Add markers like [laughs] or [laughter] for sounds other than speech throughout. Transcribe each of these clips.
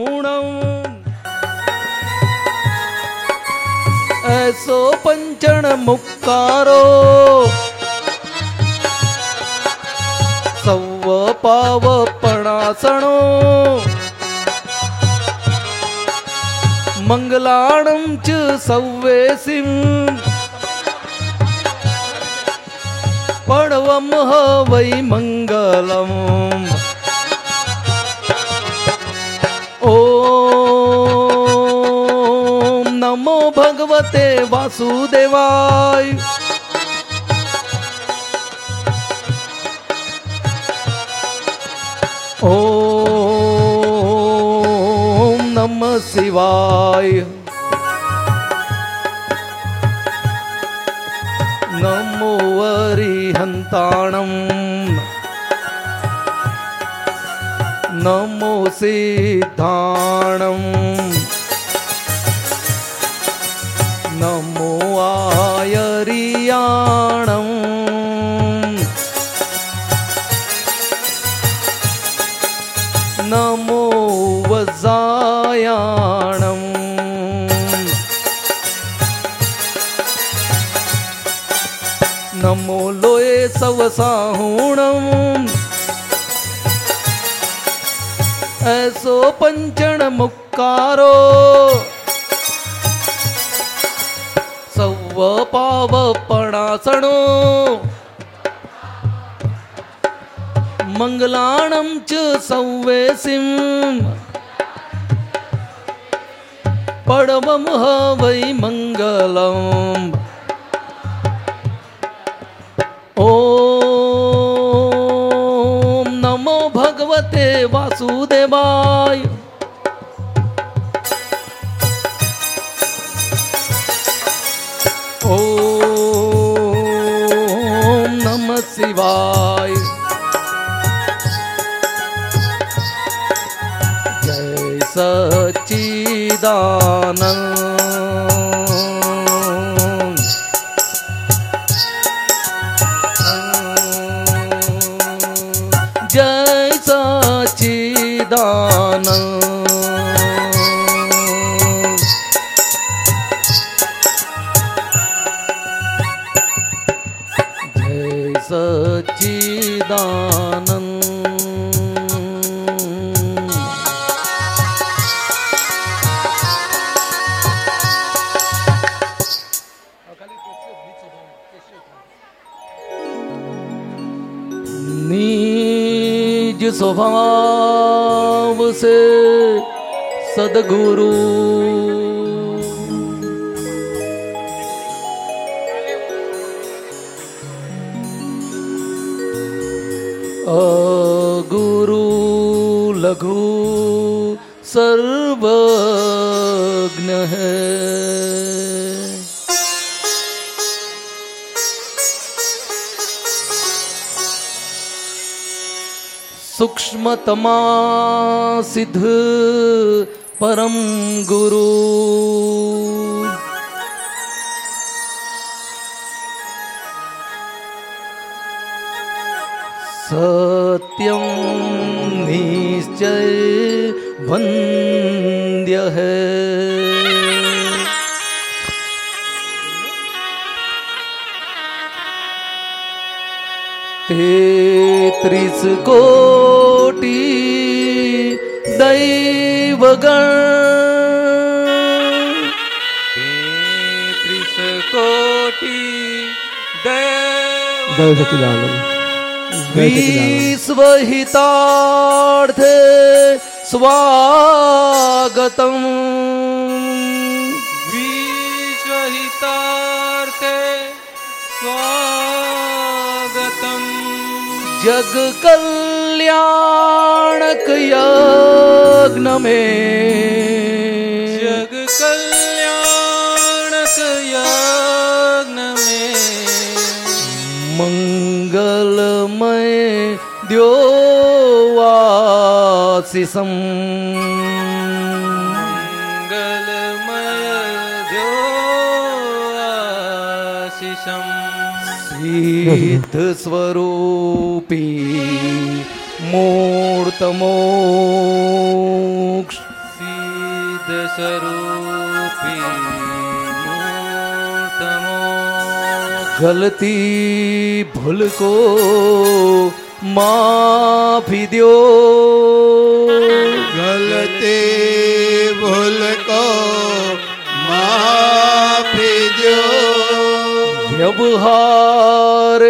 ऊणम ऐसो पंचण मुक्कारो सव पाव पणासणो मङ्गलाणं च सव्वेसिम् पणवं ह वै मङ्गलम् ભગવતે વાસુદેવાય ઓમ નમ શિવાય નમો વરિહંતાણમ નમો સિદ્ધાણમ નમો આયરિયાણમ નમો વજાયાણમ નમો લોય સવ સાહુણમ એસો पञ्चणमुक्कारो सौव पावपणासनो मङ्गलाणं च संवेसिं पडवं ह वै मङ्गलम् વાસુદેવાય ઓમ નમ શિવાય જય સચિદાનંદ स्वभाव से सदगुरु अगुरु लघु सर्वज्ञ है सूक्ष्मतमा सिद्ध परम गुरु सत्यम निश्चय वंद्य है तेत्रिस कोटि વગણ ત્રીસ કોટી દય સચિદાનંદ વિશ્વ હિતાર્થે સ્વાગતમ વિશ્વ कल्याणक यज्ञ में जग कल्याणक यज्ञ में मंगलमय द्योवासिसम मंगलमय द्योवासिसम सिद्ध स्वरूपी મૂર્ત મોક્ષ સિદ્ધ સ્વરૂપી ગલતી ભૂલકો માફી દો ગલતે ભૂલકો માફી દો વ્યવહાર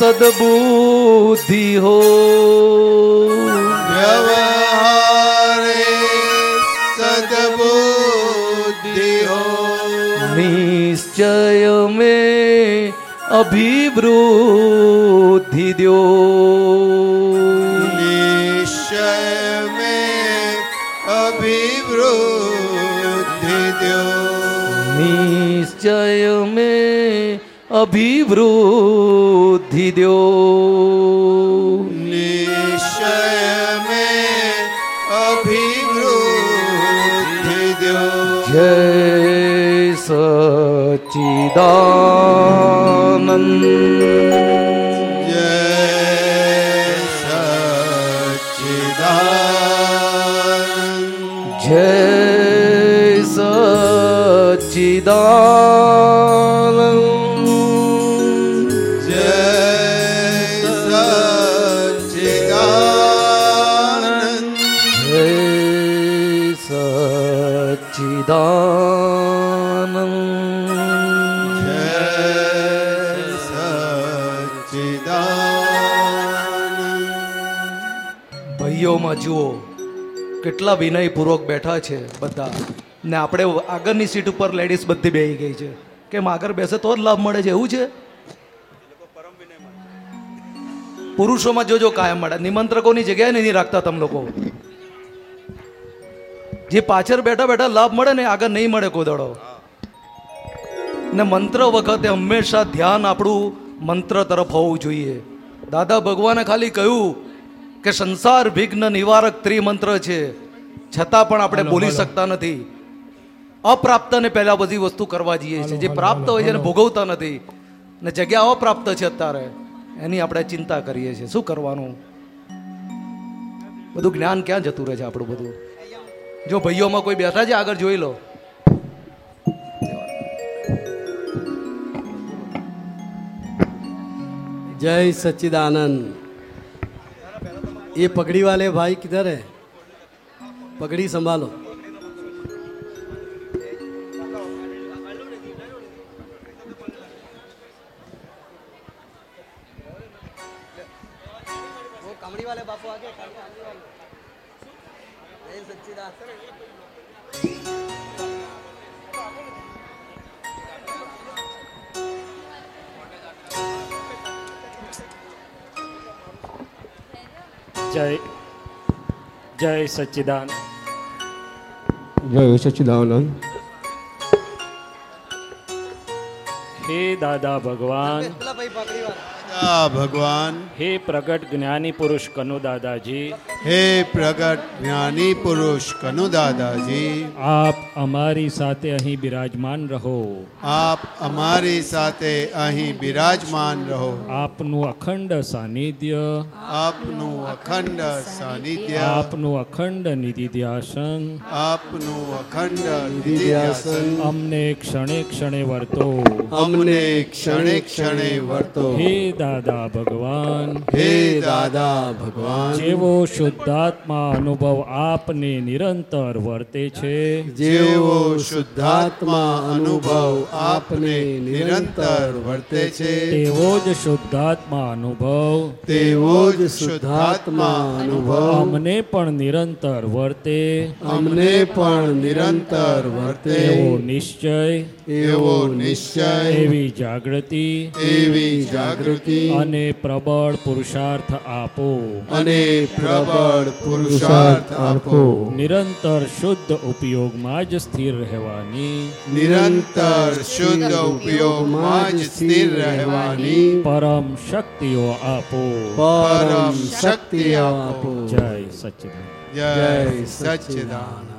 સદબુદ્ધિ હો. વ્યવહારે સદબુદ્ધિ હો. નિશ્ચય में અભિવૃદ્ધિ દો અભિવૃદ્ધિ દો નિશ્ચય में અભિવૃદ્ધિ દો જય સચિદાનંદ. જય સચ્ચિદાનંદ જય સચિદાનંદ. સચ્ચિદાનંદ ભાઈઓમાં જુઓ, કેટલા વિનયપૂર્વક બેઠા છે બધા. ને આપણે આગળની સીટ ઉપર લેડીઝ બધી બેહી ગઈ છે. કેમ આગળ બેસે તો જ લાભ મળે છે, એવું છે? પુરુષોમાં જોજો કાયમ મળે. નિમંત્રકોની જગ્યાએ નહીં રાખતા તમે લોકો. જે પાછળ બેઠા બેઠા લાભ મળે ને આગળ નહીં મળે કોદડો ને મંત્ર વખતે હંમેશા ધ્યાન આપણું મંત્ર તરફ હોવું જોઈએ. દાદા ભગવાને ખાલી કહ્યું કે સંસાર વિઘ્ન નિવારક ત્રિમંત્ર છે. છતાં પણ આપણે બોલી શકતા નથી. અપ્રાપ્તને પહેલા બધી વસ્તુ કરવા જઈએ છીએ. જે પ્રાપ્ત હોય છે એને ભોગવતા નથી. ને જગ્યા અપ્રાપ્ત છે અત્યારે. એની આપણે ચિંતા કરીએ છીએ. શું કરવાનું? બધું જ્ઞાન ક્યાં જતું રહે છે આપણું બધું? જો ભાઈઓમાં કોઈ બેઠા છે આગળ જોઈ લો जय सच्चिदानंद ये पगड़ी वाले भाई किधर है पगड़ी संभालो જય જય સચ્ચિદાન જય સચ્ચિદાનંદ. હે દાદા ભગવાન. દાદા ભગવાન. હે પ્રગટ જ્ઞાની પુરુષ કનુ દાદાજી. હે પ્રગટ જ્ઞાની પુરુષ કનુ દાદાજી. આપ અમારી સાથે અહીં બિરાજમાન રહો. આપ અમારી સાથે અહીં બિરાજમાન રહો. આપનું અખંડ સાનિધ્ય. આપનું અખંડ સાનિધ્ય. આપનું અખંડ નિધિધ્યાસન. આપનું અખંડ નિધિધ્યાસન. અમને ક્ષણે ક્ષણે વર્તો. અમને ક્ષણે ક્ષણે વર્તો. હે દાદા ભગવાન. હે દાદા ભગવાન. જેવો શુદ્ધાત્મા અનુભવ આપને નિરંતર વર્તે છે. જેવો શુદ્ધાત્મા અનુભવ આપને નિરંતર વર્તે છે. તેવો જ શુદ્ધાત્મા અનુભવ. તેવો જ શુદ્ધાત્મા અનુભવ. અમને પણ નિરંતર વર્તે. અમને પણ નિરંતર વર્તે. એવો નિશ્ચય. એવો નિશ્ચય. એવી જાગૃતિ. એવી જાગૃતિ. અને પ્રબળ પુરુષાર્થ આપો. અને પ્રબળ પુરુષાર્થ આપો. નિરંતર શુદ્ધ ઉપયોગમાં જ સ્થિર રહેવાની. નિરંતર શુદ્ધ ઉપયોગમાં જ સ્થિર રહેવાની. પરમ શક્તિઓ આપો. પરમ શક્તિઓ આપો. જય સચ્ચિદાન જય સચ્ચિદાન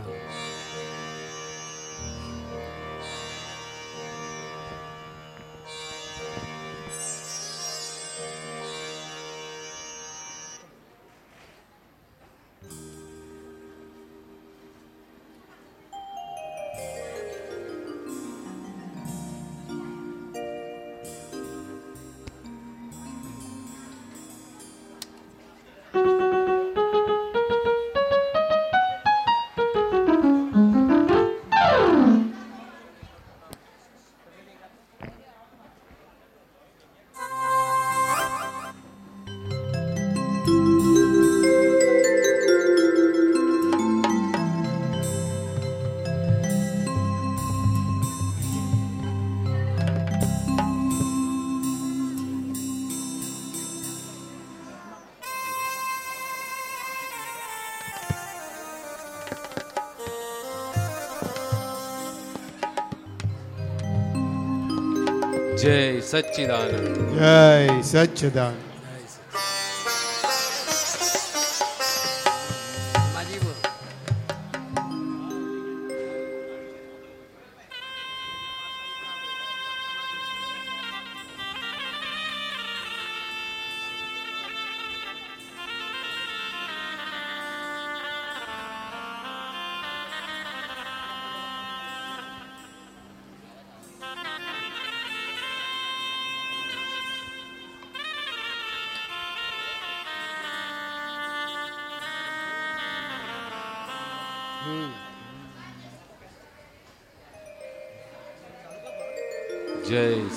સચ્ચિદાનંદ. જય સચ્ચિદાનંદ.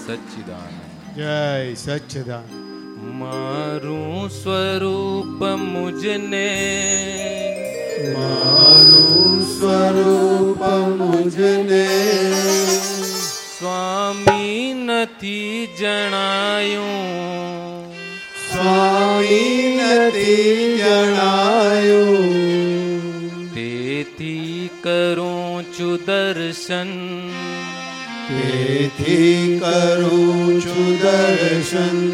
જય સચ્ચિદાનંદ જય સચ્ચદાન મારું સ્વરૂપ મુજને મારું સ્વરૂપ મુજને સ્વામી નથી જણાયું સ્વામી નથી જણાયું તેથી કરું છું દર્શન તેથી કરું છું દર્શન?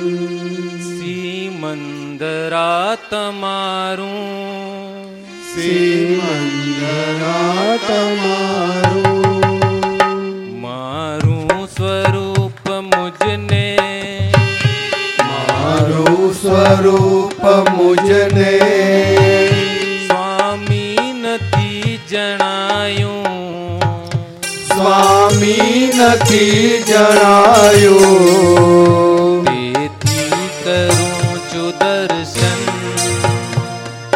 શ્રીમંદરા તમારું. શ્રીમંદરા તમારું. મારું સ્વરૂપ મુજને. મારું સ્વરૂપ મુજને. સ્વામી નથી જણાયું. તેથી કરું છું દર્શન.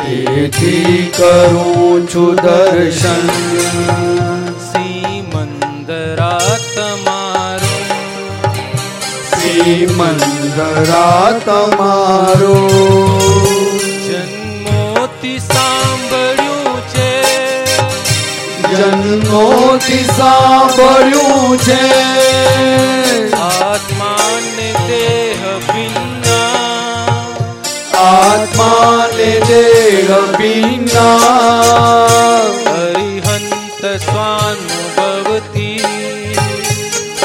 તેથી કરું છું દર્શન. શ્રીમંદરા તમારું શ્રીમંદરા તમારું જન્મોથી સાંભળ્યું છે. આત્માને દેહ ભિન્ના આત્માને દેહ ભિન્ના હરિહંત સ્વાનુભવતી.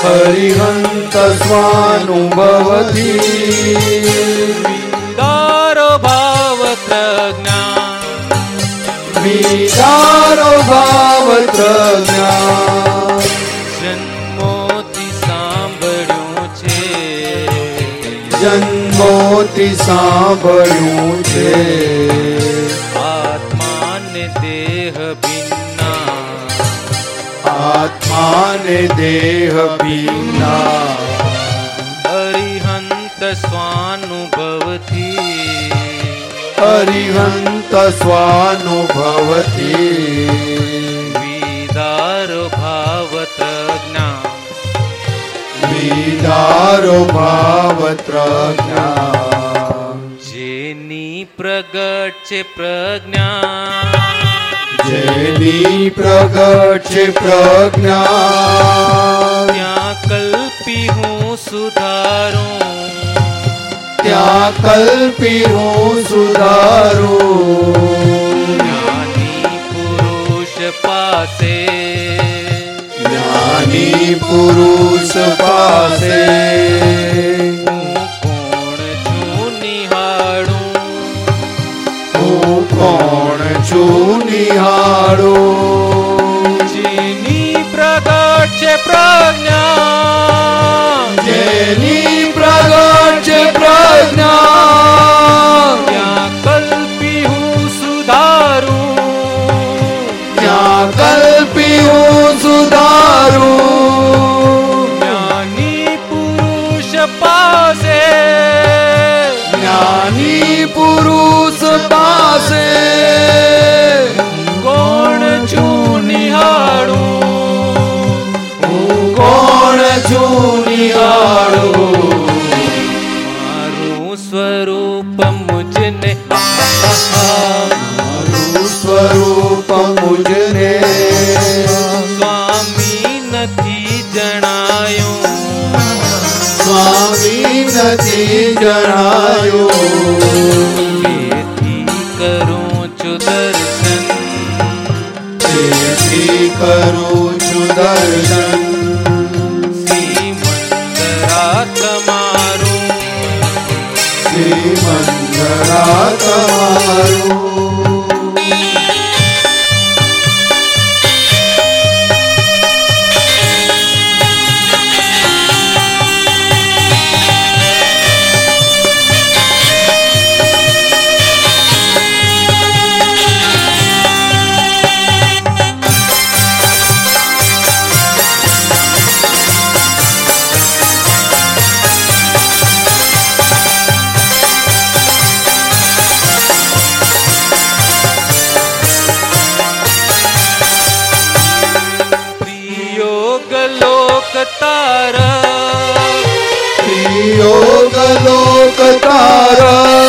હરિહંત સ્વાનુભવતી. વિચારો ભાવ પ્રજ્ઞા. જન્મોથી સાંભળ્યું છે. જન્મોથી સાંભળ્યું છે. આત્માને દેહ ભિન્ના. આત્માને દેહ વિના હરિહંત સ્વાનુભવથી હરિહંત સ્વાનુભવતી વિદાર ભાવ વિદારો જેની પ્રગટ છે પ્રજ્ઞા જેની પ્રગટ છે પ્રજ્ઞા કલ્પી હું સુધારું ત્યાં કલ્પી હું સુધારું જ્ઞાની પુરુષ પાસે જ્ઞાની પુરુષ પાસે કોણ છું નિહાળું હું કોણ છું નિહાળું? જેની પ્રગટ છે પ્રજ્ઞા। જેની પ્રજ્ઞા ત્યાં કલ્પી હું સુધારું. ત્યાં કલ્પી હું સુધારું. જ્ઞાની પુરુષ પાસે. જ્ઞાની પુરુષ પાસે. કોણ છું નિહાળું? હું કોણ છું નિહાળું? મુજને મારું સ્વરૂપ મુજને સ્વામી નથી જણાયો. સ્વામી નથી જણાયો. તેથી કરું છું દર્શન. તેથી કરું છું દર્શન. શ્રીમંદરા મંદરા તમારું યોગ લોક તારા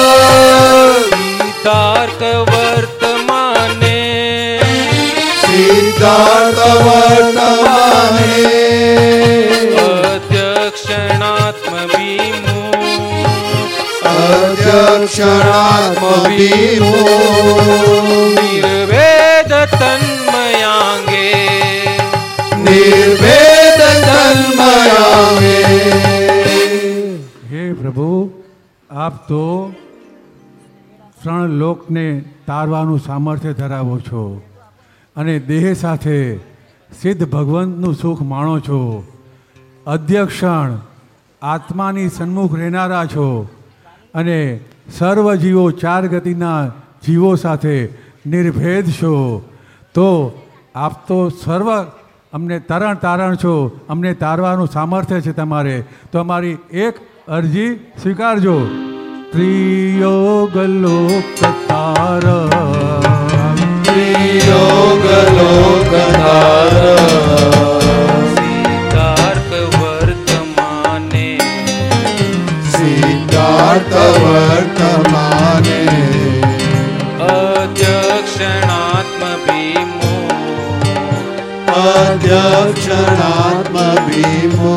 સિદ્ધાર્થ વર્તમાને સિદ્ધાર્થ વર્તમાને અધ્યક્ષણાત્મ વિમુ અધ્યક્ષણાત્મ વિમો નિર્વેદ તન્મયાંગે નિર્વેદ પ્રભુ આપ તો ત્રણ લોકને તારવાનું સામર્થ્ય ધરાવો છો અને દેહ સાથે સિદ્ધ ભગવંતનું સુખ માણો છો. અધ્યક્ષણ આત્માની સન્મુખ રહેનારા છો અને સર્વ જીવો ચાર ગતિના જીવો સાથે નિર્ભેદ છો. તો આપ તો સર્વ અમને તરણ તારણ છો. અમને તારવાનું સામર્થ્ય છે તમારે. તો અમારી એક અરજી સ્વીકારજો. ત્રિયોગ લોક તાર યોગ લોક સિદ્ધાર્થ વર્તમાને. સિદ્ધાર્થ વર્તમાને અધ્યક્ષણાત્મ વિમુ અધ્યક્ષણાત્મ ભીમો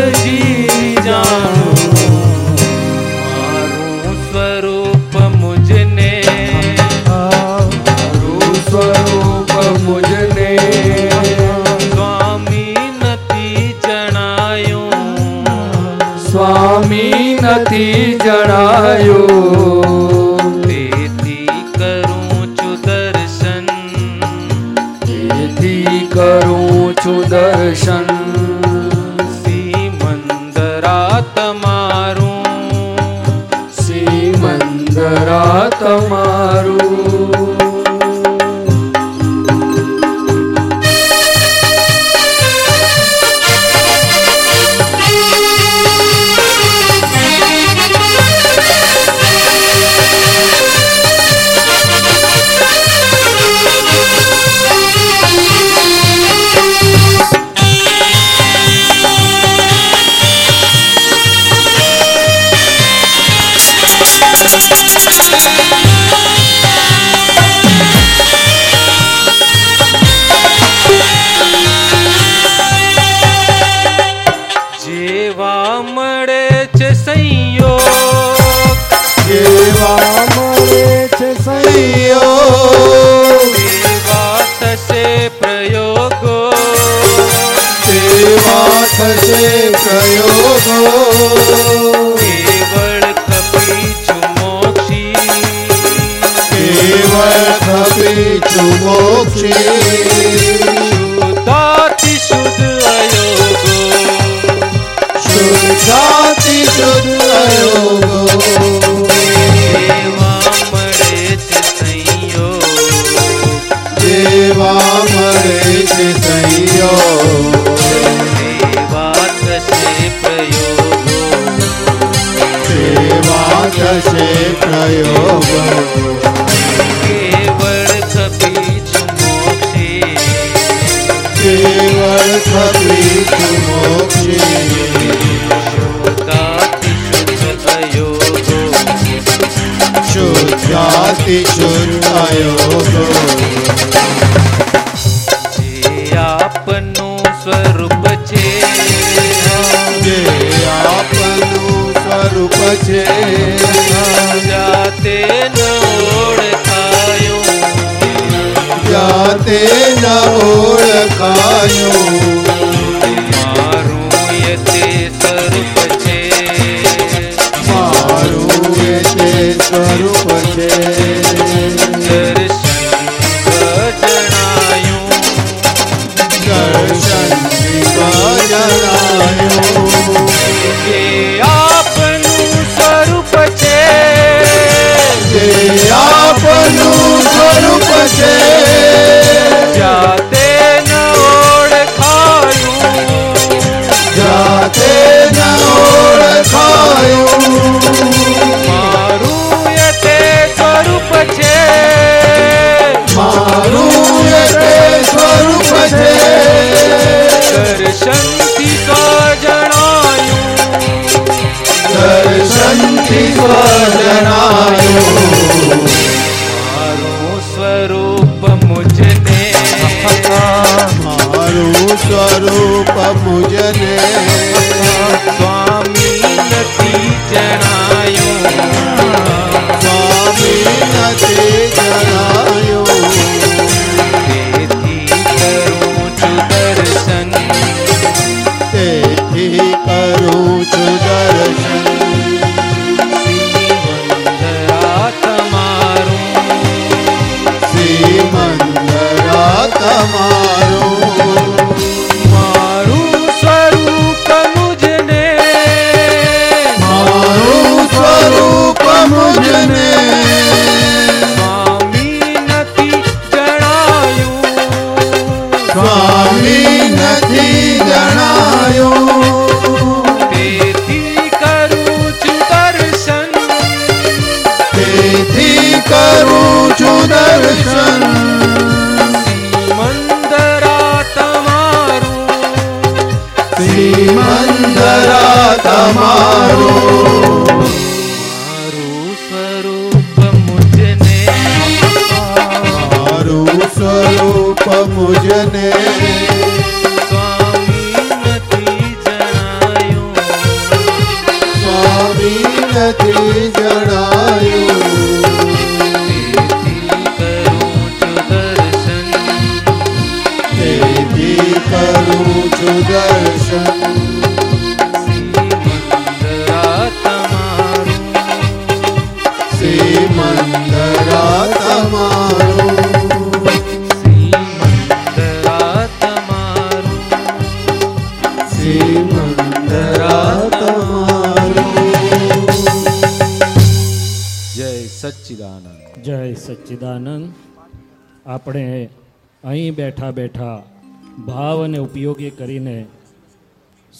પરમાર્થ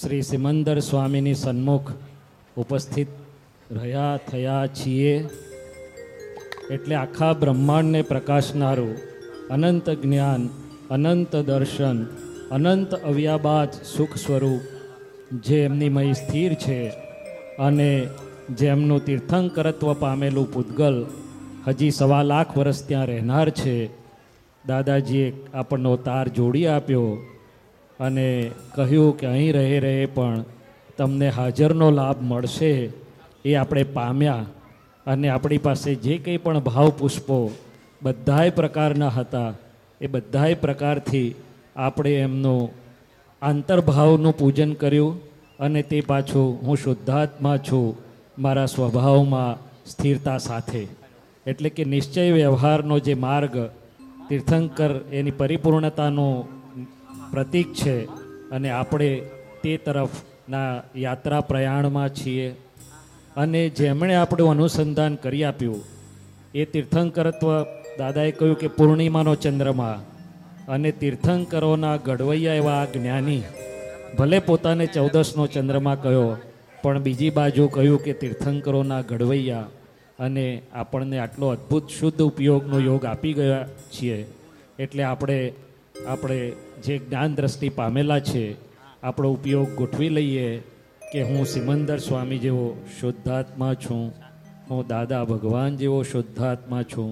શ્રી સિમંદર સ્વામીની સન્મુખ ઉપસ્થિત રહ્યા થયા છીએ. એટલે આખા બ્રહ્માંડને પ્રકાશનારું અનંત જ્ઞાન, અનંત દર્શન, અનંત અવ્યાબાદ સુખ સ્વરૂપ જે એમની મય સ્થિર છે અને જેમનું તીર્થંકરત્વ પામેલું પૂતગલ હજી સવા લાખ વર્ષ ત્યાં રહેનાર છે. દાદાજીએ આપણનો તાર જોડી આપ્યો. અને કહ્યું કે અહીં રહે રહે પણ તમને હાજરનો લાભ મળશે એ આપણે પામ્યા. અને આપણી પાસે જે કંઈ પણ ભાવ પુષ્પો બધાય પ્રકારના હતા, એ બધાય પ્રકારથી આપણે એમનું આંતરભાવનું પૂજન કર્યું અને તે પાછું હું શુદ્ધાત્મા છું, મારા સ્વભાવમાં સ્થિરતા સાથે. એટલે કે નિશ્ચય વ્યવહારનો જે માર્ગ તીર્થંકર એની પરિપૂર્ણતાનું પ્રતીક છે અને આપણે તે તરફના યાત્રા પ્રયાણમાં છીએ. અને જેમણે આપણું અનુસંધાન કરી આપ્યું, એ તીર્થંકરત્વ દાદાએ કહ્યું કે પૂર્ણિમાનો ચંદ્રમા અને તીર્થંકરોના ઘડવૈયા એવા આ જ્ઞાની ભલે પોતાને ચૌદસનો ચંદ્રમા કહ્યો, પણ બીજી બાજુ કહ્યું કે તીર્થંકરોના ઘડવૈયા અને આપણને આટલો અદ્ભુત શુદ્ધ ઉપયોગનો યોગ આપી ગયા છીએ. એટલે આપણે આપણે જે જ્ઞાન દ્રષ્ટિ પામેલા છે, આપણો ઉપયોગ ગોઠવી લઈએ કે હું સિમંદર સ્વામી જેવો શુદ્ધાત્મા છું, હું દાદા ભગવાન જેવો શુદ્ધાત્મા છું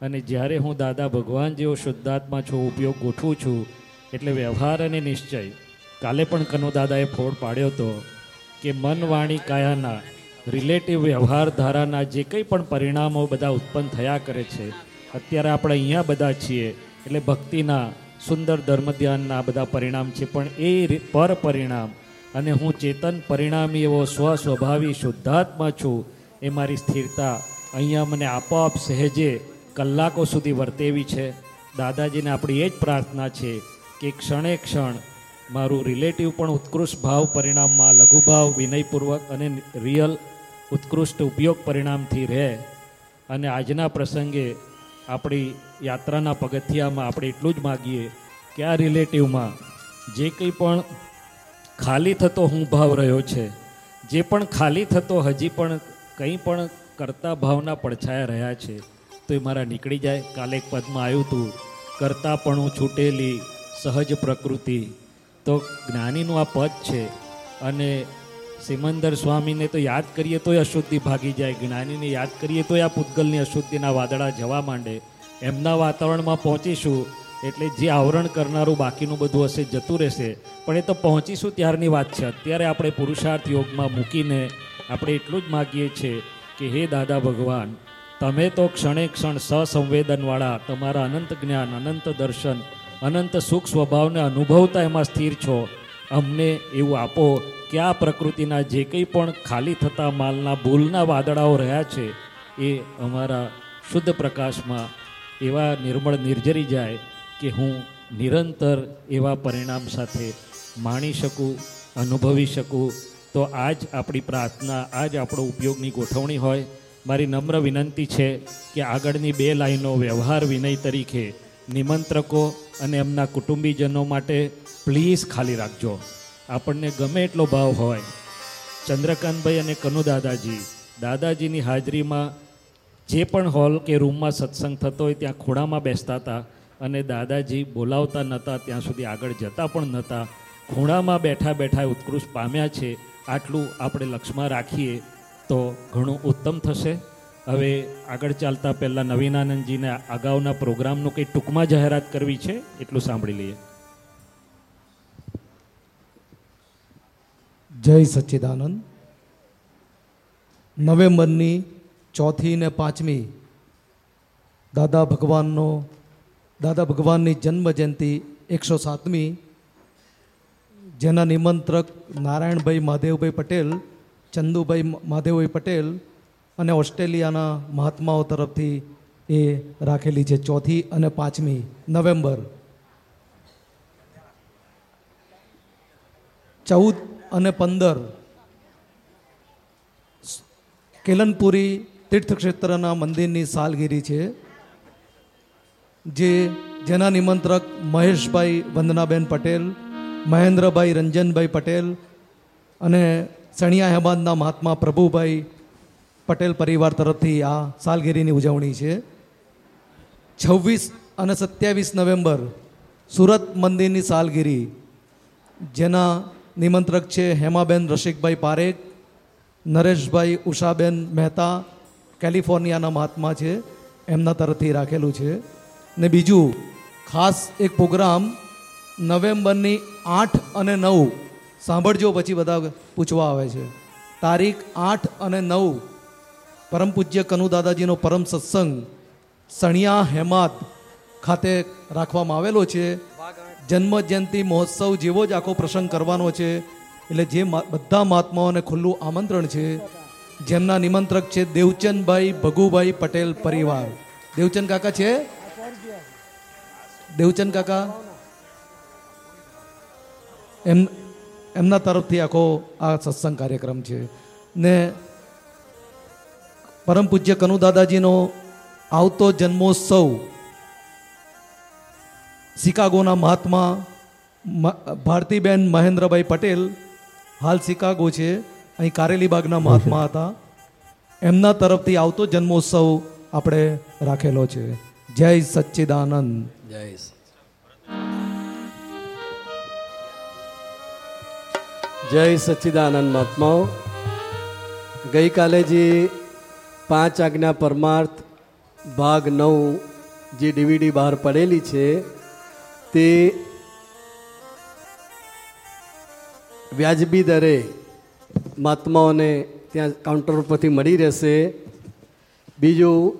અને જ્યારે હું દાદા ભગવાન જેવો શુદ્ધાત્મા છું, ઉપયોગ ગોઠવું છું, એટલે વ્યવહાર અને નિશ્ચય. કાલે પણ કનો દાદાએ ફોડ પાડ્યો હતો કે મન વાણી કાયાના રિલેટિવ વ્યવહાર ધારાના જે કંઈ પણ પરિણામો બધા ઉત્પન્ન થયા કરે છે, અત્યારે આપણે અહીંયા બધા છીએ, એટલે ભક્તિના સુંદર ધર્મ ધ્યાનના બધા પરિણામ છે. પણ એ પર પરિણામ અને હું ચેતન પરિણામી એવો સ્વસ્વભાવી શુદ્ધાત્મા છું, એ મારી સ્થિરતા અહીંયા મને આપોઆપ સહેજે કલાકો સુધી વર્તેવી છે. દાદાજીને આપણી એ જ પ્રાર્થના છે કે ક્ષણે ક્ષણ મારું રિલેટિવ પણ ઉત્કૃષ્ટ ભાવ પરિણામમાં લઘુભાવ વિનયપૂર્વક અને રિયલ ઉત્કૃષ્ટ ઉપયોગ પરિણામથી રહે. અને આજના પ્રસંગે આપણી યાત્રાના પગથિયામાં આપણે એટલું જ માગીએ કે આ રિલેટિવમાં જે કંઈ પણ ખાલી થતો હું ભાવ રહ્યો છે, જે પણ ખાલી થતો હજી પણ કંઈ પણ કરતા ભાવના પડછાયા રહ્યા છે, તો એ મારા નીકળી જાય. કાલે એક પદમાં આવ્યું હતું કરતાપણું છૂટેલી સહજ પ્રકૃતિ. તો જ્ઞાનીનું આ પદ છે અને સિમંદર સ્વામીને તો યાદ કરીએ તોય અશુદ્ધિ ભાગી જાય. જ્ઞાનીને યાદ કરીએ તોય આ પૂતગલની અશુદ્ધિના વાદળા જવા માંડે. એમના વાતાવરણમાં પહોંચીશું એટલે જે આવરણ કરનારું બાકીનું બધું હશે, જતું રહેશે. પણ એ તો પહોંચીશું ત્યારની વાત છે. અત્યારે આપણે પુરુષાર્થ યોગમાં મૂકીને આપણે એટલું જ માગીએ છીએ કે હે દાદા ભગવાન, તમે તો ક્ષણે ક્ષણ સસંવેદનવાળા, તમારા અનંત જ્ઞાન, અનંત દર્શન, અનંત સુખ સ્વભાવને અનુભવતા એમાં સ્થિર છો. અમને એવું આપો કે આ પ્રકૃતિના જે કંઈ પણ ખાલી થતા માલના ભૂલના વાદળાઓ રહ્યા છે, એ અમારા શુદ્ધ પ્રકાશમાં એવા નિર્મળ નિર્જરી જાય કે હું નિરંતર એવા પરિણામ સાથે માણી શકું, અનુભવી શકું. તો આ જ આપણી પ્રાર્થના આ જ આપણો ઉપયોગની ગોઠવણી હોય. મારી નમ્ર વિનંતી છે કે આગળની બે લાઈનો વ્યવહાર વિનય તરીકે નિમંત્રકો અને એમના કુટુંબીજનો માટે પ્લીઝ ખાલી રાખજો. આપણને ગમે એટલો ભાવ હોય. ચંદ્રકાંતભાઈ અને કનુ દાદાજી, દાદાજીની હાજરીમાં જે પણ હોલ કે રૂમમાં સત્સંગ થતો હોય ત્યાં ખૂણામાં બેસતા હતા અને દાદાજી બોલાવતા નહોતા ત્યાં સુધી આગળ જતા પણ નહોતા ખૂણામાં બેઠા બેઠા ઉત્કૃષ્ટ પામ્યા છે. આટલું આપણે લક્ષમાં રાખીએ તો ઘણું ઉત્તમ થશે. હવે આગળ ચાલતા પહેલાં નવીનાનંદજીને અગાઉના પ્રોગ્રામનું કંઈ ટૂંકમાં જાહેરાત કરવી છે, એટલું સાંભળી લઈએ. જય સચ્ચિદાનંદ. નવેમ્બરની ચોથી ને પાંચમી દાદા ભગવાનનો, દાદા ભગવાનની જન્મ જયંતિ એકસો સાતમી, જેના નિમંત્રક નારાયણભાઈ માધેવભાઈ પટેલ, ચંદુભાઈ માધેવભાઈ પટેલ અને ઓસ્ટ્રેલિયાના મહાત્માઓ તરફથી એ રાખેલી છે ચોથી અને પાંચમી નવેમ્બર. ચૌદ અને પંદર. કેલનપુરી તીર્થક્ષેત્રના મંદિરની સાલગીરી છે, જે જેના નિમંત્રક મહેશભાઈ વંદનાબેન પટેલ, મહેન્દ્રભાઈ રંજનભાઈ પટેલ અને સણિયા હેબાદના મહાત્મા પ્રભુભાઈ પટેલ પરિવાર તરફથી આ સાલગીરીની ઉજવણી છે. છવ્વીસ અને સત્યાવીસ નવેમ્બર સુરત મંદિરની સાલગીરી, જેના નિમંત્રક છે હેમાબેન, રસિકભાઈ પારેખ, નરેશભાઈ ઉષાબેન મહેતા, કેલિફોર્નિયાના મહાત્મા છે, એમના તરફથી રાખેલું છે. ને બીજું, ખાસ એક પ્રોગ્રામ નવેમ્બરની આઠ અને નવ, સાંભળજો પછી બધા પૂછવા આવે છે. તારીખ આઠ અને નવ, પરમ પૂજ્ય કનુ દાદાજીનો પરમ સત્સંગ, સણિયા હેમાત ખાતે રાખવામાં આવેલો છે. જન્મ જયંતિ મહોત્સવ જેવો જ આખો પ્રસંગ કરવાનો છે. એટલે જે બધા મહાત્માઓને ખુલ્લું આમંત્રણ છે, જેમના નિમંત્રક છે દેવચંદભાઈ ભગુભાઈ પટેલ પરિવાર. દેવચંદ કાકા છે? દેવચંદ કાકા? એમ, એમના તરફથી આખો આ સત્સંગ કાર્યક્રમ છે. ને પરમ પૂજ્ય કનુ દાદાજીનો આવતો જન્મોત્સવ શિકાગોના મહાત્મા ભારતીબેન મહેન્દ્રભાઈ પટેલ હાલ શિકાગો છે. અહીં કારેલીબાગના મહાત્મા હતા. એમના તરફથી આવતો જન્મોત્સવ આપણે રાખેલો છે. જય સચ્ચિદાનંદ. જય જય સચ્ચિદાનંદ મહાત્માઓ. ગઈકાલે જે પાંચ આજ્ઞા પરમાર્થ ભાગ નવ જે ડીવીડી બહાર પડેલી છે તે વ્યાજબી દરે મહાત્માઓને ત્યાં કાઉન્ટર ઉપરથી મળી રહેશે. બીજું,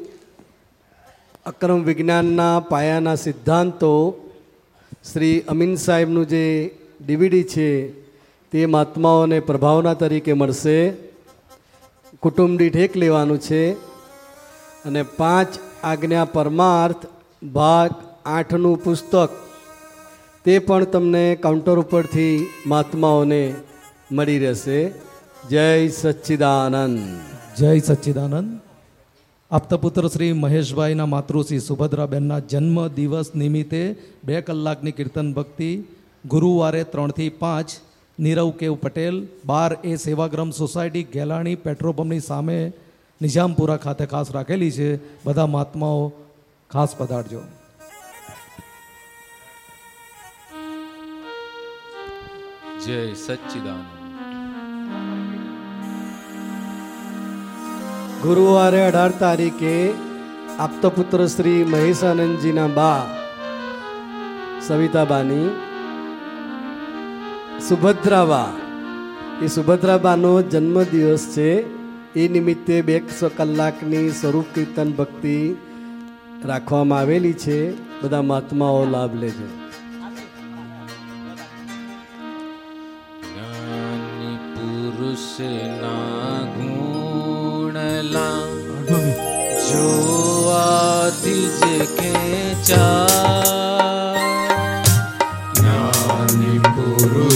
અક્રમ વિજ્ઞાનના પાયાના સિદ્ધાંતો, શ્રી અમીન સાહેબનું જે ડીવીડી છે, તે મહાત્માઓને પ્રભાવના તરીકે મળશે. કુટુંબ દીઠ એક લેવાનું છે. અને પાંચ, આજ્ઞા પરમાર્થ, ભાગ આઠનું પુસ્તક. તે પણ તમને કાઉન્ટર ઉપરથી મહાત્માઓને મળી રહેશે. જય સચ્ચિદાનંદ. જય સચ્ચિદાનંદ. આપતા પુત્ર શ્રી મહેશભાઈના માતૃશ્રી સુભદ્રાબેનના જન્મ દિવસ નિમિત્તે બે કલાકની કીર્તન ભક્તિ ગુરુવારે ત્રણથી પાંચ નીરવ કેવ પટેલ, બાર એ સેવાગ્રામ સોસાયટી, ગેલાણી પેટ્રોલ પંપની સામે નિઝામપુરા ખાતે ખાસ રાખેલી છે. બધા મહાત્માઓ ખાસ પધારજો. જય સચ્ચિદાનંદ. ગુરુવારે અઢાર તારીખે આપતપુત્ર શ્રી મહેશાનંદજીના બા સવિતાબાની સુભદ્રાબા. એ સુભદ્રાબાનો જન્મદિવસ છે. એ નિમિત્તે બે કલાકની સ્વરૂપ કીર્તન ભક્તિ રાખવામાં આવેલી છે. બધા મહાત્માઓ લાભ લેજો પુરુષના ગુણલા જોવાથી જ ખેંચા. જ્ઞાની પુરુષના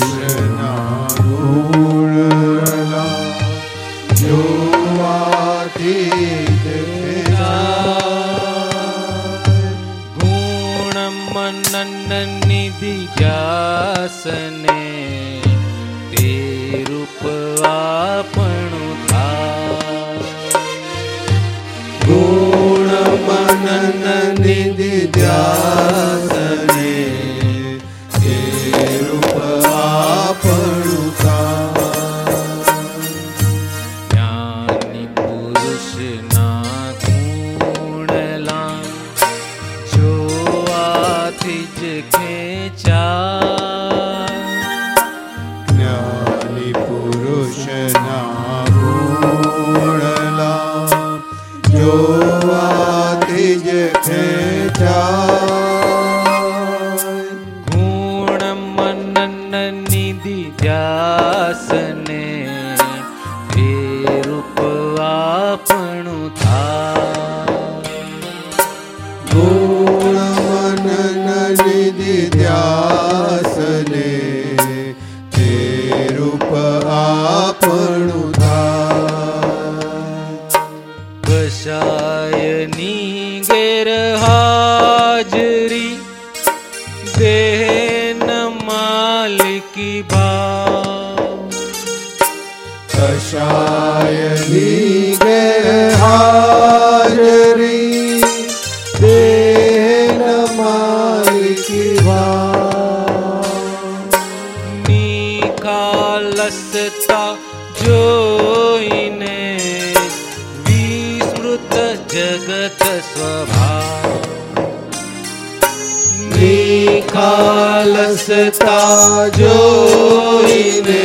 જોઈને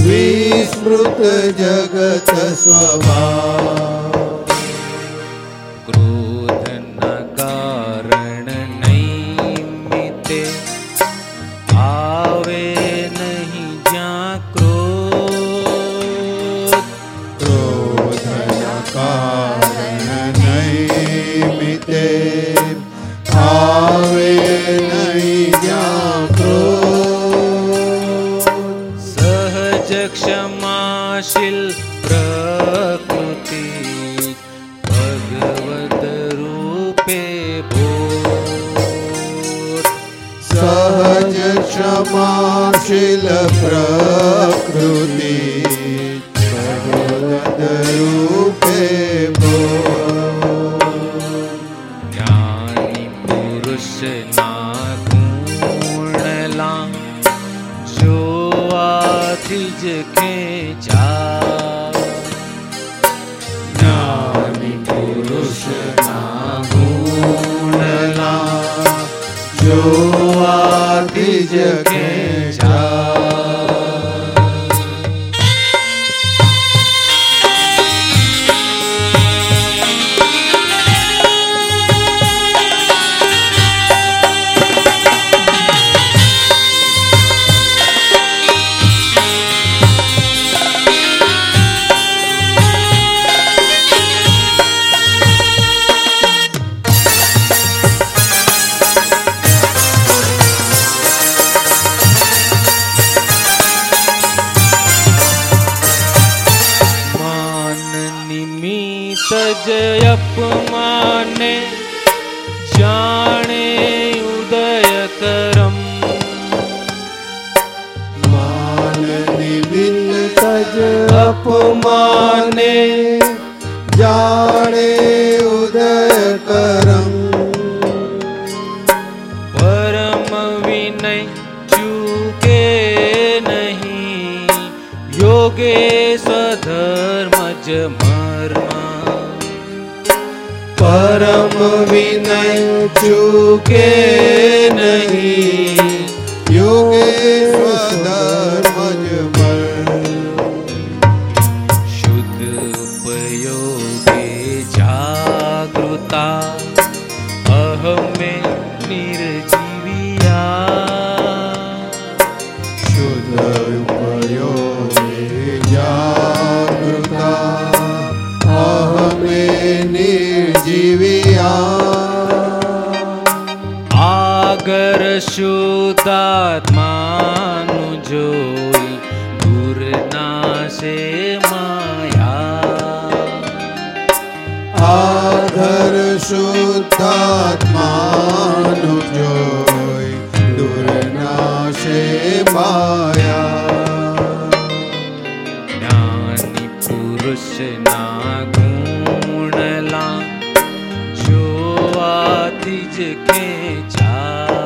વિસ્મૃત જગત સ્વભાવ. જોવાથી જ ખેંચા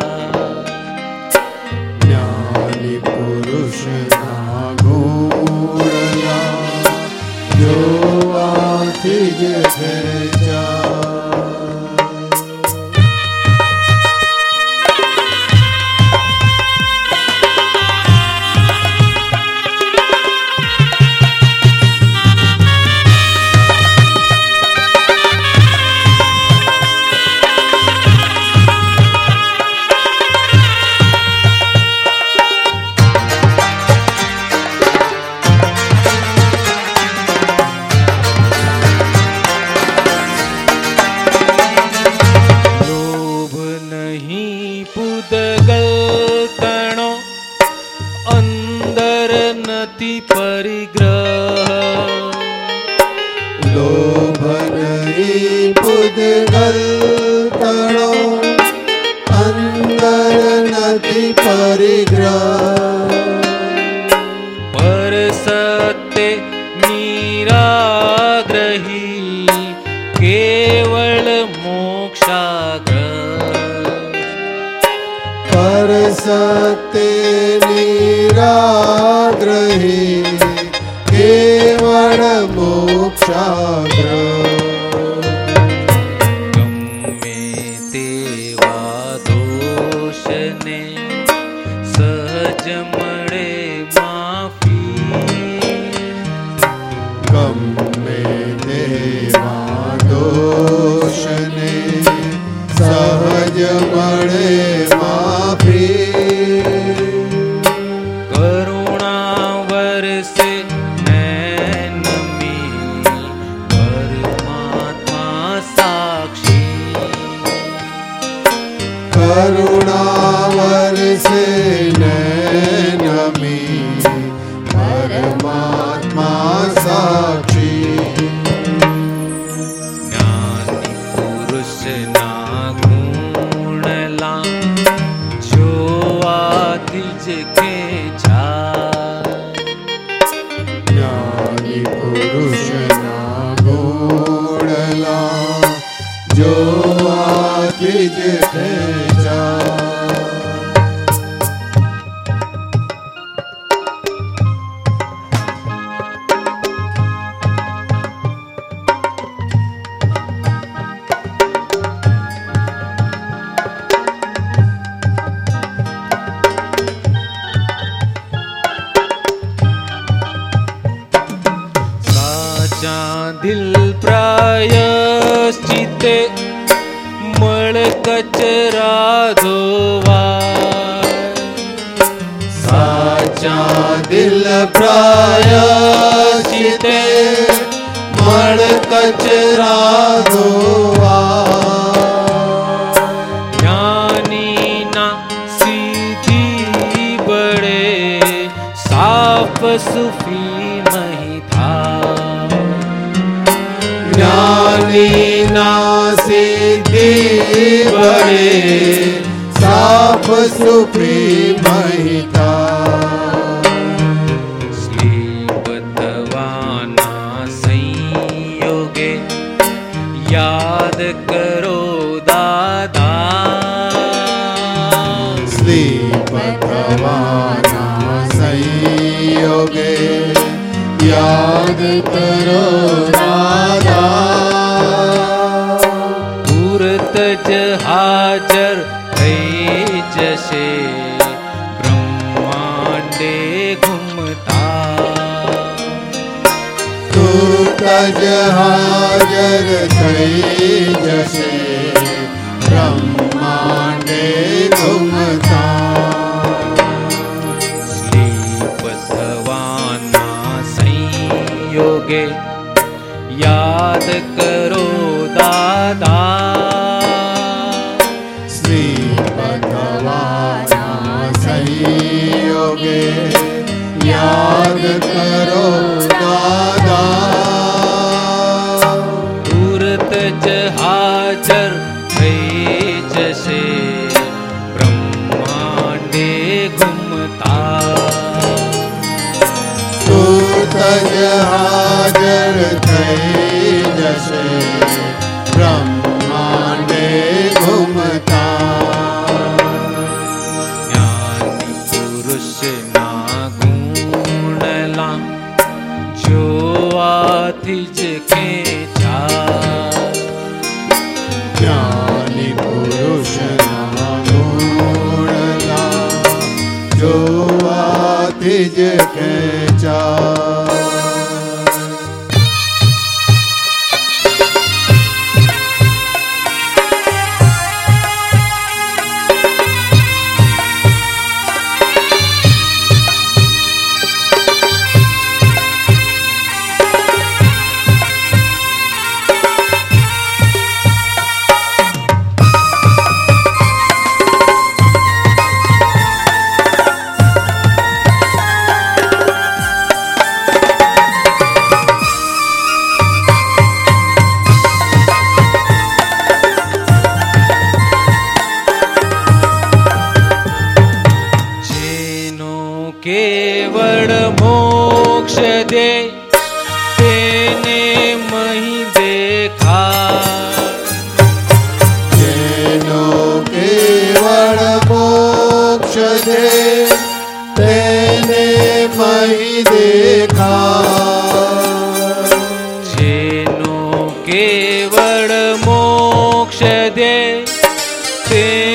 જ્ઞાની પુરુષના ગુણલા જોવાથી જ ખેંચા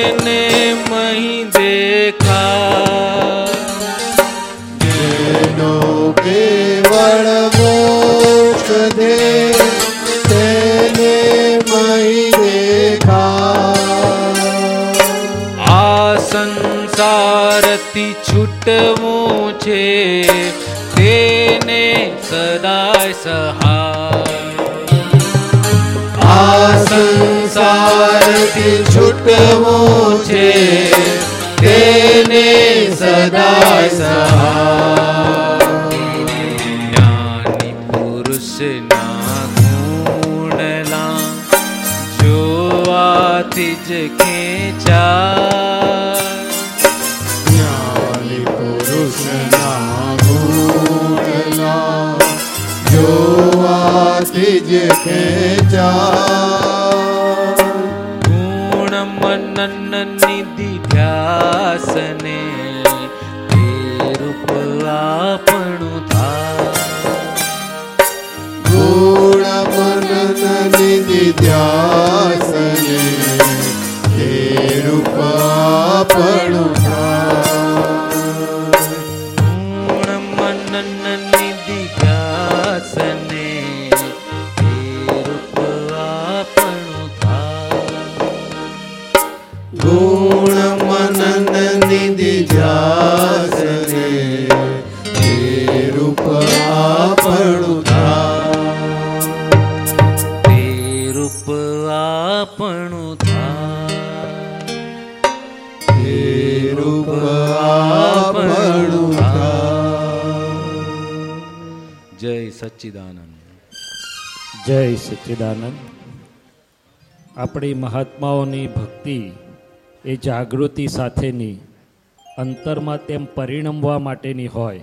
તેને મહી દેખા સંસારથી છૂટવું છે. તેને સદાય સહાય સચ્ચિદાનંદ. જય સચ્ચિદાનંદ. આપણી મહાત્માઓની ભક્તિ એ જાગૃતિ સાથેની, અંતરમાં તેમ પરિણમવા માટેની હોય.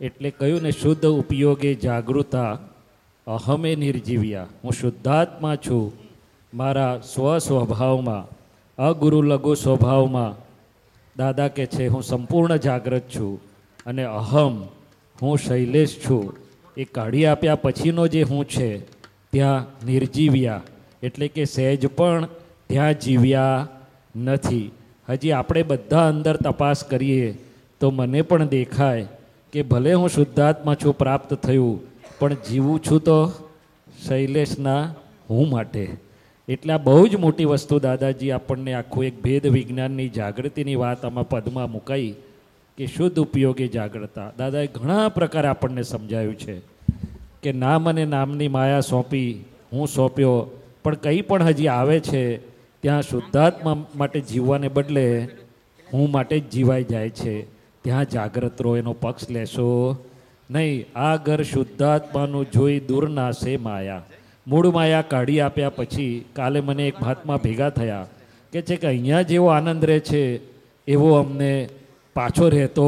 એટલે કહ્યું ને શુદ્ધ ઉપયોગે જાગૃતા, અહમે નિર્જીવ્યા. હું શુદ્ધાત્મા છું. મારા સ્વ સ્વભાવમાં, અગુરુ લઘુ સ્વભાવમાં, દાદા કે છે, હું સંપૂર્ણ જાગૃત છું અને અહમ, હું શૈલેષ છું. એ કાઢી આપ્યા પછીનો જે હું છે, ત્યાં નિર્જીવ્યા. એટલે કે સહેજ પણ ત્યાં જીવ્યા નથી. હજી આપણે બધા અંદર તપાસ કરીએ, તો મને પણ દેખાય કે ભલે હું શુદ્ધાત્મા છું, પ્રાપ્ત થયું, પણ જીવું છું તો શૈલેષના હું માટે. એટલે આ બહુ જ મોટી વસ્તુ દાદાજી આપણને આખું એક ભેદ વિજ્ઞાનની જાગૃતિની વાત આમાં પદમાં મુકાઈ. કે શુદ્ધ ઉપયોગી જાગ્રતા. દાદાએ ઘણા પ્રકારે આપણને સમજાવ્યું છે કે નામ અને નામની માયા સોંપી, હું સોંપ્યો, પણ કંઈ પણ હજી આવે છે, ત્યાં શુદ્ધાત્મા માટે જીવવાને બદલે હું માટે જ જીવાઈ જાય છે. ત્યાં જાગ્રત રહો, એનો પક્ષ લેશો નહીં. આ ઘર શુદ્ધાત્માનું જોઈ દૂર નાશે માયા. મૂળ માયા કાઢી આપ્યા પછી કાલે મને એક મહાત્મા ભેગા થયા કે છે કે અહીંયા જેવો આનંદ રહે છે, એવો અમને પાછો રહેતો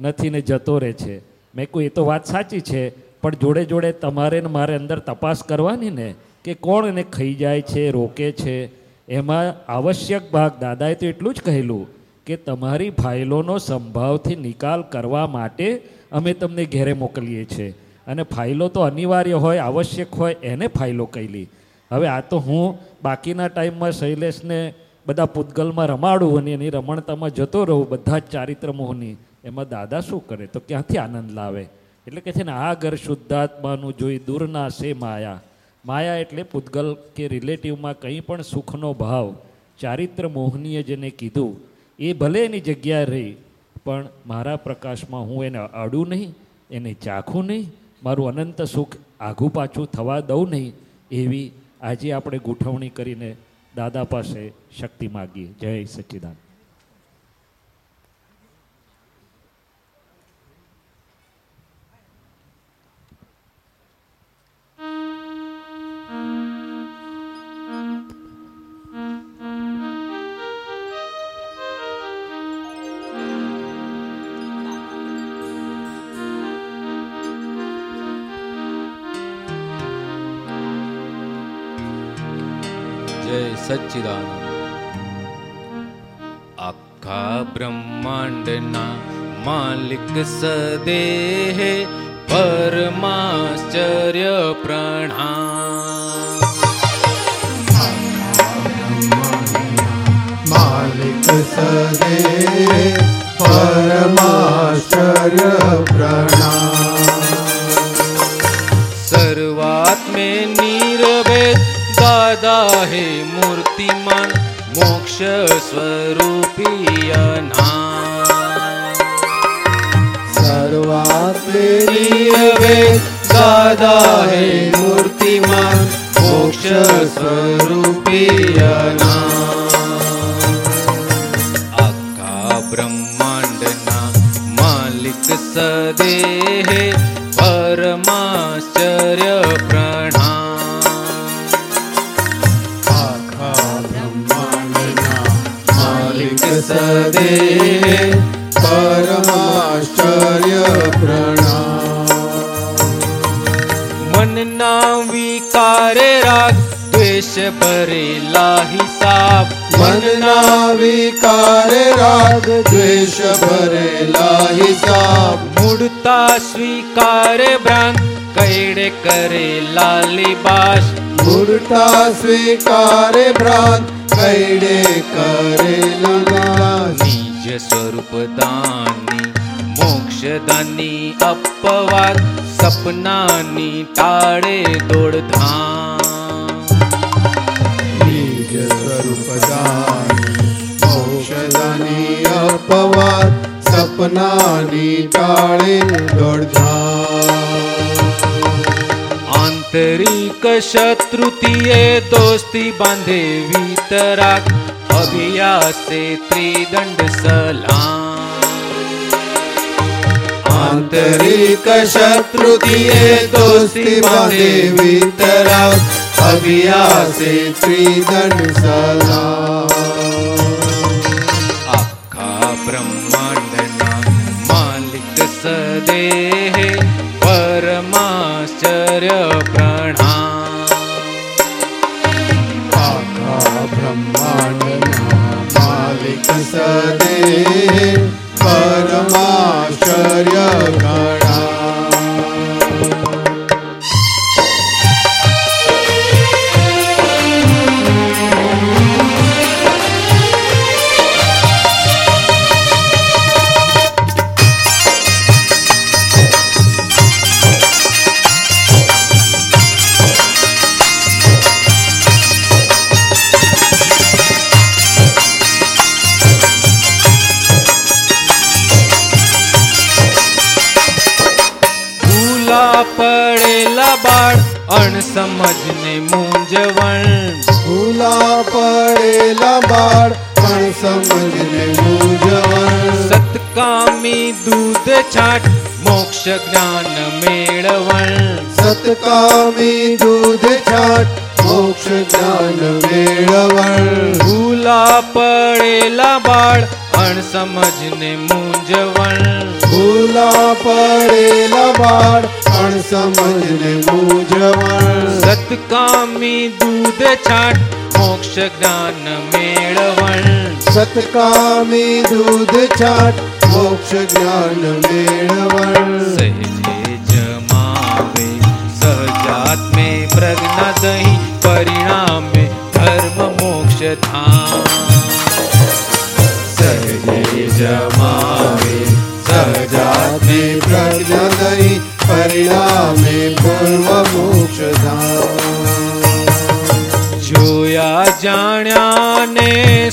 નથી ને જતો રહે છે. મેં કહ્યું, એ તો વાત સાચી છે, પણ જોડે જોડે તમારે ને મારે અંદર તપાસ કરવાની ને કે કોણ એને ખાઈ જાય છે, રોકે છે? એમાં આવશ્યક ભાગ દાદાએ તો એટલું જ કહેલું કે તમારી ફાઇલોનો સંભાવથી નિકાલ કરવા માટે અમે તમને ઘેરે મોકલીએ છીએ. અને ફાઇલો તો અનિવાર્ય હોય, આવશ્યક હોય, એને ફાઇલો કહેલી. હવે આ તો હું બાકીના ટાઈમમાં શૈલેષને બધા પૂતગલમાં રમાડું અને એની રમણતામાં જતો રહું, બધા જ ચારિત્ર મોહની એમાં દાદા શું કરે? તો ક્યાંથી આનંદ લાવે? એટલે કે છે ને, આ ઘર શુદ્ધાત્માનું જોઈ દૂરના છે માયા. માયા એટલે પૂતગલ કે રિલેટિવમાં કંઈ પણ સુખનો ભાવ. ચારિત્ર મોહનીએ જેને કીધું, એ ભલે એની જગ્યાએ રહી, પણ મારા પ્રકાશમાં હું એને અડું નહીં, એને ચાખું નહીં, મારું અનંત સુખ આઘું પાછું થવા દઉં નહીં. એવી આજે આપણે ગોઠવણી કરીને દાદા પાસે શક્તિ માગીએ. જય સચ્ચિદાન જય સચ્ચિદાનંદ આખા બ્રહ્માંડના માલિક સદેહ પરમાશ્ચર્ય પ્રણામ માલિક સદે પરમાશ્ચર્ય પ્રણામ શરૂઆત में સદા હે મૂર્તિમાન મોક્ષ સ્વરૂપી સર્વાત્મેરીય વેદ સદા હે મૂર્તિમાન મોક્ષ સ્વરૂપી આખા બ્રહ્માંડના માલિક સદે હે સદે પરમાશ્ચર્ય પ્રણામ. મનના વિકારે રાગ, દ્વેષ ભરેલા હિસાબ મનના વિકારે રાગ, દ્વેષ ભરેલા હિસાબ મૂળતા સ્વીકારે ભ્રાંત કૈડે કરેલા લિબાસ મૂળતા સ્વીકારે ભ્રાંત કૈડે કરે स्वरूपद मोक्षदा अपवाद सपनानि ाळे निज स्वरूपद मोक्षदा अपवाद सपनानि टाळे दोर्धा आन्तरिक शत्रुतीय दोस्ति बान्धे वितराग અભિયાસે ત્રિદંડ સલામ. આંતરિક શત્રુતિએ દોસ્તી બાંધે વિતરાગ અભિયાસે ત્રિદંડ સલામ. સદે પરમાશ્ચર્ય અણસમજને મૂંઝવણ. ભૂલા પડેલા બાળ પણ સમજને મૂંઝવણ. સતકામી દૂધ છાટ મોક્ષ જ્ઞાન મેળવણ. સતકામી દૂધ છાટ મોક્ષ જ્ઞાન મેળવણ. ભૂલા પડેલા બાળ અણસમજને મૂંઝવણ. ભૂલા પડેલા બાળ પણ સમજને મૂંઝવણ. સતકામી દૂધ છાટ મોક્ષ જ્ઞાન મેળવણ. સતકામી દૂધ છાટ મોક્ષ જ્ઞાન મેળવણ. સહેજે જમાવે સહજાત્મે પ્રજ્ઞા દહી પરિણામે ધર્મ મોક્ષ ધામ જમાવે સહજાતે પ્રજ્ઞા દઈ પરિણામે પૂર્વ મોક્ષ ધામ જોયા જાણ્યા ને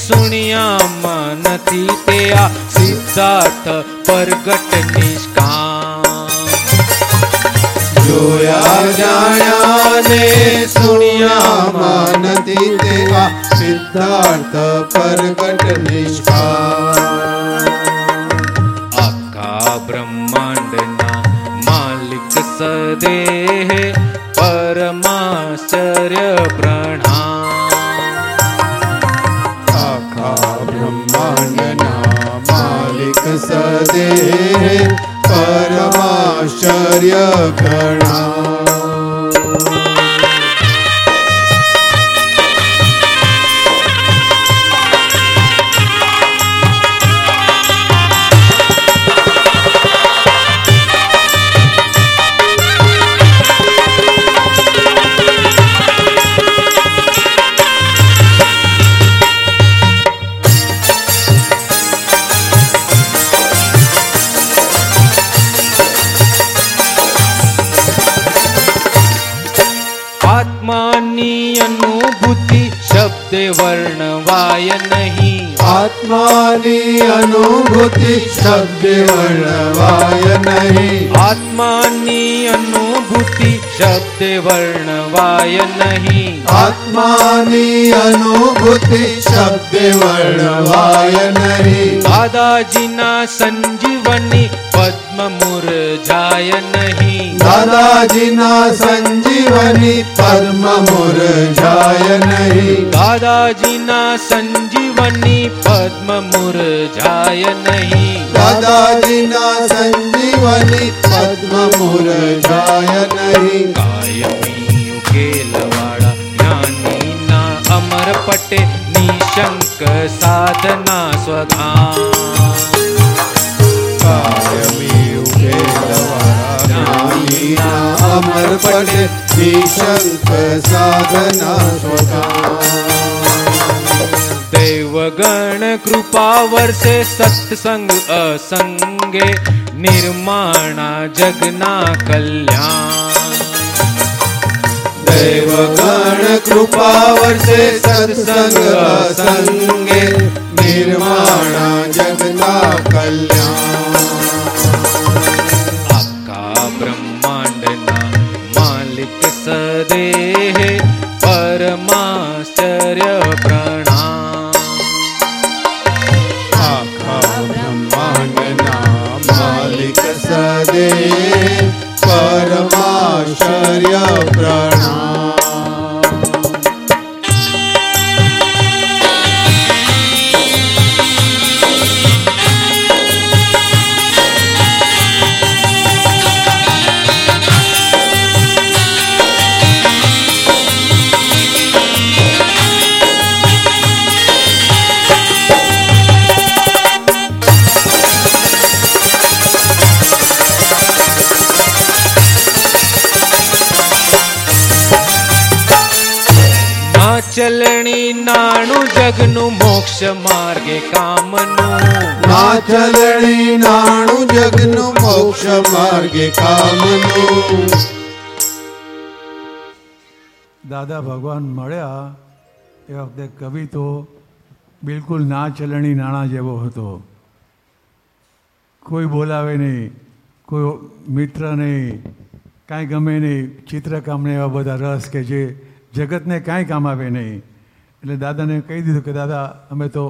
સુણ્યામાં નથી તે આ સિદ્ધાર્થ પ્રગટ નિષ્કામ। જોયા જાણ્યા ને સુણ્યામાં નથી તે આ સિદ્ધાર્થ પ્રગટ નિષ્કામ। સદેહ પરમાશ્ચર્ય પ્રણા આખા બ્રહ્માંડના માલિક સદેહ પરમાશ્ચર્ય ગણા વર્ણવાય નહીં આત્માની અનુભૂતિ શબ્દે વર્ણવાય નહીં આત્માની અનુભૂતિ શબ્દે વર્ણવાય નહીં આત્માની અનુભૂતિ શબ્દે વર્ણવાય નહીં દાદાજીના સંજીવની પદ્મ મુરઝાય નહીં દાદાજીના સંજીવની પદ્મ મુરઝાય નહીં દાદાજીના સંજીવની પદ્મ મુરઝાય નહીં દાદાજીના સંજીવની પદ્મ મુરઝાય નહીં કાયમી ઉકેલવાળા જ્ઞાનીના અમર પટે નિશંક સાધના સ્વધામ કાયમી ઉકેલવાળા જ્ઞાનીના અમર પડે નિશંક સાધના સ્વધામ દેવગણ કૃપા વર્ષે સત્સંગ અસંગે નિર્માણા જગના કલ્યાણ દેવગણ કૃપા વર્ષે સત્સંગ સંગે નિર્માણ જગતા કલ્યાણ સદેહ મોક્ષ માર્ગે કામનું. ના ચલણી નાણું જગનું મોક્ષ માર્ગે કામનું. દાદા ભગવાન મળ્યા એ વખતે કવિ તો બિલકુલ ના ચલણી નાણાં જેવો હતો. કોઈ બોલાવે નહીં કોઈ મિત્ર નહીં કાંઈ ગમે નહીં ચિત્રકામને એવા બધા રસ કે જે જગતને કાંઈ કામ આવે નહીં. એટલે દાદાને કહી દીધું કે, દાદા, અમે તો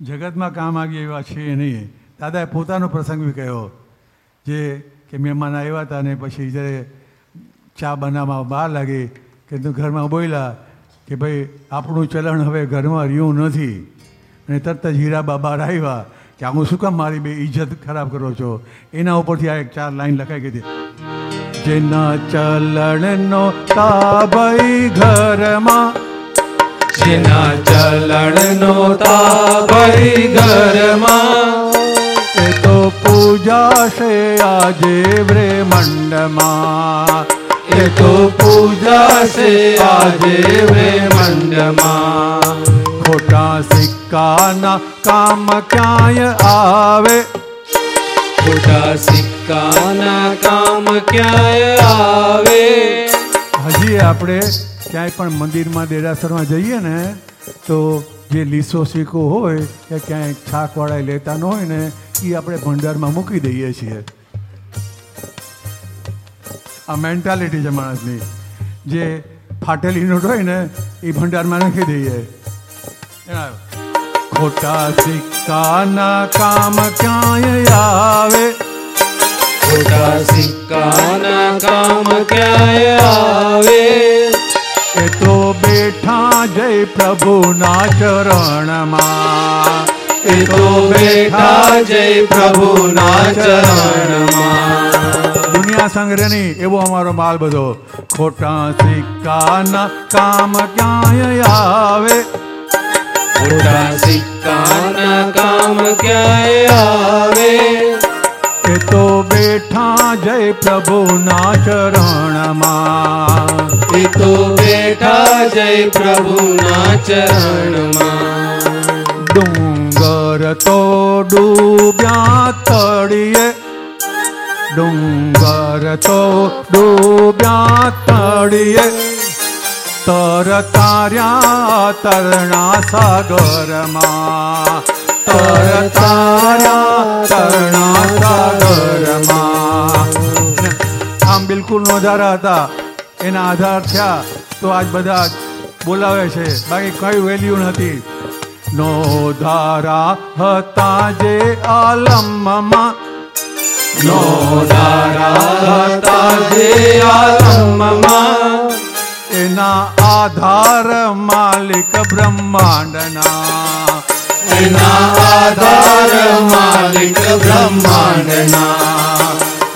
જગતમાં કામ આવીએ એવા છીએ નહીં. દાદાએ પોતાનો પ્રસંગ બી કહ્યો, જે કે મહેમાન આવ્યા હતા ને પછી જ્યારે ચા બનાવવા બહાર લાગી, કે તું ઘરમાં બોલ્યા કે, ભાઈ, આપણું ચલણ હવે ઘરમાં રહ્યું નથી. અને તરત જ હીરાબા બહાર આવ્યા કે હું શું કામ મારી બે ઇજ્જત ખરાબ કરો છો? એના ઉપરથી આ એક ચાર લાઈન લખાઈ ગઈ જેના ચલણનો તાબઈ ઘરમાં જેના ચલણનો તાભઈ ઘરમાં. એ તો પૂજાશે આજે બ્રહ્માંડમાં. એ તો પૂજાશે આજે બ્રહ્માંડમાં. ખોટા સિક્કાના કામ ક્યાંય આવે? ખોટા સિક્કાના કામ ક્યાંય આવે? હજી આપણે ક્યાંય પણ મંદિરમાં દેરાસરમાં જઈએ ને, તો જે લીસો સિક્કો હોય કે ક્યાંય છાકવાળા લેતા ન હોય ને એ આપણે ભંડારમાં મૂકી દઈએ છીએ. આ મેન્ટાલિટી છે માણસની. જે ફાટેલી નોટ હોય ને એ ભંડારમાં નાખી દઈએ. ખોટા સિક્કાના કામ ક્યાંય આવે? ખોટા સિક્કાના કામ ક્યાંય આવે એ તો બેઠા જય પ્રભુના ચરણમાં. એ તો બેઠા જય પ્રભુના ચરણમાં. દુનિયા સંગ્રહની એવો અમારો માલ બધો. ખોટા સિક્કાના કામ ક્યાંય આવે? ખોટા સિક્કાના કામ ક્યાંય આવે? એ તો બેઠા જય પ્રભુના ચરણમાં. એ તો બેઠા જય પ્રભુના ચરણમાં. ડુંગર તો ડૂબ્યા તળીએ ડુંગર તો ડૂબ્યા તળીએ તર તાર્યા તરણા સાગરમાં. આમ બિલકુલ નોંધારા હતા એના આધાર થયા તો આજ બધા બોલાવે છે. બાકી કઈ વેલ્યુ નથી. નો ધારા હતા જે આલમમાં. નો દારા હતા જે આલમમાં. એના આધાર માલિક બ્રહ્માંડના. એના આધાર માલિક બ્રહ્માંડના.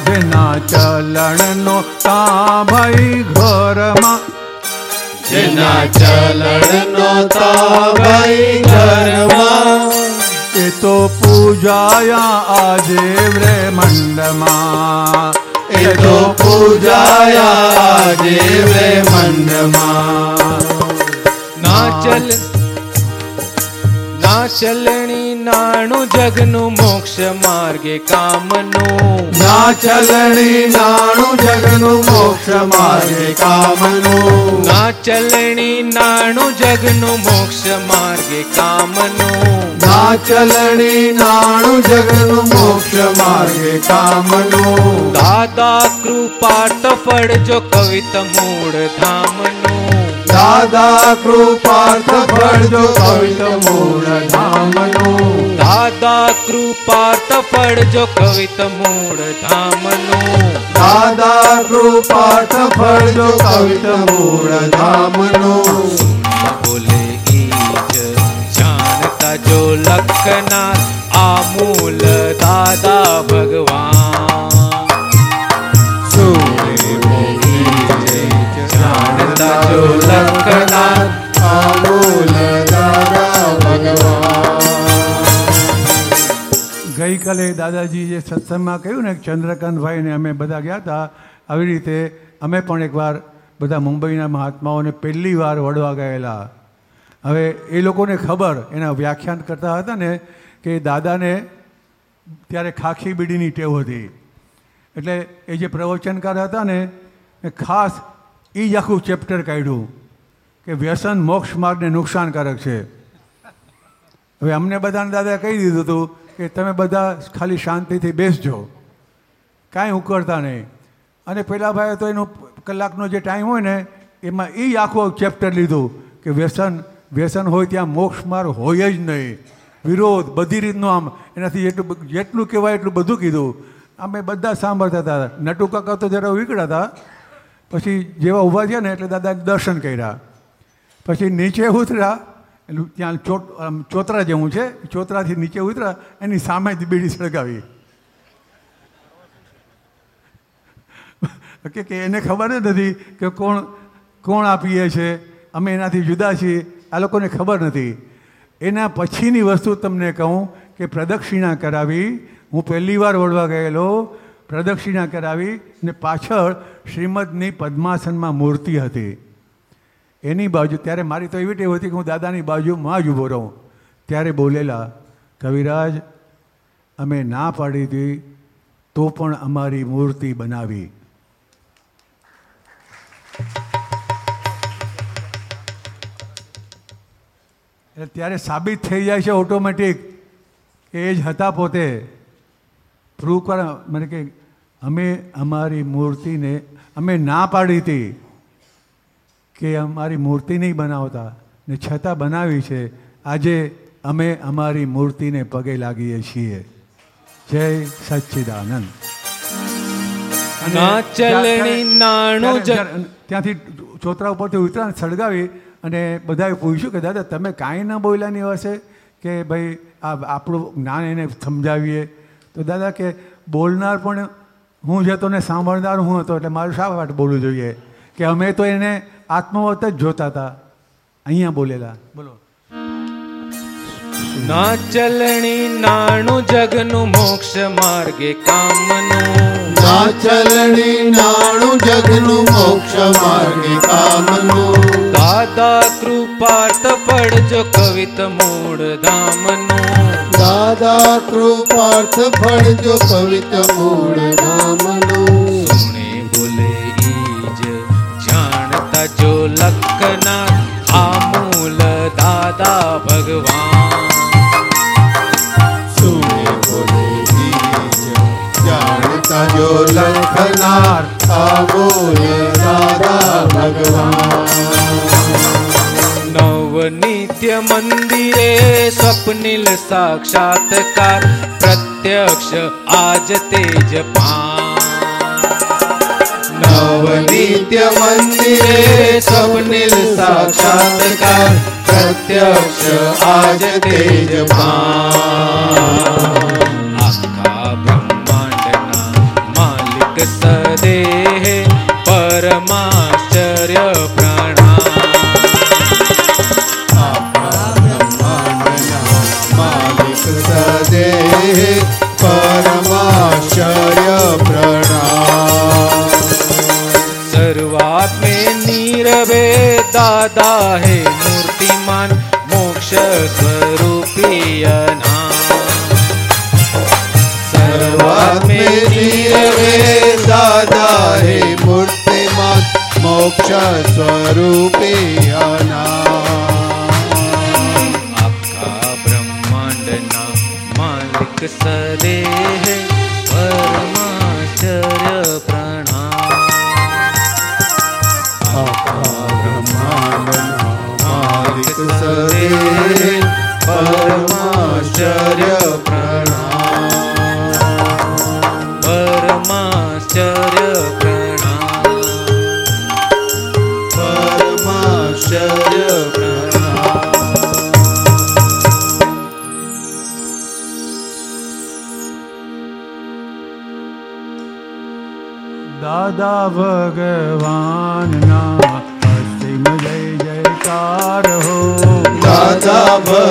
જેના ચલણનો તાભાઈ ઘરમાં. જેના ચલણનો તાભાઈ ઘરમાં. એ તો પૂજાયા આજે રે મંડમાં એ તો પૂજાયા દેવે મંડમાં ના ચલ ના ચલણી નાણું જગનું મોક્ષ માર્ગે કામનું ના ચલણી નાણું જગનું મોક્ષ માર્ગે કામનું ના ચલણી નાણું જગનું મોક્ષ માર્ગે કામનું ના ચલણી નાણું જગનું મોક્ષ માર્ગે કામનું દાદા કૃપાર્થ ફળજો કવિત મૂળ ધામનું દાદા કૃપાર્થ ફળજો કવિત મૂળ ધામનો. દાદા કૃપાર્થ ફળજો કવિત મૂળ ધામનો. દાદા કૃપાર્થ ફળજો કવિત મૂળ ધામનો. બોલે ઈજ જાણતા જો લખના મૂળ દાદા ભગવાન. ગઈકાલે દાદાજી જે સત્સંગમાં કહ્યું ને ચંદ્રકાંતભાઈને અમે બધા ગયા હતા. આવી રીતે અમે પણ એકવાર બધા મુંબઈના મહાત્માઓને પહેલી વાર વડવા ગયેલા. હવે એ લોકોને ખબર, એના વ્યાખ્યાન કરતા હતા ને, કે દાદાને ત્યારે ખાખી બીડીની ટેવ હતી. એટલે એ જે પ્રવચનકાર હતા ને, એ ખાસ એ જ આખું ચેપ્ટર કાઢ્યું કે વ્યસન, મોક્ષ માર્ગને નુકસાનકારક છે. હવે અમને બધાને દાદાએ કહી દીધું હતું કે તમે બધા ખાલી શાંતિથી બેસજો. કાંઈ ઉકળતા નહીં. અને પેલા ભાઈએ તો એનો કલાકનો જે ટાઈમ હોય ને, એમાં એ આખું ચેપ્ટર લીધું કે વ્યસન વ્યસન હોય ત્યાં મોક્ષ માર્ગ હોય જ નહીં. વિરોધ, બધી રીતનું આમ, એનાથી જેટલું જેટલું કહેવાય એટલું બધું કીધું. અમે બધા સાંભળતા હતા. નટુ તો જરા વિકળ્યા હતા. પછી જેવા ઊભા થયા ને એટલે દાદા દર્શન કર્યા. પછી નીચે ઉતર્યા, એટલું ત્યાં ચોટ ચોતરા જેવું છે, ચોતરાથી નીચે ઉતર્યા, એની સામે જ બીડી સળગાવી. કે કે એને ખબર જ નથી કે કોણ કોણ આપીએ છે, અમે એનાથી જુદા છીએ, આ લોકોને ખબર નથી. એના પછીની વસ્તુ તમને કહું કે પ્રદક્ષિણા કરાવી. હું પહેલી વાર વળવા ગયેલો પ્રદક્ષિણા કરાવી ને પાછળ શ્રીમદની પદ્માસનમાં મૂર્તિ હતી. એની બાજુ, ત્યારે મારી તો એવી ટેવ હતી કે હું દાદાની બાજુમાં જ ઊભો રહું. ત્યારે બોલેલા, કવિરાજ, અમે ના પાડી હતી તો પણ અમારી મૂર્તિ બનાવી. ત્યારે સાબિત થઈ જાય છે ઓટોમેટિક. એ જ હતા પોતે. પ્રૂવ કર મને કે અમે અમારી મૂર્તિને અમે ના પાડી હતી કે અમારી મૂર્તિ નહીં બનાવતા ને છતાં બનાવી છે. આજે અમે અમારી મૂર્તિને પગે લાગીએ છીએ. જય સચ્ચિદાનંદ. ના ત્યાંથી ચોતરા ઉપરથી ઉતરા સળગાવી અને બધાએ પૂછ્યું કે દાદા તમે કાંઈ ન બોલ્યાની હશે? કે ભાઈ આ આપણું જ્ઞાન એને સમજાવીએ તો દાદા કે બોલનાર પણ હું જ હતો ને સાંભળનાર હું હતો, એટલે મારું શા માટે બોલવું જોઈએ? કે અમે તો એને આત્મવત જ જોતા હતા. અહીંયા બોલેલા. બોલો. ના ચલણી નાણું જગનું મોક્ષ માર્ગે કામનું. ના ચલણી નાણું જગનું મોક્ષ માર્ગે કામનું. દાદા કૃપાર્થ પડજો કવિત મૂળ ધામનું. દાદા કૃપાર્થ પડજો કવિત મૂળ ધામનું. સુણે બોલે ઈજ જાણતા જો લખના જાણતા જો લખનાર આબોલ દાદા ભગવાન નવ નિત્ય મંદિરે સ્વપ્નિલ સાક્ષાત્કાર પ્રત્યક્ષ આજ તેજ પાન નવ નિત્ય મંદિરે સ્વપ્નિલ સાક્ષાત્કાર પ્રત્યક્ષ सदेहे परमाश्चर्य परमाश्चर्य नीरवे दादा है मूर्तिमान मोक्ष स्वरूपीय नाम में नीरवे પ્રત્યક્ષ સ્વરૂપે આખા બ્રહ્માંડના માલિક સદે પરમાચર્ય પ્રણા આખા બ્રહ્માંડના માલિક સદે પરમાચર્ય પ્રણા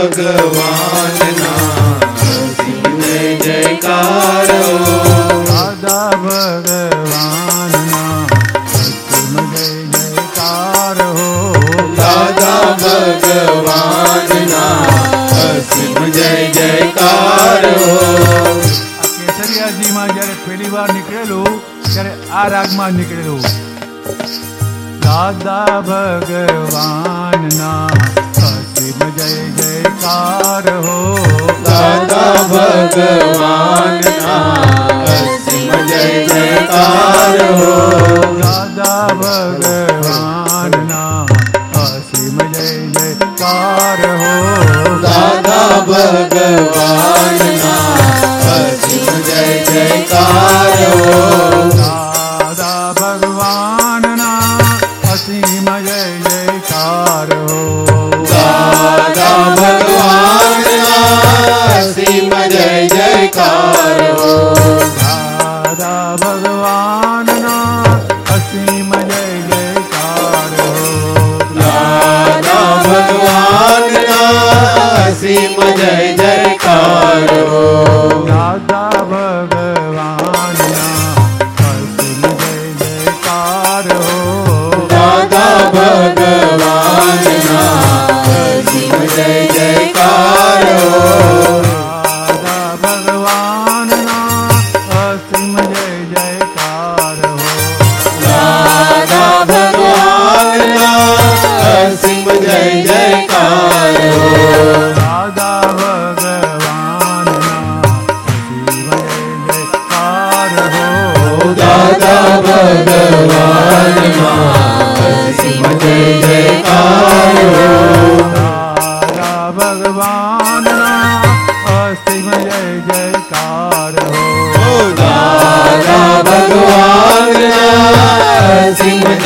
ભગવાનના સિંહને જયકારો દાદા ભગવાનના ભક્તિને જયકારો દાદા ભગવાનના અસીમ જય જયકારો કેસરિયાજીમાં જ્યારે પહેલી વાર ત્યારે આ રાગમાં નીકળેલું દાદા ભગવાનના ભીમ જય જયકાર હો દાદા ભગવાન ભીમ જય જયકાર હો દાદા ભગવાન અસીમ જય જયકાર હો દાદા ભગવાન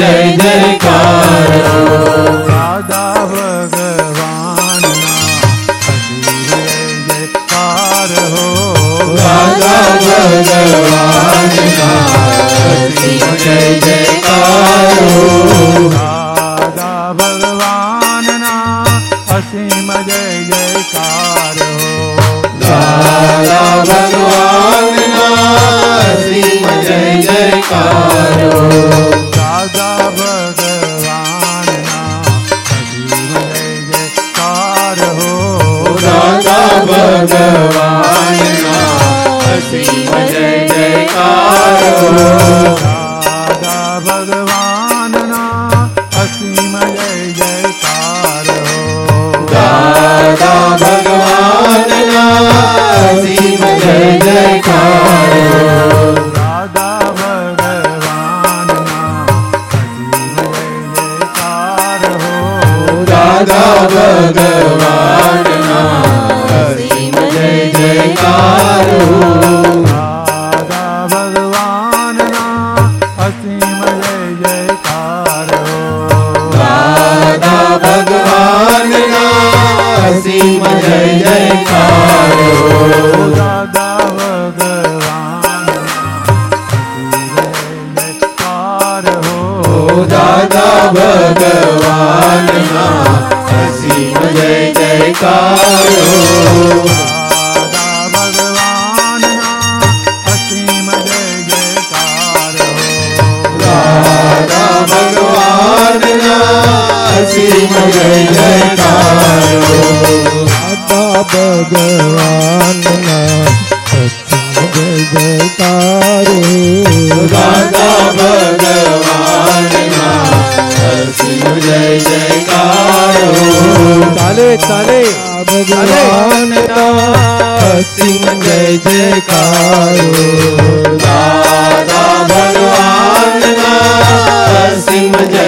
જય જયકાર. દાદા ભગવાન જયકાર હો. ભગવાન. શિવ જય જયકારો માતા ભગવાનના સત્સંગ જય જયકારો દાદા ભગવાનના સત્સંગ જય જયકારો ચાલે ચાલે ભગવાનના સિંહ જય જયકારો દાદા ભગવાનના સિંહ જય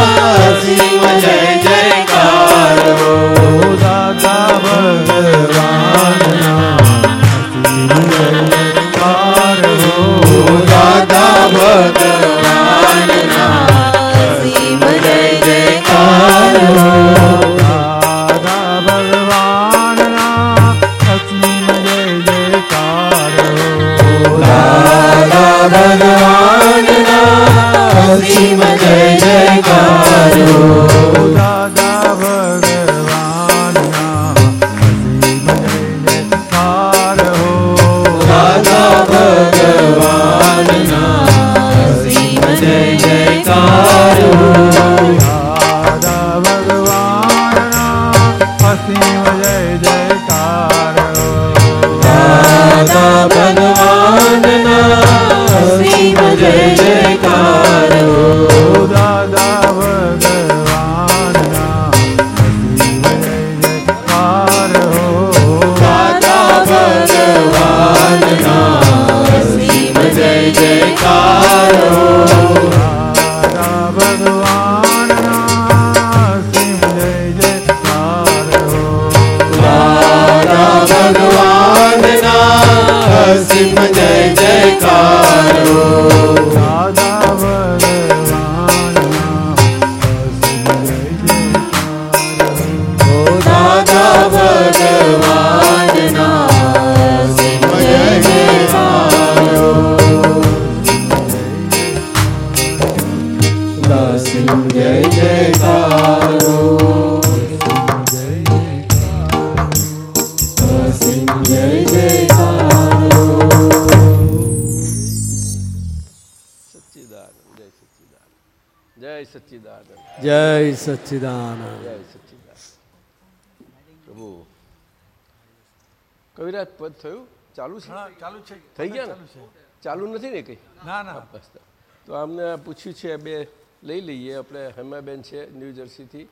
પદ થયું? ચાલુ છે? ચાલુ છે. થઈ ગયા ને? ચાલુ નથી ને કઈ? ના ના. બસ તો. આમને પૂછ્યું છે બે લઈ લઈએ. આપણે હેમાબેન છે ન્યૂ જર્સીથી.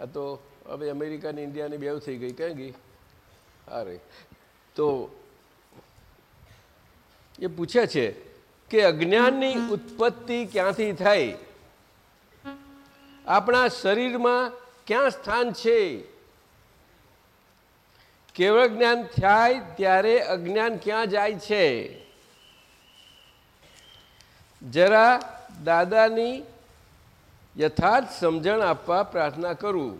આ તો હવે અમેરિકા ને ઇન્ડિયાની બેવ થઈ ગઈ. ક્યાં ગઈ? હા રે તો એ પૂછે છે કે અજ્ઞાનની ઉત્પત્તિ ક્યાંથી થાય? આપણા શરીરમાં ક્યાં સ્થાન છે? કેવળ જ્ઞાન થાય ત્યારે અજ્ઞાન ક્યાં જાય છે? જરા દાદાની યથાર્થ સમજણ આપવા પ્રાર્થના કરું.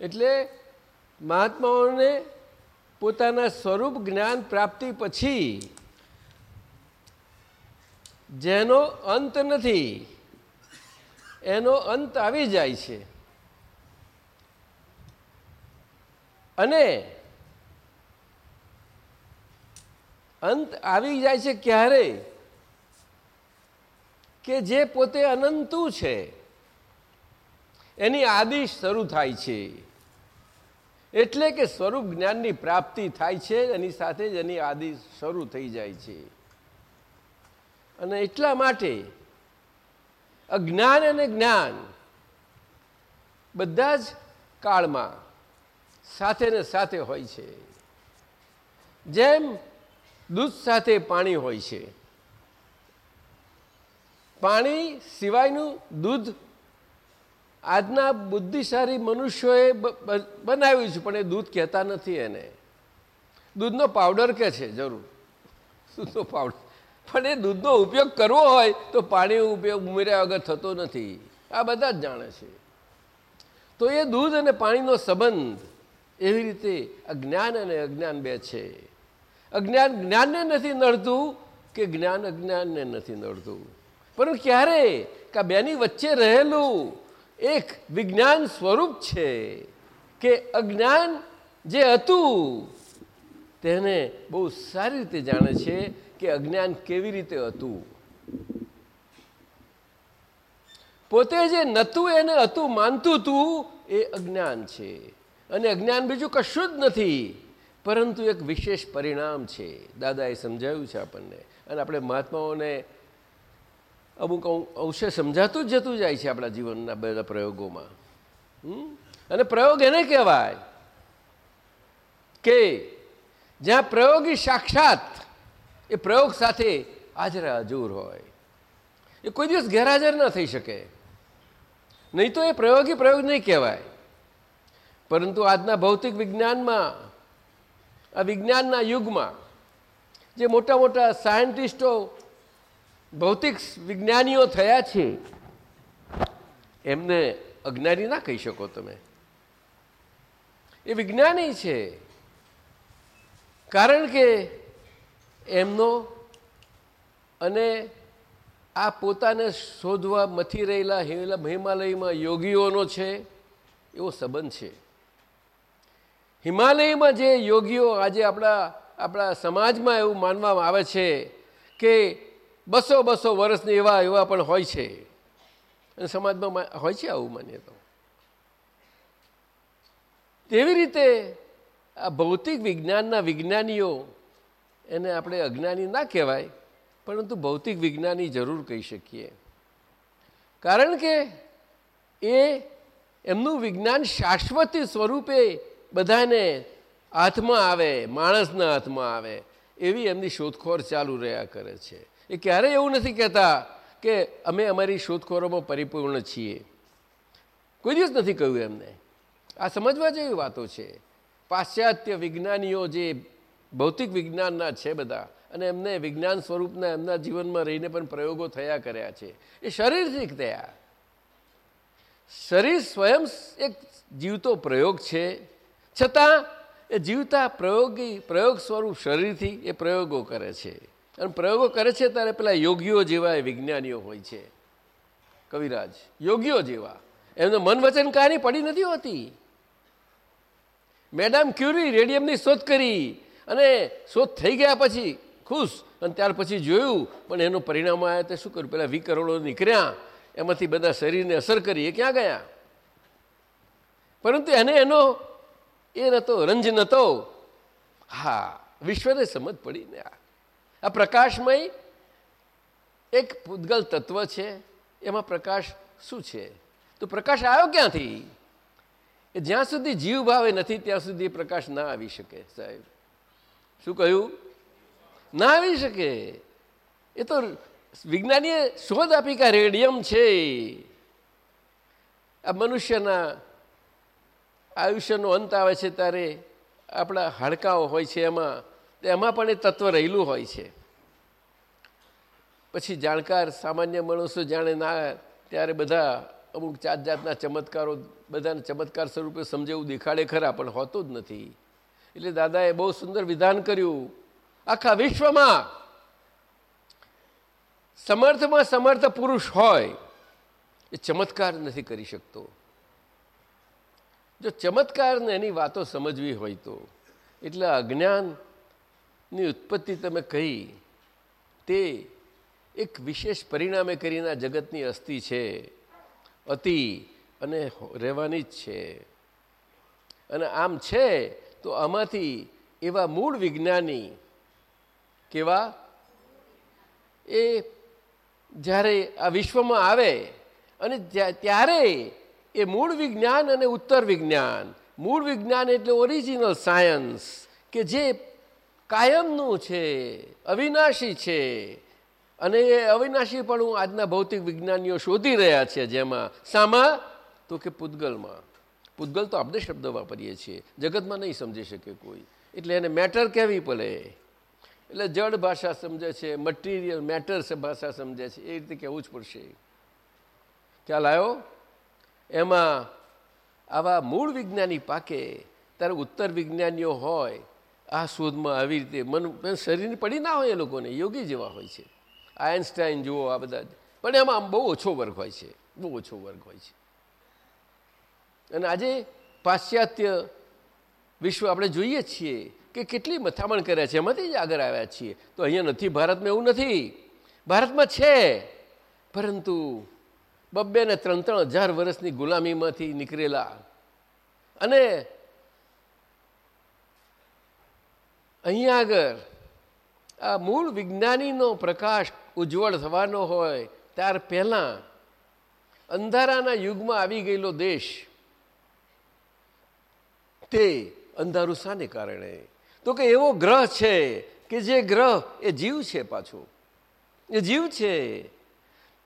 એટલે મહાત્માઓને પોતાના સ્વરૂપ જ્ઞાન પ્રાપ્તિ પછી જેનો અંત નથી, એનો અંત આવી જાય છે. અને અંત આવી જાય છે ક્યારે? કે જે પોતે અનંતુ છે, એની આદિ શરૂ થાય છે. એટલે કે સ્વરૂપ જ્ઞાનની પ્રાપ્તિ થાય છે, એની સાથે જ એની આદિ શરૂ થઈ જાય છે. અને એટલા માટે અજ્ઞાન અને જ્ઞાન બધા જ કાળમાં સાથે ને સાથે હોય છે. જેમ દૂધ સાથે પાણી હોય છે, પાણી સિવાયનું દૂધ આજના બુદ્ધિશાળી મનુષ્યોએ બનાવ્યું છે, પણ એ દૂધ કહેતા નથી એને. દૂધનો પાવડર કે છે? જરૂર. દૂધનો પાવડર પણ એ દૂધનો ઉપયોગ કરવો હોય તો પાણી ઉપયોગ ઉમેર્યા વગર થતો નથી. આ બધા જ જાણે છે. તો એ દૂધ અને પાણીનો સંબંધ એવી રીતે અજ્ઞાન જ્ઞાન અને અજ્ઞાન બે છે. અજ્ઞાન જ્ઞાનને નથી નડતું કે જ્ઞાન અજ્ઞાનને નથી નડતું. પરંતુ ક્યારે કે બેની વચ્ચે રહેલું એક વિજ્ઞાન સ્વરૂપ છે કે અજ્ઞાન જે હતું તેને બહુ સારી રીતે જાણે છે કે અજ્ઞાન કેવી રીતે હતું. પોતે જે નતું એને હતું, માનતું હતું એ અજ્ઞાન છે. અને અજ્ઞાન બીજું કશું જ નથી. પરંતુ એક વિશેષ પરિણામ છે. દાદાએ સમજાવ્યું છે આપણને. અને આપણે મહાત્માઓને અમુક અંશે સમજાતું જ જતું જાય છે આપણા જીવનના બધા પ્રયોગોમાં? અને પ્રયોગ એને કહેવાય કે જ્યાં પ્રયોગી સાક્ષાત એ પ્રયોગ સાથે હાજર હજુર હોય. એ કોઈ દિવસ ગેરહાજર ન થઈ શકે. નહીં તો એ પ્રયોગી પ્રયોગ નહીં કહેવાય. પરંતુ આજના ભૌતિક વિજ્ઞાનમાં, આ વિજ્ઞાનના યુગમાં, જે મોટા મોટા સાયન્ટિસ્ટો, ભૌતિક વિજ્ઞાનીઓ થયા છે, એમને અજ્ઞાની ના કહી શકો તમે. એ વિજ્ઞાની છે. કારણ કે એમનો અને આ પોતાને શોધવા મથી રહેલા હિલ- હિમાલયમાં યોગીઓનો છે, એવો સંબંધ છે. હિમાલયમાં જે યોગીઓ આજે આપણા આપણા સમાજમાં એવું માનવામાં આવે છે કે બસો બસો વર્ષની એવા એવા પણ હોય છે. અને સમાજમાં હોય છે આવું માન્યતા તેવી રીતે આ ભૌતિક વિજ્ઞાનના વિજ્ઞાનીઓ એને આપણે અજ્ઞાની ના કહેવાય, પરંતુ ભૌતિક વિજ્ઞાની જરૂર કહી શકીએ. કારણ કે એ એમનું વિજ્ઞાન શાશ્વતી સ્વરૂપે બધાને હાથમાં આવે, માણસના હાથમાં આવે, એવી એમની શોધખોળ ચાલુ રહ્યા કરે છે. એ ક્યારેય એવું નથી કહેતા કે અમે અમારી શોધખોરોમાં પરિપૂર્ણ છીએ. કોઈ દિવસ નથી કહ્યું એમને. આ સમજવા જેવી વાતો છે. પાશ્ચાત્ય વિજ્ઞાનીઓ જે ભૌતિક વિજ્ઞાનના છે બધા અને એમને વિજ્ઞાન સ્વરૂપના એમના જીવનમાં રહીને પણ પ્રયોગો થયા કર્યા છે. એ શરીરથી થયા. શરીર સ્વયં એક જીવતો પ્રયોગ છે. છતાં એ જીવતા પ્રયોગી, પ્રયોગ સ્વરૂપ શરીરથી એ પ્રયોગો કરે છે. અને પ્રયોગો કરે છે ત્યારે પેલા યોગીઓ જેવા એ વિજ્ઞાનીઓ હોય છે. કવિરાજ, યોગીઓ જેવા. એમને મન વચન કહાની પડી નથી હોતી. મેડમ ક્યુરી રેડિયમની શોધ કરી અને શોધ થઈ ગયા પછી ખુશ અને ત્યાર પછી જોયું, પણ એનું પરિણામ આવ્યા તે શું કર્યું? પેલા વિકરણો નીકળ્યા, એમાંથી બધા શરીરને અસર કરી. એ ક્યાં ગયા? પરંતુ એને એનો એ નહોતો રંજ નહોતો હા, વિશ્વને સમજ પડી ને આ. આ પ્રકાશમય એક પૂદગલ તત્વ છે, એમાં પ્રકાશ શું છે? તો પ્રકાશ આવ્યો ક્યાંથી? એ જ્યાં સુધી જીવ ભાવે નથી, ત્યાં સુધી પ્રકાશ ના આવી શકે, સાહેબ. શું કહ્યું? ના આવી શકે. એ તો વિજ્ઞાનીએ શોધ આપી કે રેડિયમ છે. આ મનુષ્યના આયુષ્યનો અંત આવે છે ત્યારે આપણા હાડકાઓ હોય છે એમાં એમાં પણ એ તત્વ રહેલું હોય છે. પછી જાણકાર, સામાન્ય માણસો જાણે ના, ત્યારે બધા અમુક જાત જાતના ચમત્કારો, બધાને ચમત્કાર સ્વરૂપે સમજેવું દેખાડે ખરા, પણ હોતું જ નથી. એટલે દાદાએ બહુ સુંદર વિધાન કર્યું. આખા વિશ્વમાં સમર્થમાં સમર્થ પુરુષ હોય, એ ચમત્કાર નથી કરી શકતો. જો ચમત્કારને એની વાતો સમજવી હોય તો, એટલે અજ્ઞાનની ઉત્પત્તિ તમે કહી, તે એક વિશેષ પરિણામે કરીને આ જગતની અસ્થિ છે, અતિ અને રહેવાની જ છે. અને આમ છે તો આમાંથી એવા મૂળ વિજ્ઞાની કેવા? એ જ્યારે આ વિશ્વમાં આવે અને ત્યારે એ મૂળ વિજ્ઞાન અને ઉત્તર વિજ્ઞાન. મૂળ વિજ્ઞાન એટલે ઓરિજિનલ સાયન્સ કે જે કાયમનું છે, અવિનાશી છે. અને એ અવિનાશી પણ હું આજના ભૌતિક વિજ્ઞાનીઓ શોધી રહ્યા છે જેમાં. શામાં? તો કે પૂતગલમાં. પૂતગલ તો આપણે શબ્દ વાપરીએ છીએ. જગતમાં નહીં સમજી શકે કોઈ. એટલે એને મેટર કહેવી પડે. એટલે જડ ભાષા સમજે છે મટીરિયલ મેટર ભાષા સમજે છે. એ રીતે કહેવું જ પડશે. ખ્યાલ આવ્યો? એમાં આવા મૂળ વિજ્ઞાની પાકે ત્યારે ઉત્તર વિજ્ઞાનીઓ હોય, આ શોધમાં આવી રીતે મન શરીરની પડી ના હોય એ લોકોને, યોગી જેવા હોય છે. આયન્સ્ટાઈન જુઓ આ બધા પણ એમાં આમ બહુ ઓછો વર્ગ હોય છે, બહુ ઓછો વર્ગ હોય છે. અને આજે પાશ્ચાત્ય વિશ્વ આપણે જોઈએ છીએ કે કેટલી મથામણ કર્યા છે, એમાંથી જ આગળ આવ્યા છીએ. તો અહીંયા નથી ભારતમાં એવું નથી. ભારતમાં છે, પરંતુ બબ્બે ને ત્રણ ત્રણ હજાર વર્ષની ગુલામીમાંથી નીકળેલા. અને અહીંયા આગળ આ મૂળ વિજ્ઞાનીનો પ્રકાશ ઉજ્જવળ થવાનો હોય, ત્યાર પહેલાં અંધારાના યુગમાં આવી ગયેલો દેશ તે અંધારું શાને કારણે? તો કે એવો ગ્રહ છે કે જે ગ્રહ એ જીવ છે પાછો. એ જીવ છે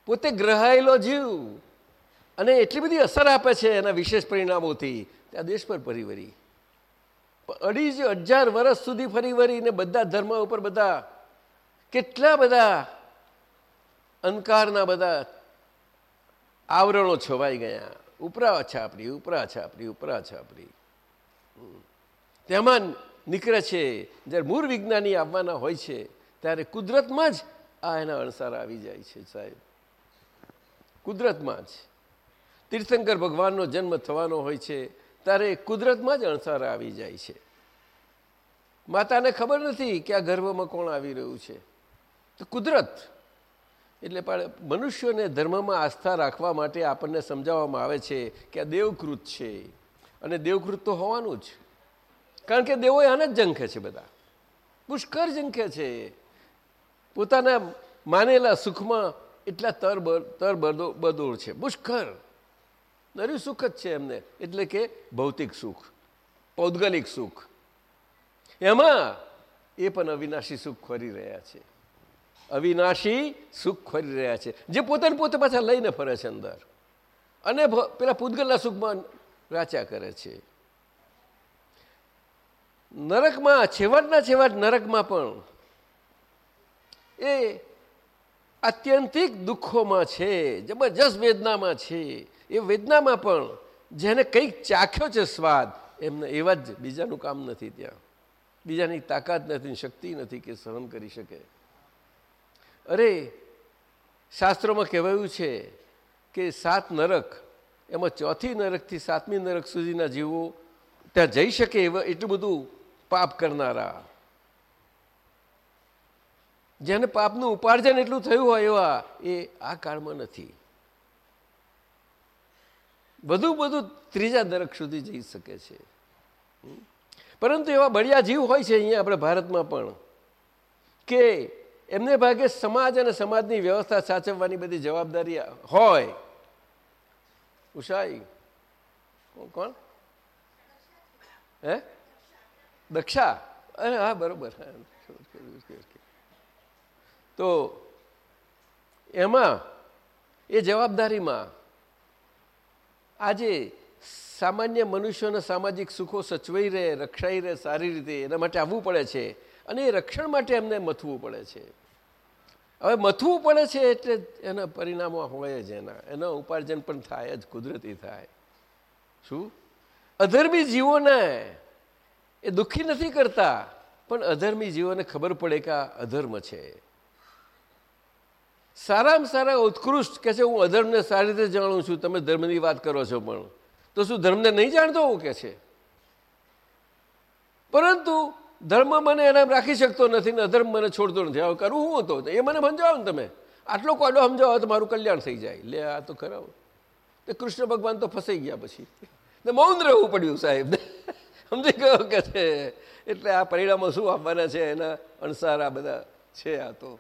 પોતે ગ્રહાયેલો જીવ. અને એટલી બધી અસર આપે છે એના વિશેષ પરિણામોથી. આ દેશ પર પરિવરી અઢી હજાર વર્ષ સુધી ફરી વળીને બધા ધર્મ ઉપર બધા કેટલા બધા અંકારના બધા આવરણો છવાઈ ગયા. ઉપરા છાપરી ઉપરા છાપરી ઉપરા છાપરી. તેમાં નીકળે છે, જ્યારે મૂળ વિજ્ઞાની આવવાના હોય છે, ત્યારે કુદરતમાં જ આ એના અણસાર આવી જાય છે સાહેબ. કુદરતમાં જ. તીર્થંકર ભગવાનનો જન્મ થવાનો હોય છે, ત્યારે કુદરતમાં જ અણસાર આવી જાય છે. માતાને ખબર નથી કે આ ગર્ભમાં કોણ આવી રહ્યું છે. તો કુદરત. એટલે પણ મનુષ્યોને ધર્મમાં આસ્થા રાખવા માટે આપણને સમજાવવામાં આવે છે કે આ દેવકૃત છે. અને દેવકૃત તો હોવાનું જ. કારણ કે દેવો આને જ જંખે છે બધા. પુષ્કર જંખે છે. પોતાના માનેલા સુખમાં એટલા તર તર બદોળ છે. પુષ્કર નર્યું સુખ જ છે એમને. એટલે કે ભૌતિક સુખ, પૌદ્ગલિક સુખ. એમાં એ પણ અવિનાશી સુખ ખોરી રહ્યા છે. અવિનાશી સુખ ખોરી રહ્યા છે. જે પોતાને પોતે પાછા લઈને ફરે છે અંદર. અને પેલા પૂતગલના સુખમાં રાચ્યા કરે છે. નરકમાં, છેવટના છેવટ નરકમાં પણ એ આત્યંતિક દુઃખોમાં છે, જબરજસ્ત વેદનામાં છે. એ વેદનામાં પણ જેને કંઈક ચાખ્યો છે સ્વાદ, એમને એવા જ બીજાનું કામ નથી ત્યાં. બીજાની તાકાત નથી, શક્તિ નથી કે સહન કરી શકે. અરે, શાસ્ત્રોમાં કહેવાયું છે કે સાત નરક, એમાં ચોથી નરકથી સાતમી નરક સુધીના જીવો ત્યાં જઈ શકે એવા એટલું બધું પાપ કરનારા. જેને પાપનું ઉપાર્જન એટલું થયું હોય એવા એ આ કાળમાં નથી. બધું બધું ત્રીજા દરક સુધી જઈ શકે છે. પરંતુ એવા બળિયા જીવ હોય છે અહીંયા આપણે ભારતમાં પણ કે એમને ભાગે સમાજ અને સમાજની વ્યવસ્થા સાચવવાની બધી જવાબદારી હોય. ઉષાઈ. કોણ હે? દક્ષા. અરે હા, બરોબર. તો એમાં, એ જવાબદારીમાં, આજે સામાન્ય મનુષ્યોના સામાજિક સુખો સચવાઈ રહે, રક્ષાઈ રહે સારી રીતે, એના માટે આવવું પડે છે અને એ રક્ષણ માટે એમને મથવું પડે છે. હવે મથવું પડે છે એટલે એના પરિણામો હોય જ એના. એના ઉપાર્જન પણ થાય જ, કુદરતી થાય. શું? અધર્મી જીવોને એ દુઃખી નથી કરતા, પણ અધર્મી જીવોને ખબર પડે કે આ અધર્મ છે. સારામાં સારા ઉત્કૃષ્ટ કે છે, હું અધર્મને સારી રીતે જાણું છું, તમે ધર્મની વાત કરો છો પણ. તો શું ધર્મને નહીં જાણતો હું કે છે? પરંતુ ધર્મ મને એને રાખી શકતો નથી ને અધર્મ મને છોડતો નથી. હવે કરવું હું હતો એ મને સમજાવો ને તમે. આટલો કોડો સમજાવો તો મારું કલ્યાણ થઈ જાય. લે, આ તો ખરા તે કૃષ્ણ ભગવાન તો ફસાઈ ગયા પછી. ને મૌન રહેવું પડ્યું સાહેબ. સમજી ગયો કે છે? એટલે આ પરિણામો શું આપવાના છે? એના અણસાર આ બધા છે આ તો.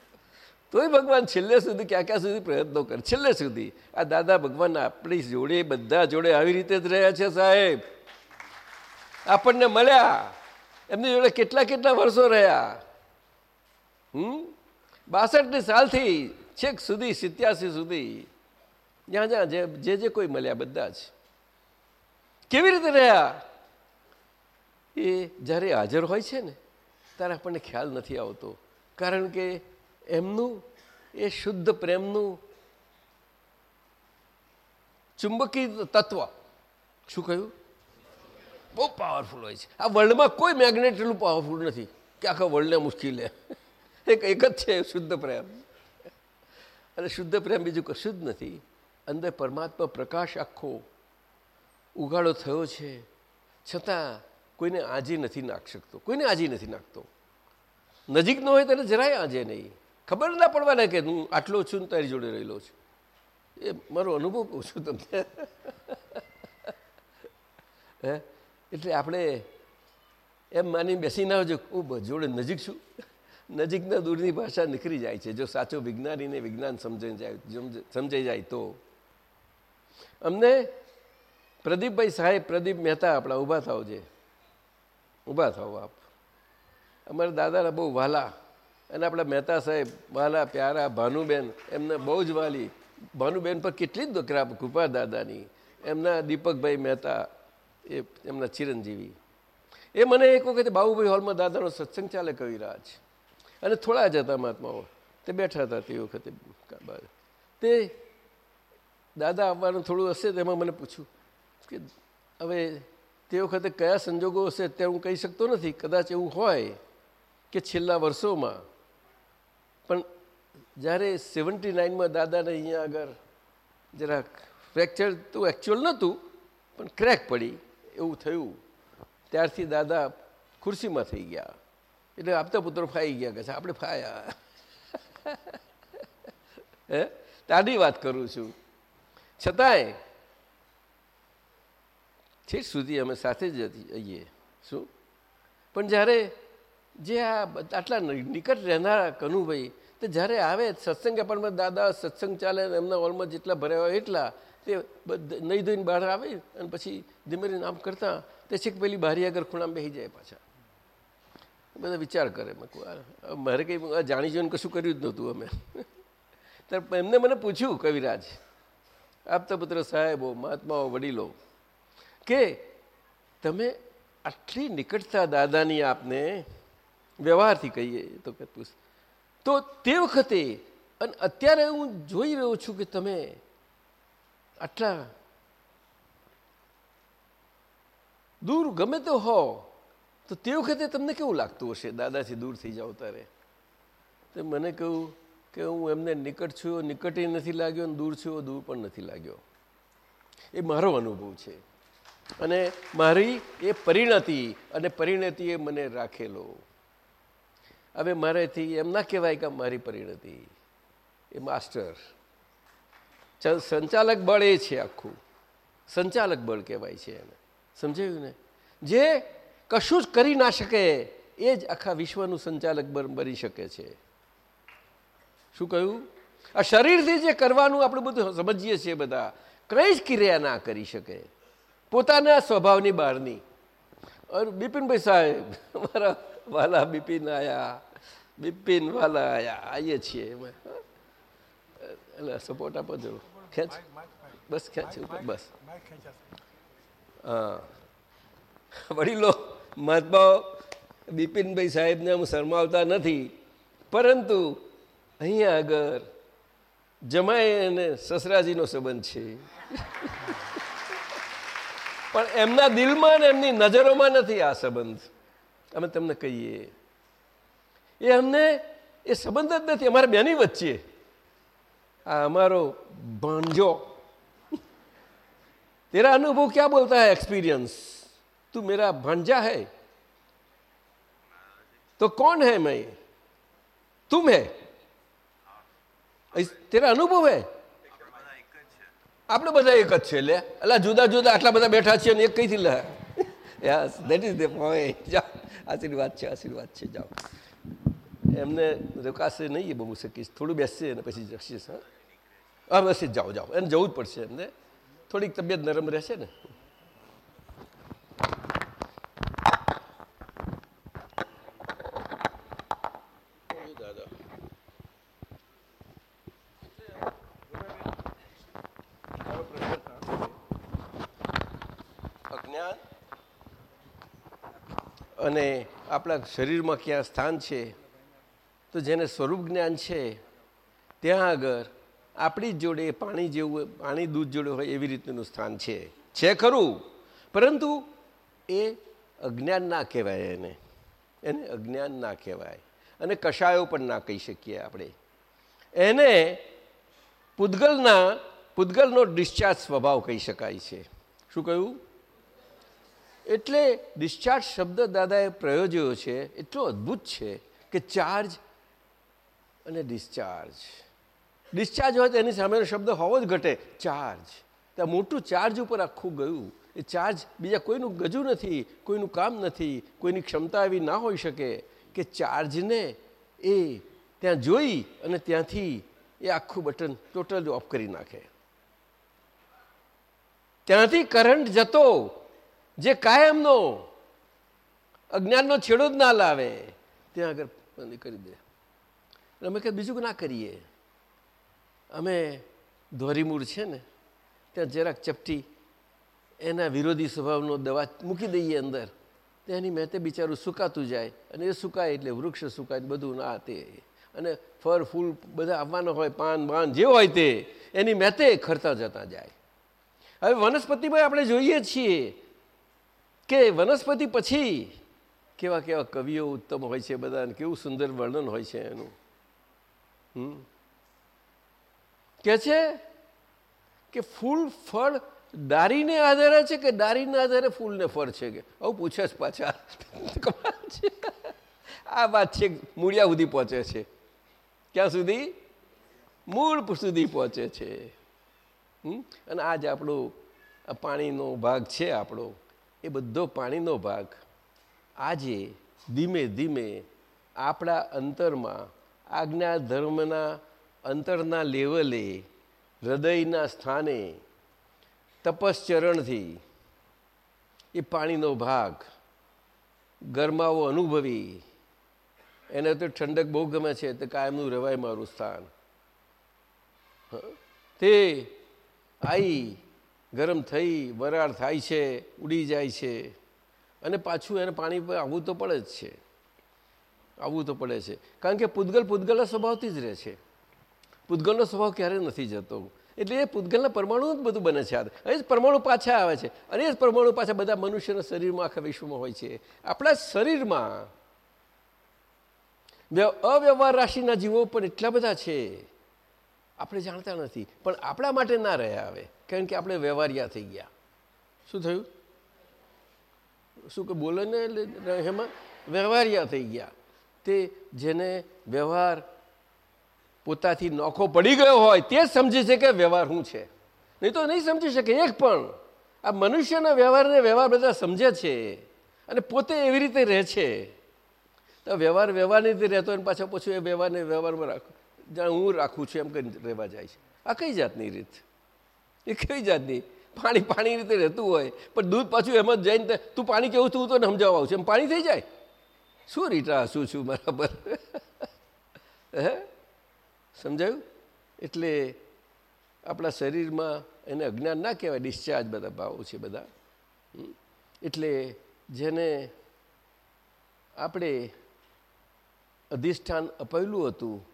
તોય ભગવાન છેલ્લે સુધી ક્યાં ક્યાં સુધી પ્રયત્નો કરે? છેલ્લે સુધી. આ દાદા ભગવાન આપણી જોડે બધા જોડે આવી રીતે જ રહ્યા છે સાહેબ. આપણને મળ્યા. એમની જોડે કેટલા કેટલા વર્ષો રહ્યા? હમ? બાસઠની સાલથી છેક સુધી, સિત્યાસી સુધી. જ્યાં જ્યાં જે જે કોઈ મળ્યા બધા જ. કેવી રીતે રહ્યા? એ જ્યારે હાજર હોય છે ને, ત્યારે આપણને ખ્યાલ નથી આવતો. કારણ કે એમનું, એ શુદ્ધ પ્રેમનું ચુંબકીય તત્વ. શું કહ્યું? બહુ પાવરફુલ હોય છે. આ વર્લ્ડમાં કોઈ મેગ્નેટ એટલું પાવરફુલ નથી કે આખા વર્લ્ડને મુશ્કેલ એક એક જ છે શુદ્ધ પ્રેમ. અને શુદ્ધ પ્રેમ બીજું કશું જ નથી. અંદર પરમાત્મા પ્રકાશ આખો ઉગાડો થયો છે. છતાં કોઈને આજે નથી નાખી શકતો. કોઈને આજે નથી નાખતો. નજીક ન હોય તેને જરાય આજે નહીં. ખબર ના પડવાને કે હું આટલો છું ને તારી જોડે રહેલો છું. એ મારો અનુભવ કહું છું તમને. હે? એટલે આપણે એમ માની બેસી ના આવજો, ખૂબ જોડે નજીક છું. નજીકના દૂરની ભાષા નીકળી જાય છે. જો સાચો વિજ્ઞાનીને વિજ્ઞાન સમજાઈ જાય સમજાઈ જાય તો. અમને પ્રદીપભાઈ સાહેબ, પ્રદીપ મહેતા આપણા ઊભા થાવ છે ઊભા થાવ આપ. અમારા દાદાના બહુ વાલા અને આપણા મહેતા સાહેબ, વાલા પ્યારા ભાનુબેન, એમને બહુ જ વાલી. ભાનુબેન પર કેટલી જ કૃપા દાદાની. એમના દીપકભાઈ મહેતા, એ એમના ચિરંજીવી. એ મને એક વખતે બાબુભાઈ હોલમાં દાદાનો સત્સંગ ચાલે કવિરાજ. અને થોડા જ હતા મહાત્માઓ. તે બેઠા હતા તે વખતે. તે દાદા આવવાનું થોડું હશે તેમાં મને પૂછ્યું કે હવે તે વખતે કયા સંજોગો હશે તે હું કહી શકતો નથી. કદાચ એવું હોય કે છેલ્લા વર્ષોમાં પણ જ્યારે સેવન્ટી નાઇનમાં દાદાને અહીંયા આગળ જરાક ફ્રેક્ચર તો એકચ્યુઅલ નહોતું, પણ ક્રેક પડી, એવું થયું. ત્યારથી દાદા ખુરશીમાં થઈ ગયા. એટલે આપતા પુત્રો ફાઈ ગયા કે આપણે ફાયા. [laughs] હે? તારી વાત કરું છું. છતાંય છેક સુધી અમે સાથે જ જઈએ શું? પણ જ્યારે જે આટલા નિકટ રહેનારા કનુભાઈ, તે જ્યારે આવે, સત્સંગ એપાર્ટમેન્ટ દાદા સત્સંગ ચાલે એમના હોલમાં જેટલા ભર્યા હોય એટલા, તે નહીં ધોઈને બહાર આવે અને પછી ધીમે ધીમે આમ કરતા, તે છેક પેલી બારી આગળ ખૂણામાં બેસી જાય પાછા. બધા વિચાર કરે મારે કંઈ જાણી જોઈને કશું કર્યું જ નહોતું અમે. [laughs] ત્યારે એમને મને પૂછ્યું, કવિરાજ આપતા પુત્ર સાહેબો મહાત્માઓ, વડીલો, કે તમે આટલી નિકટતા દાદાની આપને વ્યવહારથી કહીએ તો કે પૂછ તો તે વખતે, અને અત્યારે હું જોઈ રહ્યો છું કે તમે આટલા દૂર ગમે તો હો, તો તે વખતે તમને કેવું લાગતું હશે? દાદાથી દૂર થઈ જાઓ ત્યારે. તો મને કહ્યું કે હું એમને નિકટ છું, નિકટે નથી લાગ્યો અને દૂર છું, દૂર પણ નથી લાગ્યો. એ મારો અનુભવ છે. અને મારી એ પરિણતિ, અને પરિણતિએ મને રાખેલો. હવે મારેથી એમ ના કહેવાય કે મારી પરિણતિ. એ માસ્ટર. સંચાલક બળ એ છે આખું. સંચાલક બળ કહેવાય છે એને. સમજાયું ને? જે કશું જ કરી ના શકે, એ જ આખા વિશ્વનું સંચાલક બળ બની શકે છે. શું કહ્યું? આ શરીરથી જે કરવાનું આપણે બધું સમજીએ છીએ બધા, કંઈ જ ક્રિયા ના કરી શકે. પોતાના સ્વભાવની બહારની. બિપિનભાઈ સાહેબ, મારા વાલા બિપિન આયા. બિપિન વાલા આયા. આવીએ છીએ અમે એટલે સપોર્ટ આપો જરૂર. ખેંચ. બસ ખેંચ બસ. હા. વડીલો મહાત્માઓ બિપિનભાઈ સાહેબને હું શરમાવતા નથી. પરંતુ અહીંયા આગળ જમાય અને સસરાજીનો સંબંધ છે. પણ એમના દિલમાં અને એમની નજરોમાં નથી આ સંબંધ. અમે તમને કહીએ એ અમને એ સંબંધ જ નથી અમારા બેની વચ્ચે આ અમારો ભાંજો तेरा अनुभव क्या बोलता है एक्सपीरियंस तू मेरा भांजा है तो कौन है मैं तुम है इस- तेरा अनुभव है આપણે બધા એક જ છે લે અલા જુદા જુદા આટલા બધા બેઠા છે અને એક કઈથી લે Yes that is the point જાઓ આશીર્વાદ છે આશીર્વાદ છે, જાઓ. એમને રોકાશે નહીં બહુ શકીશ થોડું બેસશે અને પછી જશે હા? હા, બસ જાઓ જાઓ. એને જવું જ પડશે એમને. થોડીક તબિયત નરમ રહેશે ને. અને આપણા શરીરમાં ક્યાં સ્થાન છે, તો જેને સ્વરૂપ જ્ઞાન છે, ત્યાં આગળ આપણી જોડે પાણી જેવું, પાણી દૂધ જોડે હોય એવી રીતનું સ્થાન છે. છે ખરું, પરંતુ એ અજ્ઞાન ના કહેવાય એને. એને અજ્ઞાન ના કહેવાય. અને કશાયો પણ ના કહી શકીએ આપણે. એને પૂદગલના પૂદગલનો ડિસ્ચાર્જ સ્વભાવ કહી શકાય છે. શું કહ્યું? એટલે ડિસ્ચાર્જ શબ્દ દાદાએ પ્રયોજ્યો છે, એટલો અદ્ભુત છે કે ચાર્જ અને ડિસ્ચાર્જ ડિસ્ચાર્જ હોય તો એની સામેનો શબ્દ હોવો જ ઘટે ચાર્જ ત્યાં મોટું ચાર્જ ઉપર આખું ગયું. એ ચાર્જ બીજા કોઈનું ગજુ નથી, કોઈનું કામ નથી, કોઈની ક્ષમતા એવી ના હોઈ શકે કે ચાર્જને એ ત્યાં જોઈ અને ત્યાંથી એ આખું બટન ટોટલ ઓફ કરી નાખે. ત્યાંથી કરંટ જતો જે કાયમનો અજ્ઞાનનો છેડો જ ના લાવે, ત્યાં આગળ કરી દે. અમે કંઈ બીજું ના કરીએ. અમે ધોરીમૂળ છે ને, ત્યાં જરાક ચપટી, એના વિરોધી સ્વભાવનો દવા મૂકી દઈએ અંદર. તેની મેં તે બિચારું સુકાતું જાય, અને એ સુકાય એટલે વૃક્ષ સુકાય બધું ના તે. અને ફળ, ફૂલ બધા આવવાના હોય, પાન, બાન, જે હોય તે, એની મેતે ખરતા જતા જાય. હવે વનસ્પતિમાં આપણે જોઈએ છીએ કે વનસ્પતિ પછી કેવા કેવા કવિઓ ઉત્તમ હોય છે બધા અને કેવું સુંદર વર્ણન હોય છે એનું? હમ? કે છે કે ફૂલ ફળ ડારીને આધારે છે કે ડારીના આધારે ફૂલને ફળ છે કે? આવું પૂછે જ પાછા. આ વાત છે મૂળિયા સુધી પહોંચે છે. ક્યાં સુધી? મૂળ સુધી પહોંચે છે? અને આજ આપણો પાણીનો ભાગ છે આપણો. એ બધો પાણીનો ભાગ આજે ધીમે ધીમે આપણા અંતરમાં આજ્ઞા ધર્મના અંતરના લેવલે હૃદયના સ્થાને તપશ્ચરણથી એ પાણીનો ભાગ ગરમાવો અનુભવી. એને તો ઠંડક બહુ ગમે છે, તો કાયમનું રહેવાય મારું સ્થાન. તે આઈ ગરમ થઈ, વરાળ થાય છે, ઉડી જાય છે. અને પાછું એને પાણી પર આવવું તો પડે જ છે. આવવું તો પડે છે. કારણ કે પૂતગલ પૂતગલના સ્વભાવથી જ રહે છે. પૂતગલનો સ્વભાવ ક્યારેય નથી જતો. એટલે એ પૂતગલના પરમાણુ જ બધું બને છે આ એ જ પરમાણુ પાછા આવે છે. અને એ જ પરમાણુ પાછા બધા મનુષ્યના શરીરમાં આખા વિશ્વમાં હોય છે. આપણા શરીરમાં વ્ય- અવ્યવહાર રાશિના જીવો પણ એટલા બધા છે. આપણે જાણતા નથી. પણ આપણા માટે ના રહ્યા હવે કારણ કે આપણે વ્યવહારિયા થઈ ગયા. શું થયું? શું કે બોલે ને એમાં વ્યવહારિયા થઈ ગયા. તે જેને વ્યવહાર પોતાથી નોખો પડી ગયો હોય તે જ સમજે છે કે વ્યવહાર શું છે. નહીં તો નહીં સમજી શકે એક પણ. આ મનુષ્યના વ્યવહારને વ્યવહાર બધા સમજે છે અને પોતે એવી રીતે રહે છે. તો વ્યવહાર વ્યવહારની રીતે રહેતો હોય પાછા પછી એ વ્યવહારને વ્યવહારમાં રાખો. હું રાખું છું એમ કરીને રહેવા જાય છે. આ કઈ જાતની રીત? એ કઈ જાતની? પાણી પાણી રીતે રહેતું હોય. પણ દૂધ પાછું એમ જ જઈને તું પાણી કેવું તું તો સમજાવવા આવું છું એમ પાણી થઈ જાય. શું રીટા શું છું બરાબર? [laughs] હે? સમજાયું? એટલે આપણા શરીરમાં એને અજ્ઞાન ના કહેવાય, ડિસ્ચાર્જ બધા ભાવો છે બધા. એટલે જેને આપણે અધિષ્ઠાન અપાયેલું હતું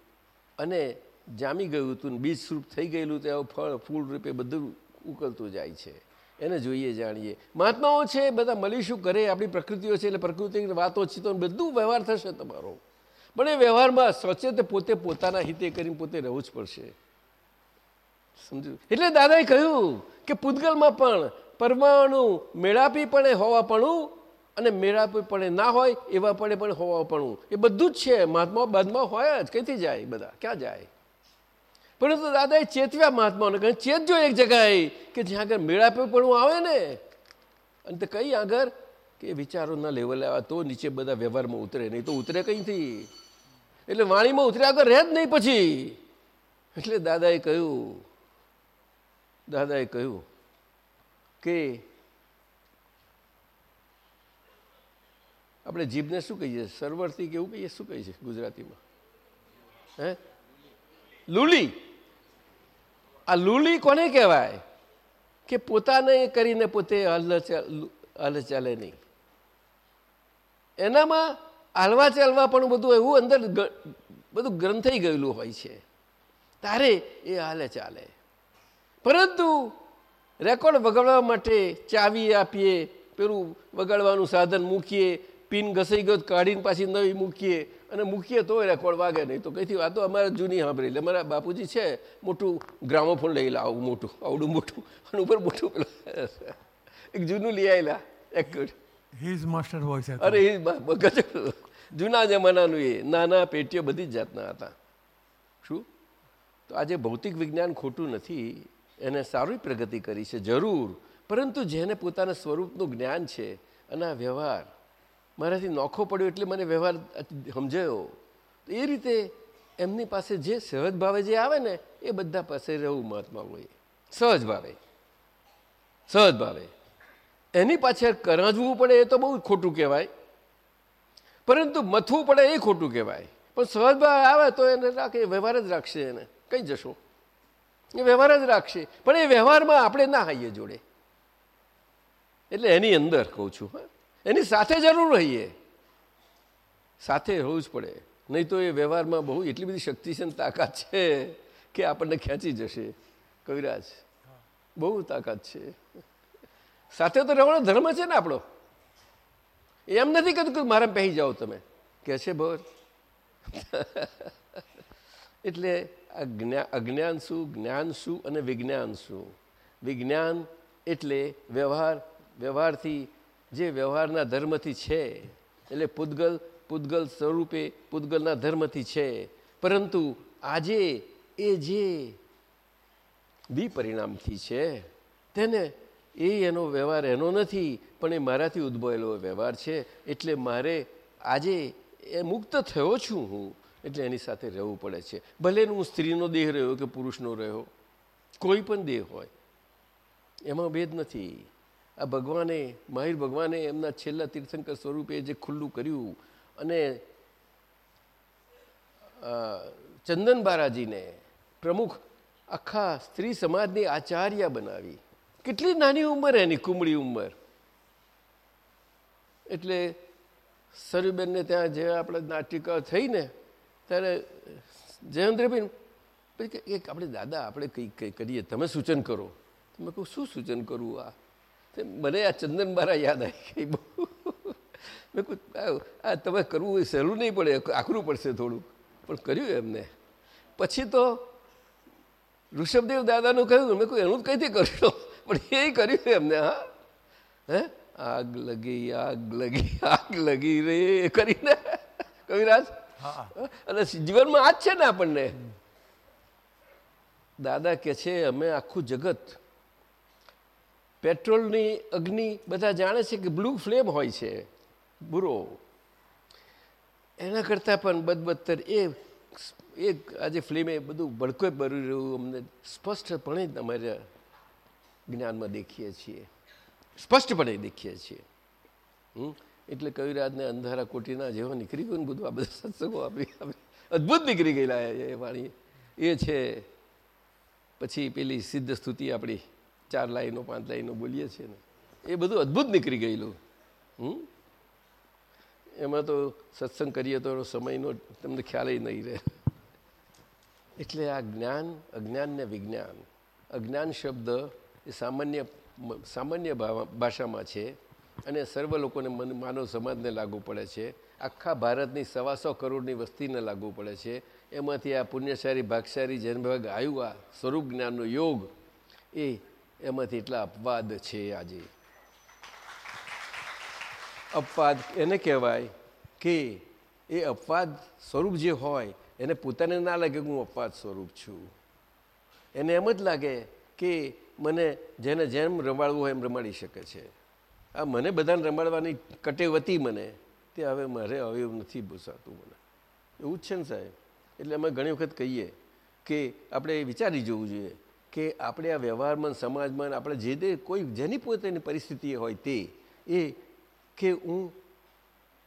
અને જામી ગયું હતું બીજ સ્વરૂપ થઈ ગયેલું તો એવું ફળ, ફૂલ રૂપે બધું ઉકલતું જાય છે. એને જોઈએ જાણીએ. મહાત્માઓ છે, બધા મળીશું કરે, આપણી પ્રકૃતિઓ છે, એટલે પ્રકૃતિની વાતો છે તો બધું વ્યવહાર થશે તમારો. પણ એ વ્યવહારમાં સચેત પોતે પોતાના હિતે કરીને પોતે રહેવું જ પડશે. સમજ્યું? એટલે દાદાએ કહ્યું કે પૂતગલમાં પણ પરમાણુ મેળાપીપણે હોવાપણું અને મેળાપીપણે ના હોય, એવા પણે પણ હોવાપણું. એ બધું જ છે. મહાત્મા બાદમાં હોય જ. કઈથી જાય બધા? ક્યાં જાય? પરંતુ દાદાએ ચેતવ્યા મહાત્માઓને કારણ ચેતજો એક જગાએ કે જ્યાં આગળ મેળાપીપણું આવે ને, અને તે કઈ આગળ કે વિચારોના લેવલે આવે, તો નીચે બધા વ્યવહારમાં ઉતરે, નહીં તો ઉતરે કંઈથી? એટલે વાણીમાં ઉતરે આગળ રહે જ નહીં પછી. એટલે દાદાએ કહ્યું દાદાએ કહ્યું કે આપણે જીભને શું કહીએ સરવરથી કેવું કહીએ? શું કહીએ ગુજરાતીમાં? હે? લુલી. આ લૂલી કોને કહેવાય? કે પોતાને કરીને પોતે હલ ચાલે નહીં. એનામાં હાલવા ચાલવા પણ બધું એવું અંદર બધું ગ્રંથાઈ ગયેલું હોય છે. તારે એ હાલે ચાલે. પરંતુ રેકોર્ડ વગાડવા માટે ચાવી આપીએ, પેલું વગાડવાનું સાધન મૂકીએ પિન ઘસાઈ ગયો કાઢીને પાછી નવી મૂકીએ. અને મૂકીએ તોય રેકોર્ડ વાગે નહીં. તો કંઈથી વાતો અમારે જૂની સાંભળી એટલે અમારા બાપુજી છે મોટું ગ્રામોફોન લઈ લા આવું મોટું આવડું મોટું. અને ઉપર મોટું પેલું એક જૂનું લઈ આવેલા એક હિઝ માસ્ટર વોઇસ અરે બ- ગજબ જૂના જમાનાનું એ. નાના પેટીઓ બધી જ જાતના હતા. શું? તો આજે ભૌતિક વિજ્ઞાન ખોટું નથી. એને સારી પ્રગતિ કરી છે જરૂર. પરંતુ જેને પોતાના સ્વરૂપનું જ્ઞાન છે અને આ વ્યવહાર મારાથી નોખો પડ્યો એટલે મને વ્યવહાર સમજાયો. તો એ રીતે એમની પાસે જે સહજ ભાવે જે આવે ને, એ બધા પાસે રહેવું મહાત્માઓએ સહજ ભાવે. સહજ ભાવે. એની પાછળ કરાજવું પડે એ તો બહુ ખોટું કહેવાય. પરંતુ મથવું પડે એ ખોટું કહેવાય. પણ સહજ ભાવ આવે તો એને રાખે વ્યવહાર જ રાખશે એને. કઈ જશો? એ વ્યવહાર જ રાખશે. પણ એ વ્યવહારમાં આપણે ના હાઈએ જોડે. એટલે એની અંદર કહું છું, હા. એની સાથે જરૂર રહીએ. સાથે રહેવું જ પડે. નહીં તો એ વ્યવહારમાં બહુ એટલી બધી શક્તિ છે ને તાકાત છે કે આપણને ખેંચી જશે. કવિરાજ, બહુ તાકાત છે. સાથે તો રહેવાનો ધર્મ છે ને આપણો. એમ નથી કહેતું કે મારા પહેરી જાઓ તમે. કે છે ભવર [laughs] એટલે અજ્ઞાન શું? જ્ઞાન શું અને વિજ્ઞાન શું? વિજ્ઞાન એટલે વ્યવહાર. વ્યવહારથી જે વ્યવહારના ધર્મથી છે, એટલે પૂદગલ પૂદગલ સ્વરૂપે પૂદગલના ધર્મથી છે. પરંતુ આજે એ જે વિપરિણામથી છે, તેને એ એનો વ્યવહાર એનો નથી, પણ એ મારાથી ઉદ્ભવેલો વ્યવહાર છે. એટલે મારે આજે એ મુક્ત થયો છું હું, એટલે એની સાથે રહેવું પડે છે. ભલે હું સ્ત્રીનો દેહ રહ્યો કે પુરુષનો રહ્યો, કોઈ પણ દેહ હોય, એમાં ભેદ નથી. આ ભગવાને, માહિર ભગવાને એમના છેલ્લા તીર્થંકર સ્વરૂપે જે ખુલ્લું કર્યું અને ચંદન બારાજીને પ્રમુખ આખા સ્ત્રી સમાજની આચાર્ય બનાવી. કેટલી નાની ઉંમર એની, કુમળી ઉંમર? એટલે સરુબેનને ત્યાં જે આપણે નાટિકા થઈ ને, ત્યારે જયેન્દ્રબેન પછી એક આપણે દાદા, આપણે કંઈક કંઈક કરીએ, તમે સૂચન કરો. તમે કહું, શું સૂચન કરવું આ? મને આ ચંદન બારા યાદ આવી ગઈ બહુ. મેં કહું આ- તમે કરવું એ સહેલું નહીં પડે આકરું પડશે થોડું પણ કર્યું એમને. પછી તો ઋષભદેવ દાદાનું કહ્યું મેં કહું એનું જ કંઈથી કર્યું પણ એ કર્યું એમને હા. હે? આગ લગી આગ લગી આગ લગી રે કરીને. કવિરાજ? અને જીવનમાં આ જ છે ને આપણને. દાદા કે છે અમે આખું જગત પેટ્રોલની અગ્નિ બધા જાણે છે કે બ્લુ ફ્લેમ હોય છે. બુરો. એના કરતાં પણ બદબત્તર એ એક આજે ફ્લેમે બધું ભડકો ભરી રહ્યું, અમને સ્પષ્ટપણે જ અમારા જ્ઞાનમાં દેખીએ છીએ. સ્પષ્ટપણે દેખીએ છીએ? એટલે કવિરાજને અંધારા કોટીના જેવો નીકળી ગયું ને બધું, આ બધા સત્સંગો આપી અદ્ભુત નીકળી ગયેલા એ વાણી એ છે પછી પેલી સિદ્ધ સ્તુતિ આપણી. ચાર લાઈનો, પાંચ લાઈનો બોલીએ છીએ ને, એ બધું અદ્ભુત નીકળી ગયેલું. હમ? એમાં તો સત્સંગ કરીએ તો સમયનો તમને ખ્યાલ નહીં રહે. એટલે આ જ્ઞાન, અજ્ઞાન ને વિજ્ઞાન. અજ્ઞાન શબ્દ એ સામાન્ય સામાન્ય ભાષામાં છે અને સર્વ લોકોને મન- માનવ સમાજને લાગુ પડે છે. આખા ભારતની સવાસો કરોડની વસ્તીને લાગુ પડે છે. એમાંથી આ પુણ્યશાળી, ભાગશાળી જેન ભાગ આવ્યું આ સ્વરૂપ જ્ઞાનનો યોગ એ એમાંથી એટલા અપવાદ છે આજે. અપવાદ એને કહેવાય કે એ અપવાદ સ્વરૂપ જે હોય, એને પોતાને ના લાગે હું અપવાદ સ્વરૂપ છું. એને એમ જ લાગે કે મને જેને જેમ રમાડવું હોય એમ રમાડી શકે છે. આ મને બધાને રમાડવાની કટેવતી મને તે હવે મારે હવે નથી ભૂસાતું મને. એવું જ છે ને સાહેબ. એટલે અમે ઘણી વખત કહીએ કે આપણે વિચારી જવું જોઈએ. કે આપણે આ વ્યવહારમાં, સમાજમાં આપણે જે તે કોઈ, જેની પોતાની પરિસ્થિતિ હોય તે, એ કે હું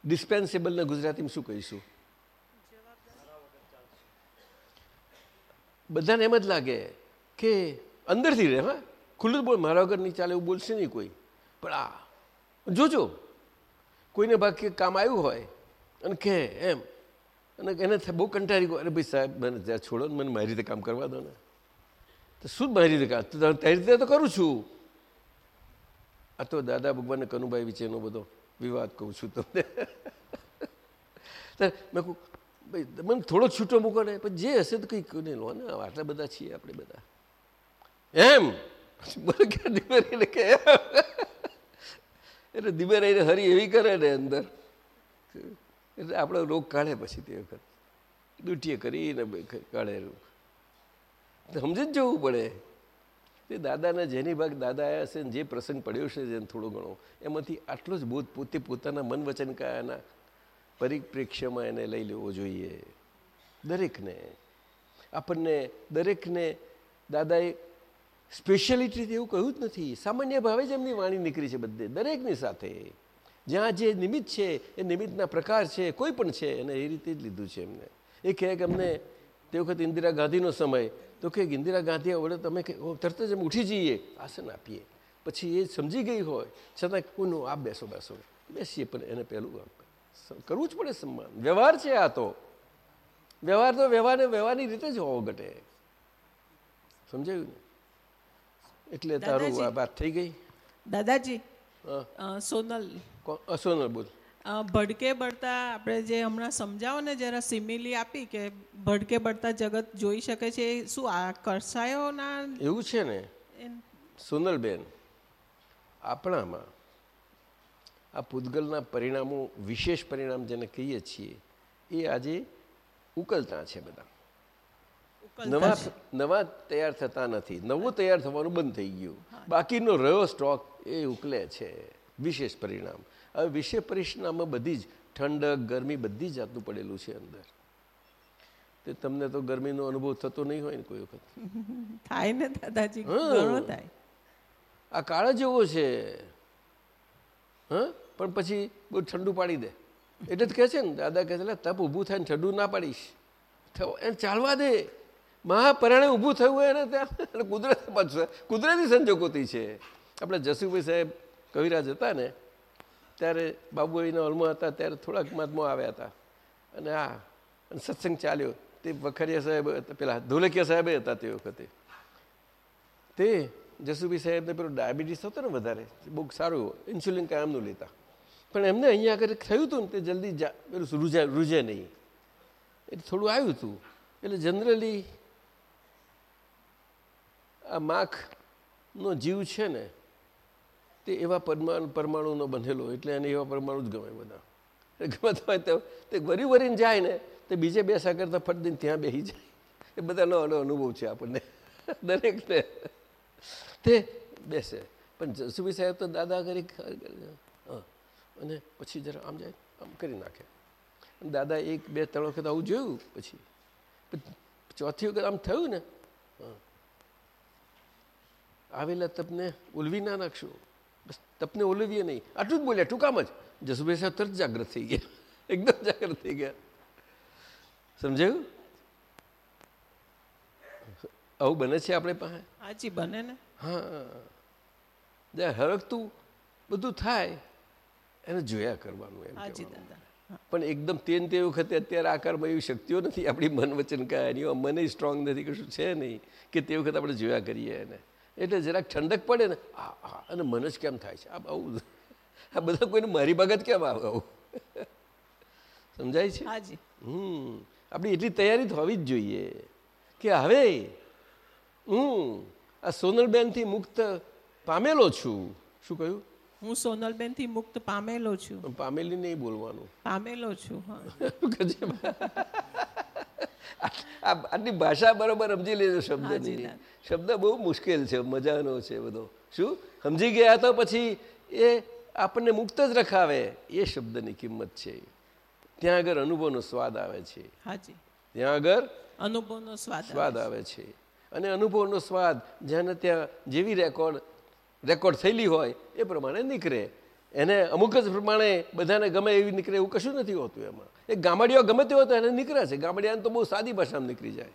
ડિસ્પેન્સેબલને ગુજરાતીમાં શું કહીશું? બધાને એમ જ લાગે કે અંદરથી રહે હા? ખુલ્લું બોલ, મારા વગર નહીં ચાલે એવું બોલશે નહીં કોઈ. પણ આ, જોજો. કોઈને ભાગ્ય કામ આવ્યું હોય અને કે એમ, અને એને બહુ કંટાળી ગયો, અરે ભાઈ સાહેબ, મને છોડો ને મને મારી રીતે કામ કરવા દો ને. તો શું મારી રીતે તારી રીતે તો કરું છું. આ તો દાદા ભગવાનને કનુભાઈ કનુભાઈ એનો બધો વિવાદ કહું છું તમને. મેં કહું, ભાઈ, મને થોડો છૂટો મૂકો ને, પણ જે હશે તો કંઈક નહીં લો ને, આટલા બધા છીએ આપણે બધા. એમ? બોલે કે. એટલે ધીમે રહીને હરી એવી કરે ને અંદર. એટલે આપણો રોગ કાઢે પછી તે વખત. દૂટીએ કરીને કાઢે રોગ. સમજી જ જવું પડે. તે દાદાના જેની ભાગ દાદા આવ્યા હશે ને જે પ્રસંગ પડ્યો છે જેને થોડો ઘણો, એમાંથી આટલો જ બોધ પોતે પોતાના મન વચન કાયાના પરિપ્રેક્ષ્યમાં એને લઈ લેવો જોઈએ. દરેકને. આપણને દરેકને દાદાએ સ્પેશિયાલિટી એવું કહ્યું જ નથી. સામાન્ય ભાવે જ એમની વાણી નીકળી છે બધે, દરેકની સાથે. જ્યાં જે નિમિત્ત છે, એ નિમિત્તના પ્રકાર છે, કોઈ પણ છે, એને એ રીતે જ લીધું છે એમને. એ કહે કે અમને તે વખત ઇન્દિરા ગાંધીનો સમય તો કે ઇન્દિરા ગાંધી વડે તમે તરત જ એમ ઉઠી જઈએ આસન આપીએ. પછી એ સમજી ગઈ હોય છતાં કોઈનું આ બેસો બેસો. બેસીએ પણ એને પહેલું કરવું જ પડે સન્માન. વ્યવહાર છે આ તો. વ્યવહાર તો વ્યવહારને વ્યવહારની રીતે જ હોવો ઘટે. સમજાયું ને? એટલે તારું આ વાત થઈ ગઈ? દાદાજી. સોનલ. સોનલ બોલ. ભડકે બળતા આપણે જે હમણાં સમજાવો ને જરા સિમિલી આપી કે ભડકે બળતા જગત જોઈ શકે છે શું આ કરસાયોના એવું છે ને? સોનલબેન આપણામાં આ પૂતગલના પરિણામો વિશેષ પરિણામ જેને કહીએ છીએ એ આજે ઉકલતા છે બધા. નવા નવા તૈયાર થતા નથી. નવું તૈયાર થવાનું બંધ થઈ ગયું. બાકીનો રહ્યો સ્ટોક એ ઉકલે છે. વિશેષ પરિણામ. હવે વિષય પરિણામમાં બધી જ ઠંડક ગરમી બધી જાતનું પડેલું છે અંદર. તે તમને તો ગરમીનો અનુભવ થતો નહીં હોય ને કોઈ વખત. [laughs] થાય ને દાદાજી થાય. આ કાળ જેવો છે. હા? પણ પછી બહુ ઠંડુ પાડી દે. એટલે જ કહે છે ને દાદા કહે છે તપ ઊભું થાય ને ઠંડુ ના પાડીશ. એને ચાલવા દે. મહાપરાણે ઊભું થયું હોય એને ત્યાં. કુદરત કુદરતી સંજોગોથી છે. આપણે જસુભાઈ સાહેબ કવિરાજ હતા ને ત્યારે બાબુભાઈના હોલમાં હતા, ત્યારે થોડાક મહાત્મા આવ્યા હતા. અને આ, અને સત્સંગ ચાલ્યો. તે વખરિયા સાહેબ પેલા ધોલકિયા સાહેબે હતા તે વખતે. તે જસુભાઈ સાહેબને પેલું ડાયાબિટીસ હતો ને વધારે, બહુ સારું ઇન્સ્યુલિન કાયમનું લેતા. પણ એમને અહીંયા આગળ થયું હતું ને તે જલ્દી પેલું રૂજે રૂજે નહીં. એટલે થોડું આવ્યું હતું. એટલે જનરલી આ માખનો જીવ છે ને તે એવા પરમાણુ પરમાણુનો બનેલો એટલે એને એવા પરમાણુ જ ગમે બધા. ગમત હોય તો તે વરી વરીને જાય ને, તે બીજે બેસા કરતાં ફટ દઈને ત્યાં બેસી જાય. એ બધાનો અનુભવ છે આપણને. દરેકને. તે બેસે. પણ જસુભી સાહેબ તો દાદા કરી અને પછી જરા આમ જાય, આમ કરી નાખે. દાદા એક, બે, ત્રણ વખત આવું જોયું પછી. ચોથી વખત આમ થયું ને આવેલા તપને ઉલવી ના નાખશો. બસ તપને ઓલવીએ નહીં. આટલું જ બોલ્યા ટૂંકામાં જ. જસુભાઈ સાહેબ તરત જાગૃત થઈ ગયા. [laughs] એકદમ જાગૃત થઈ ગયા. સમજાયું? આવું બને છે આપણે પાસે? હાજી બને ને. હા. હરકતું બધું થાય એને જોયા કરવાનું એમ પણ એકદમ તેન તે વખતે અત્યારે આકારમાં એવી શક્તિઓ નથી આપણી મન વચન કાયાની મને સ્ટ્રોંગ નથી કશું છે નહીં. કે તે વખતે આપણે જોયા કરીએ એને. એટલે જરાક ઠંડક પડે ને આ અને મન જ કેમ થાય છે? આ આવું આ બધા કોઈને મારી ભગત કેમ આવે આવું? સમજાય છે? હમ આપણી એટલી તૈયારી હોવી જ જોઈએ કે હવે હું આ સોનલબેનથી મુક્ત પામેલો છું. શું કહ્યું? હું સોનલબેનથી મુક્ત પામેલો છું. પામેલી નહીં બોલવાનું. પામેલો છું હા. [laughs] આટલી ભાષા બરોબર સમજી લેજો શબ્દની. શબ્દ બહુ મુશ્કેલ છે મજાનો છે બધો. શું? સમજી ગયા તો પછી એ આપણને મુક્ત જ રખાવે એ શબ્દની કિંમત છે. ત્યાં આગળ અનુભવનો સ્વાદ આવે છે. ત્યાં આગળ અનુભવનો સ્વાદ સ્વાદ આવે છે. અને અનુભવનો સ્વાદ જેને ત્યાં જેવી રેકોર્ડ રેકોર્ડ થયેલી હોય એ પ્રમાણે નીકળે. એને અમુક જ પ્રમાણે બધાને ગમે એવી નીકળે એવું કશું નથી હોતું એમાં. એ ગામડીઓ ગમે તે હોય તો એને નીકળે છે. ગામડિયાને તો બહુ સાદી ભાષામાં નીકળી જાય.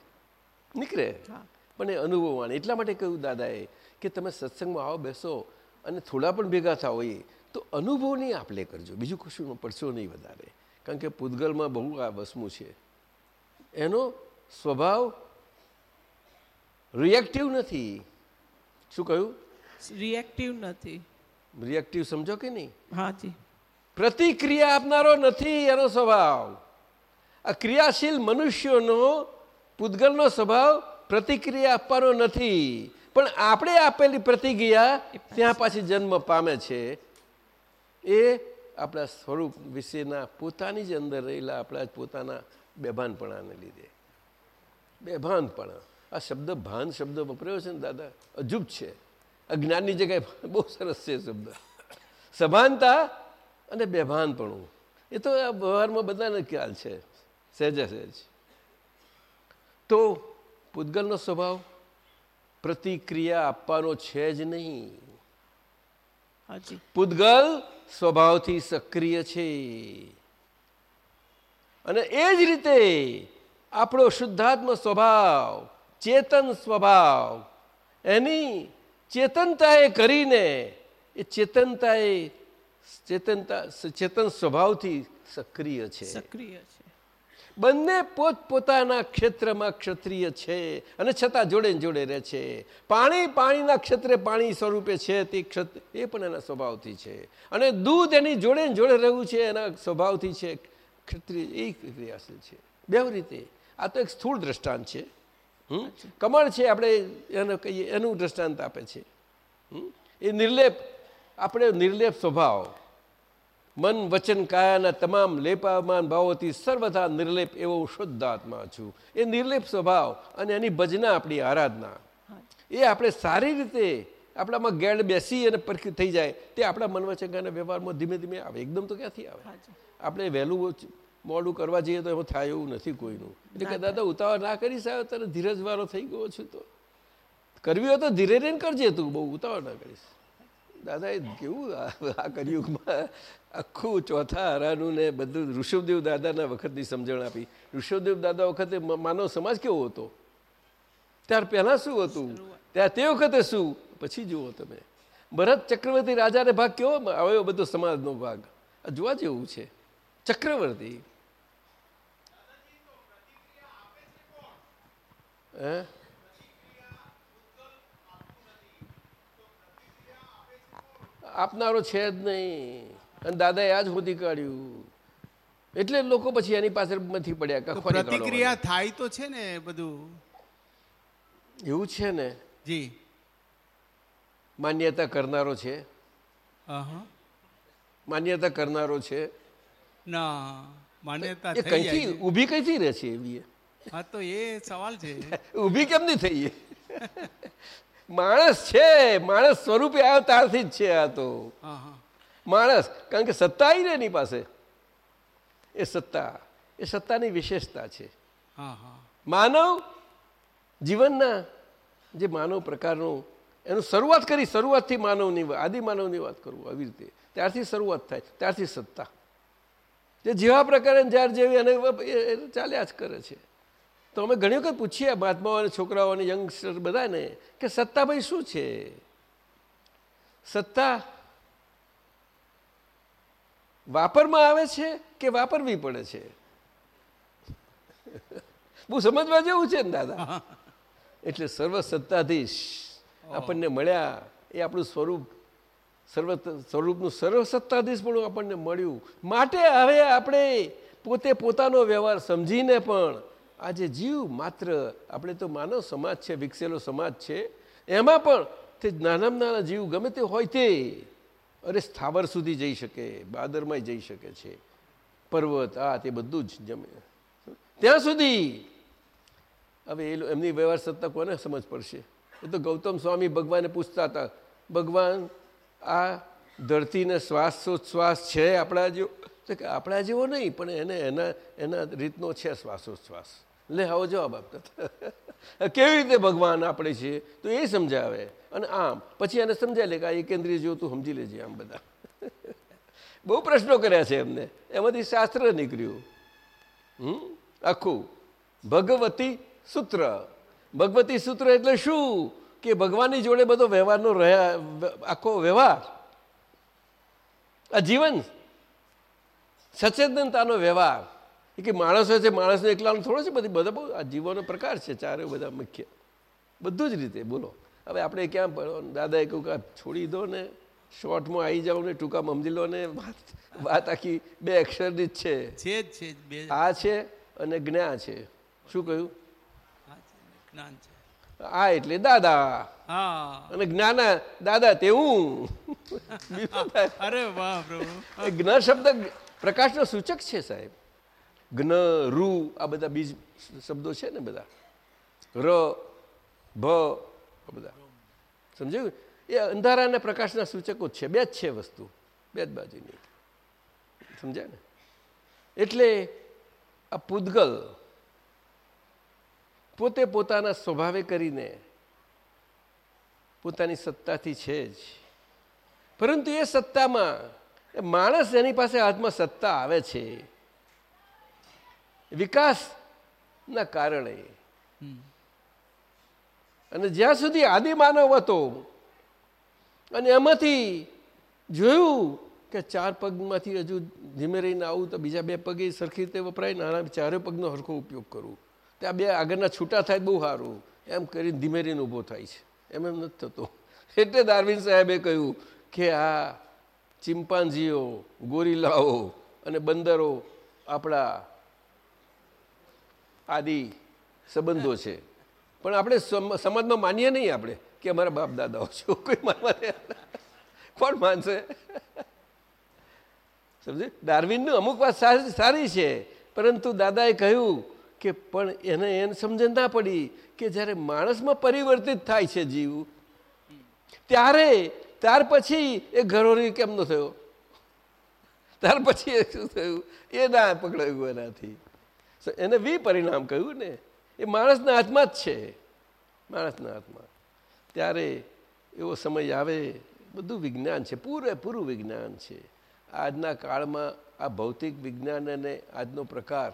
નીકળે. પણ એ અનુભવવાની એટલા માટે કહ્યું દાદાએ કે તમે સત્સંગમાં આવો બેસો અને થોડા પણ ભેગા થાવ એ તો અનુભવની આપ લે કરજો. બીજું કશું પડશો નહીં વધારે. કારણ કે પૂતગલમાં બહુ આ વસમું છે. એનો સ્વભાવ રિએક્ટિવ નથી. શું કહ્યું? રિએક્ટિવ નથી. રિએક્ટિવ સમજો કે નહીં? હાજી. પ્રતિક્રિયા આપનારો નથી એનો સ્વભાવ. આ ક્રિયાશીલ મનુષ્યોનો પૂતગલનો સ્વભાવ પ્રતિક્રિયા આપવાનો નથી. પણ આપણે આપેલી પ્રતિક્રિયા ત્યાં પાછી જન્મ પામે છે. એ આપણા સ્વરૂપ વિશેના પોતાની જ અંદર રહેલા આપણા જ પોતાના બેભાનપણાને લીધે. બેભાનપણા. આ શબ્દ ભાન શબ્દ વપરાયો છે ને દાદા? અજુબ છે. અજ્ઞાનની જગ્યાએ બહુ સરસ છે શબ્દ. સભાનતા અને બેભાનપણું. એ તો આ વ્યવહારમાં બધાને ખ્યાલ છે. સહેજા સહેજ. તો પૂતગલનો સ્વભાવ પ્રતિક્રિયા આપવાનો છે જ નહીં. પૂતગલ સ્વભાવથી સક્રિય છે. અને એ જ રીતે આપણો શુદ્ધાત્મ સ્વભાવ ચેતન સ્વભાવ એની ચેતનતાએ કરીને એ ચેતનતાએ ચેતનતા ચેતન સ્વભાવથી સક્રિય છે. સક્રિય છે. બંને પોતપોતાના ક્ષેત્રમાં ક્ષત્રિય છે અને છતાં જોડે જોડે રહે છે. પાણી પાણીના ક્ષેત્રે પાણી સ્વરૂપે છે તે ક્ષત એ પણ એના સ્વભાવથી છે. અને દૂધ એની જોડે જોડે રહેવું છે એના સ્વભાવથી છે ક્ષત્રિય એ ક્રિયાશીલ છે. બે રીતે. આ તો એક સ્થૂળ દ્રષ્ટાંત છે? કમળ છે આપણે એને કહીએ એનું દ્રષ્ટાંત આપે છે? એ નિર્લેપ આપણે નિર્લેપ સ્વભાવ. મન વચન કાયાના તમામ લેપામાન ભાવોથી સર્વથા નિર્લેપ એવો હું શુદ્ધ આત્મા છું. એ નિર્લેપ સ્વભાવ અને એની ભજના આપણી આરાધના. એ આપણે સારી રીતે આપણામાં ગેડ બેસી અને પરખી થઈ જાય તે આપણા મન વચન કાયાના વ્યવહારમાં ધીમે ધીમે આવે. એકદમ તો ક્યાંથી આવે? આપણે વહેલું મોડું કરવા જઈએ તો એમાં થાય એવું નથી કોઈનું. એટલે કે દાદા ઉતાવળ ના કરી સાહેબ તને ધીરજવાળો થઈ ગયો છું તો. કરવી હોય તો ધીરે રહીને કરજે તું બહુ ઉતાવળ ના કરીશ. દાદા એ કેવું આ કળિયુગમાં આખું ચોથા હરાનું ને બધું ઋષભદેવ દાદાના વખતની સમજણ આપી. ઋષભદેવ દાદા વખતે માનવ સમાજ કેવો હતો? ત્યાર પહેલાં શું હતું? ત્યાં તે વખતે શું? પછી જુઓ તમે. ભરત ચક્રવર્તી રાજાને ભાગ કેવો આવ્યો બધો સમાજનો ભાગ? આ જોવા જેવું છે. ચક્રવર્તી. હે આપનારો છે જ નહીં. અને દાદાએ આ જ કાઢ્યું એટલે લોકો પછી એની પાસે નથી પડ્યા પ્રતિક્રિયા થાય તો છે ને બધું? એવું છે ને? જી. માન્યતા કરનારો છે. માન્યતા કરનારો છે. ના માન્યતા કઈથી ઊભી કઈથી રહે છે એવી? હા તો એ સવાલ છે. ઊભી કેમ નહીં થઈ? માણસ છે માણસ સ્વરૂપે આવ્યો ત્યારથી જ છે આ તો. માણસ કારણ કે સત્તા આવી ને એની પાસે. એ સત્તા એ સત્તાની વિશેષતા છે. માનવ જીવનના જે માનવ પ્રકારનું એનું શરૂઆત કરી શરૂઆતથી માનવની આદિ માનવની વાત કરું આવી રીતે. ત્યારથી શરૂઆત થાય ત્યારથી સત્તા. જે જેવા પ્રકારે જ્યારે જેવી અને ચાલ્યા જ કરે છે. તો અમે ઘણી વખત પૂછીએ મહાત્માઓ અને છોકરાઓને યંગસ્ટર બધાને કે સત્તા ભાઈ શું છે? સત્તા વાપરમાં આવે છે કે વાપરવી પડે છે? બહુ સમજવા જેવું છે ને દાદા? એટલે સર્વ સત્તાધીશ આપણને મળ્યા એ આપણું સ્વરૂપ, સર્વ સ્વરૂપનું સર્વ સત્તાધીશ પણ આપણને મળ્યું. માટે હવે આપણે પોતે પોતાનો વ્યવહાર સમજીને પણ આજે જીવ માત્ર આપણે તો માનવ સમાજ છે, વિકસેલો સમાજ છે, એમાં પણ તે નાનામાં નાના જીવ ગમે તે હોય તે, અરે સ્થાવર સુધી જઈ શકે બાદરમાં જઈ શકે છે. પર્વત, આ તે બધું જ જમે. ત્યાં સુધી હવે એ એમની વ્યવહાર સત્તા કોને સમજ પડશે? એ તો ગૌતમ સ્વામી ભગવાનને પૂછતા હતા, ભગવાન, આ ધરતીને શ્વાસોચ્છ્વાસ છે આપણા જેવો? તો કે આપણા જેવો નહીં, પણ એને એના એના રીતનો છે શ્વાસોશ્વાસ લે, આવો જવાબ આપતા. [laughs] કેવી રીતે ભગવાન આપણે છીએ? તો એ સમજાવે. અને આમ, પછી એને સમજાય, લે કે આ એકેન્દ્રિય જેવું તું સમજી લેજે આમ બધા. [laughs] બહુ પ્રશ્નો કર્યા છે એમને. એમાંથી શાસ્ત્ર નીકળ્યું. હમ? આખું. ભગવતી સૂત્ર. ભગવતી સૂત્ર એટલે શું? કે ભગવાનની જોડે બધો વ્યવહારનો રહ્યા આખો વ્યવહાર. આ જીવન. સચેતનતાનો વ્યવહાર. એ કે માણસો છે માણસને એકલાનો થોડો છે બધી બધા બહુ આ જીવોનો પ્રકાર છે ચારે બધા મુખ્ય. બધું જ રીતે બોલો. હવે આપણે ક્યાં દાદાએ કહ્યું કે છોડી દો ને શોર્ટમાં આવી જાઓ ને ટૂંકામાં સમજી લો ને વાત આખી બે અક્ષરની જ છે. આ છે અને જ્ઞા છે. શું કહ્યું? આ એટલે દાદા. અને જ્ઞાના દાદા તે હું [laughs] અરે વાહ પ્રભુ. જ્ઞ શબ્દ પ્રકાશનો સૂચક છે સાહેબ. જ્ઞ રૂ આ બધા બીજ શબ્દો છે ને બધા. ર, ભ બધા. સમજાયું? એ અંધારા અને પ્રકાશના સૂચકો છે. બે જ છે વસ્તુ. બે જ બાજુની. સમજાય ને? એટલે આ પૂદગલ પોતે પોતાના સ્વભાવે કરીને પોતાની સત્તાથી છે જ. પરંતુ એ સત્તામાં માણસ એની પાસે હાથમાં સત્તા આવે છે વિકાસના કારણે. અને જ્યાં સુધી આદિમાનવ હતો અને એમાંથી જોયું કે ચાર પગમાંથી હજુ ધીમે રહીને આવું તો બીજા બે પગે સરખી રીતે વપરાય નાના ચારે પગનો હરખો ઉપયોગ કરું. ત્યાં બે આગળના છૂટા થાય બહુ સારું. એમ કરીને ધીમે રહીને ઊભો થાય છે. એમ એમ નથી થતો. એટલે દાર્વિન સાહેબે કહ્યું કે આ ચિમ્પાન્જીઓ ગોરીલાઓ અને બંદરો આપણા આદિ સંબંધો છે. પણ આપણે સમ- સમાજમાં માનીએ નહીં આપણે કે અમારા બાપ દાદાઓ છો. કોઈ માનવા. કોણ માનશે? સમજે? ડાર્વિનનું અમુક વાત સારી છે, પરંતુ દાદાએ કહ્યું કે પણ એને એને સમજણ ના પડી કે જ્યારે માણસમાં પરિવર્તિત થાય છે જીવ, ત્યારે ત્યાર પછી એ ઘરોરી કેમ ન થયો? ત્યાર પછી એ શું થયું? એ ના પકડાયું એનાથી. એને વિપરિણામ કહ્યું ને, એ માણસના હાથમાં જ છે. માણસના હાથમાં. ત્યારે એવો સમય આવે, બધું વિજ્ઞાન છે, પૂરેપૂરું વિજ્ઞાન છે. આજના કાળમાં આ ભૌતિક વિજ્ઞાન અને આજનો પ્રકાર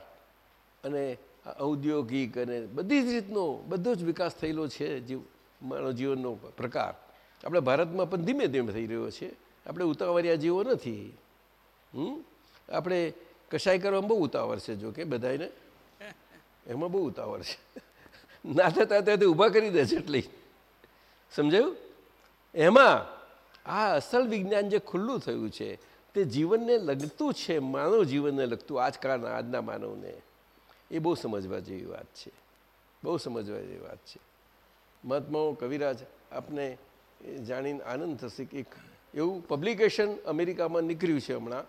અને ઔદ્યોગિક અને બધી જ રીતનો બધો જ વિકાસ થયેલો છે જીવ માનવ જીવનનો પ્રકાર. આપણે ભારતમાં પણ ધીમે ધીમે થઈ રહ્યો છે. આપણે ઉતાવળિયા જેવો નથી. હમ? આપણે કશાય કરવામાં બહુ ઉતાવળ છે જો કે બધાને એમાં બહુ ઉતાવળ છે. ના થતા ત્યાંથી ઊભા કરી દે છે એટલી. સમજાયું? એમાં આ અસલ વિજ્ઞાન જે ખુલ્લું થયું છે, તે જીવનને લગતું છે, માનવ જીવનને લગતું આજકાલના આજના માનવને. એ બહુ સમજવા જેવી વાત છે. બહુ સમજવા જેવી વાત છે. મહાત્માઓ, કવિરાજ, આપને જાણીને આનંદ થશે કે એવું પબ્લિકેશન અમેરિકામાં નીકળ્યું છે હમણાં.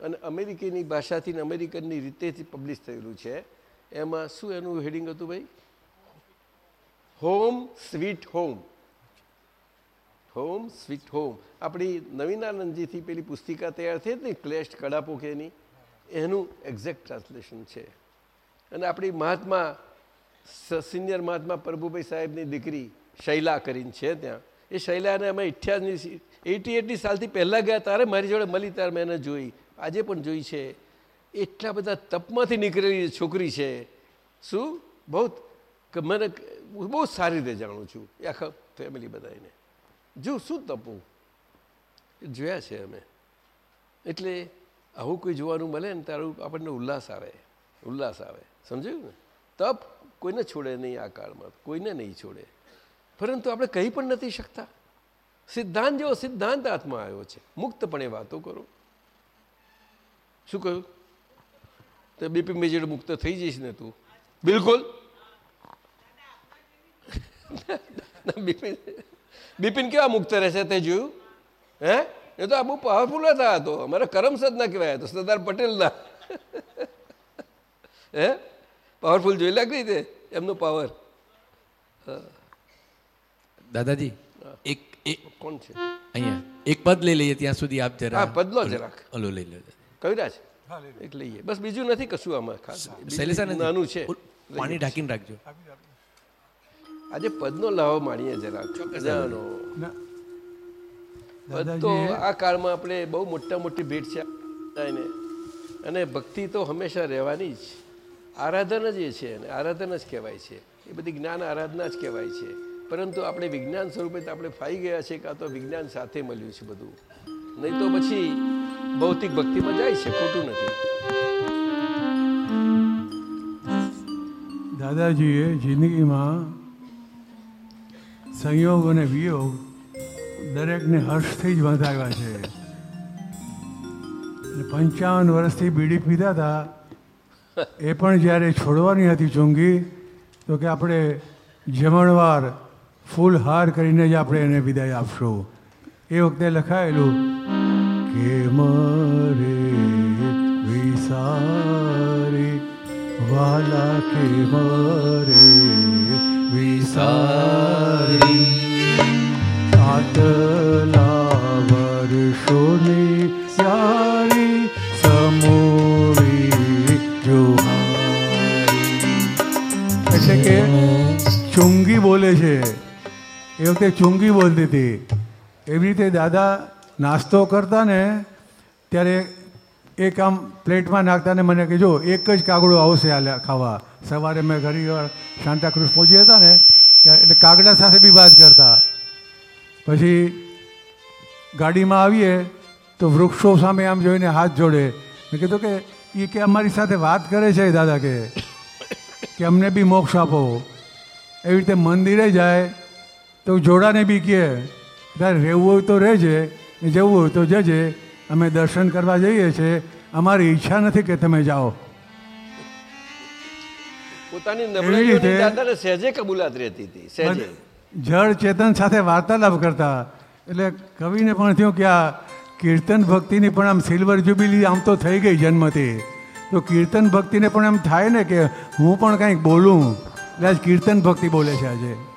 અને અમેરિકીની ભાષાથી અમેરિકનની રીતેથી પબ્લિશ થયેલું છે. એમાં શું એનું હેડિંગ હતું ભાઈ? Home sweet home home sweet home આપણી નવીનાનંદજીથી પેલી પુસ્તિકા તૈયાર થઈ ને ક્લેશ કડાપો કે એનું? એક્ઝેક્ટ ટ્રાન્સલેશન છે. અને આપણી મહાત્મા સિનિયર મહાત્મા પ્રભુભાઈ સાહેબની દીકરી શૈલા કરીને છે ત્યાં. એ શૈલાને અમે અઠ્યાસી એટી એટી સાલથી પહેલાં ગયા તારે મારી જોડે મળી ત્યારે મેં એને જોઈ. આજે પણ જોઈ છે. એટલા બધા તપમાંથી નીકળેલી છોકરી છે. શું? બહુ મને બહુ સારી રીતે જાણું છું. એ આખા ફેમિલી બધાને જો શું તપવું જોયા છે અમે. એટલે આવું કોઈ જોવાનું મળે ને તારું આપણને ઉલ્લાસ આવે. ઉલ્લાસ આવે. સમજાયું ને? તપ કોઈને છોડે નહીં આ કાળમાં. કોઈને નહીં છોડે. પરંતુ આપણે કહી પણ નથી શકતા. સિદ્ધાંત જેવો સિદ્ધાંત હાથમાં આવ્યો છે. મુક્તપણે વાતો કરો. શું કહ્યું? તો બીપી મેજર મુક્ત થઈ જઈશ ને તું. બિલકુલ. બિપિન બિપિન કેવા મુક્ત રહેશે તે જોયું? હે? એ તો આ બહુ પાવરફુલ હતા તો. અમારા કરમસદના કહેવાય, તો સરદાર પટેલના હે? પાવરફુલ જોઈ લાગી તે? એમનો પાવર દાદાજી એક એક કોણ છે? અહીંયા એક પદ લઈ લઈએ ત્યાં સુધી આપ જરા પદ લો જરાક. ઓલો લઈ લો. કવિરાજ એક લઈએ. બસ બીજું નથી કશું આમાં ખાસ. શૈલેષાનંદ નાનું છે. પાણી ઢાંકીને રાખજો. આજે પદનો લાવો માણીએ જરા ખજાનો પદ તો આ કાળમાં આપણે બહુ મોટા મોટી ભેટ છે. એને અને ભક્તિ તો હંમેશા રહેવાની જ. આરાધન જ એ છે અને આરાધન જ કહેવાય છે. એ બધી જ્ઞાન આરાધના જ કહેવાય છે. પરંતુ આપણે વિજ્ઞાન સ્વરૂપે તો આપણે ફાઈ ગયા છે કાં તો વિજ્ઞાન સાથે મળ્યું છે બધું. નહીં તો પછી ભૌતિક ભક્તિમાં જાય છે, ખોટું નથી. દાદાજીએ જિંદગીમાં સંયોગ અને વિયોગ દરેકને હર્ષથી જ બંધાવ્યા છે. પંચાવન વર્ષથી બીડી પીતા હતા. એ પણ જ્યારે છોડવાની હતી ચૂંગી, તો કે આપણે જમણવાર ફૂલ હાર કરીને જ આપણે એને વિદાય આપશું. એ વખતે લખાયેલું કે મરે વિસારી વાલા કે મરે વિસારી. આટલા વર્ષોની સારી સમોવી જોહારી. એટલે કે ચુંગી બોલે છે. એ વખતે ચુંગી બોલતી હતી. એવી રીતે દાદા નાસ્તો કરતા ને ત્યારે એક આમ પ્લેટમાં નાખતા ને મને કે જો એક જ કાગડો આવશે આ ખાવા. સવારે મેં ઘણી વાર સાંતાક્રુઝ પહોંચી હતા ને એટલે કાગડા સાથે બી વાત કરતા. પછી ગાડીમાં આવીએ તો વૃક્ષો સામે આમ જોઈને હાથ જોડે. મેં કીધું કે એ કે અમારી સાથે વાત કરે છે દાદા કે અમને બી મોક્ષ આપો. એવી રીતે મંદિરે જાય તો જોડાને બી કહે તારે રહેવું હોય તો રહેજે ને જવું હોય તો જજે અમે દર્શન કરવા જઈએ છીએ. અમારી ઈચ્છા નથી કે તમે જાઓ. પોતાની એવી નબળાઈઓની રીતે- દાદાને સહેજે કબૂલાત રહેતી હતી સહેજે. જળ ચેતન સાથે વાર્તાલાપ કરતા. એટલે કવિને પણ થયું કે આ કીર્તન ભક્તિની પણ આમ સિલ્વર જ્યુબિલી આમ તો થઈ ગઈ જન્મથી. તો કીર્તન ભક્તિને પણ એમ થાય ને કે હું પણ કંઈક બોલું. એટલે આજ કીર્તન ભક્તિ બોલે છે આજે.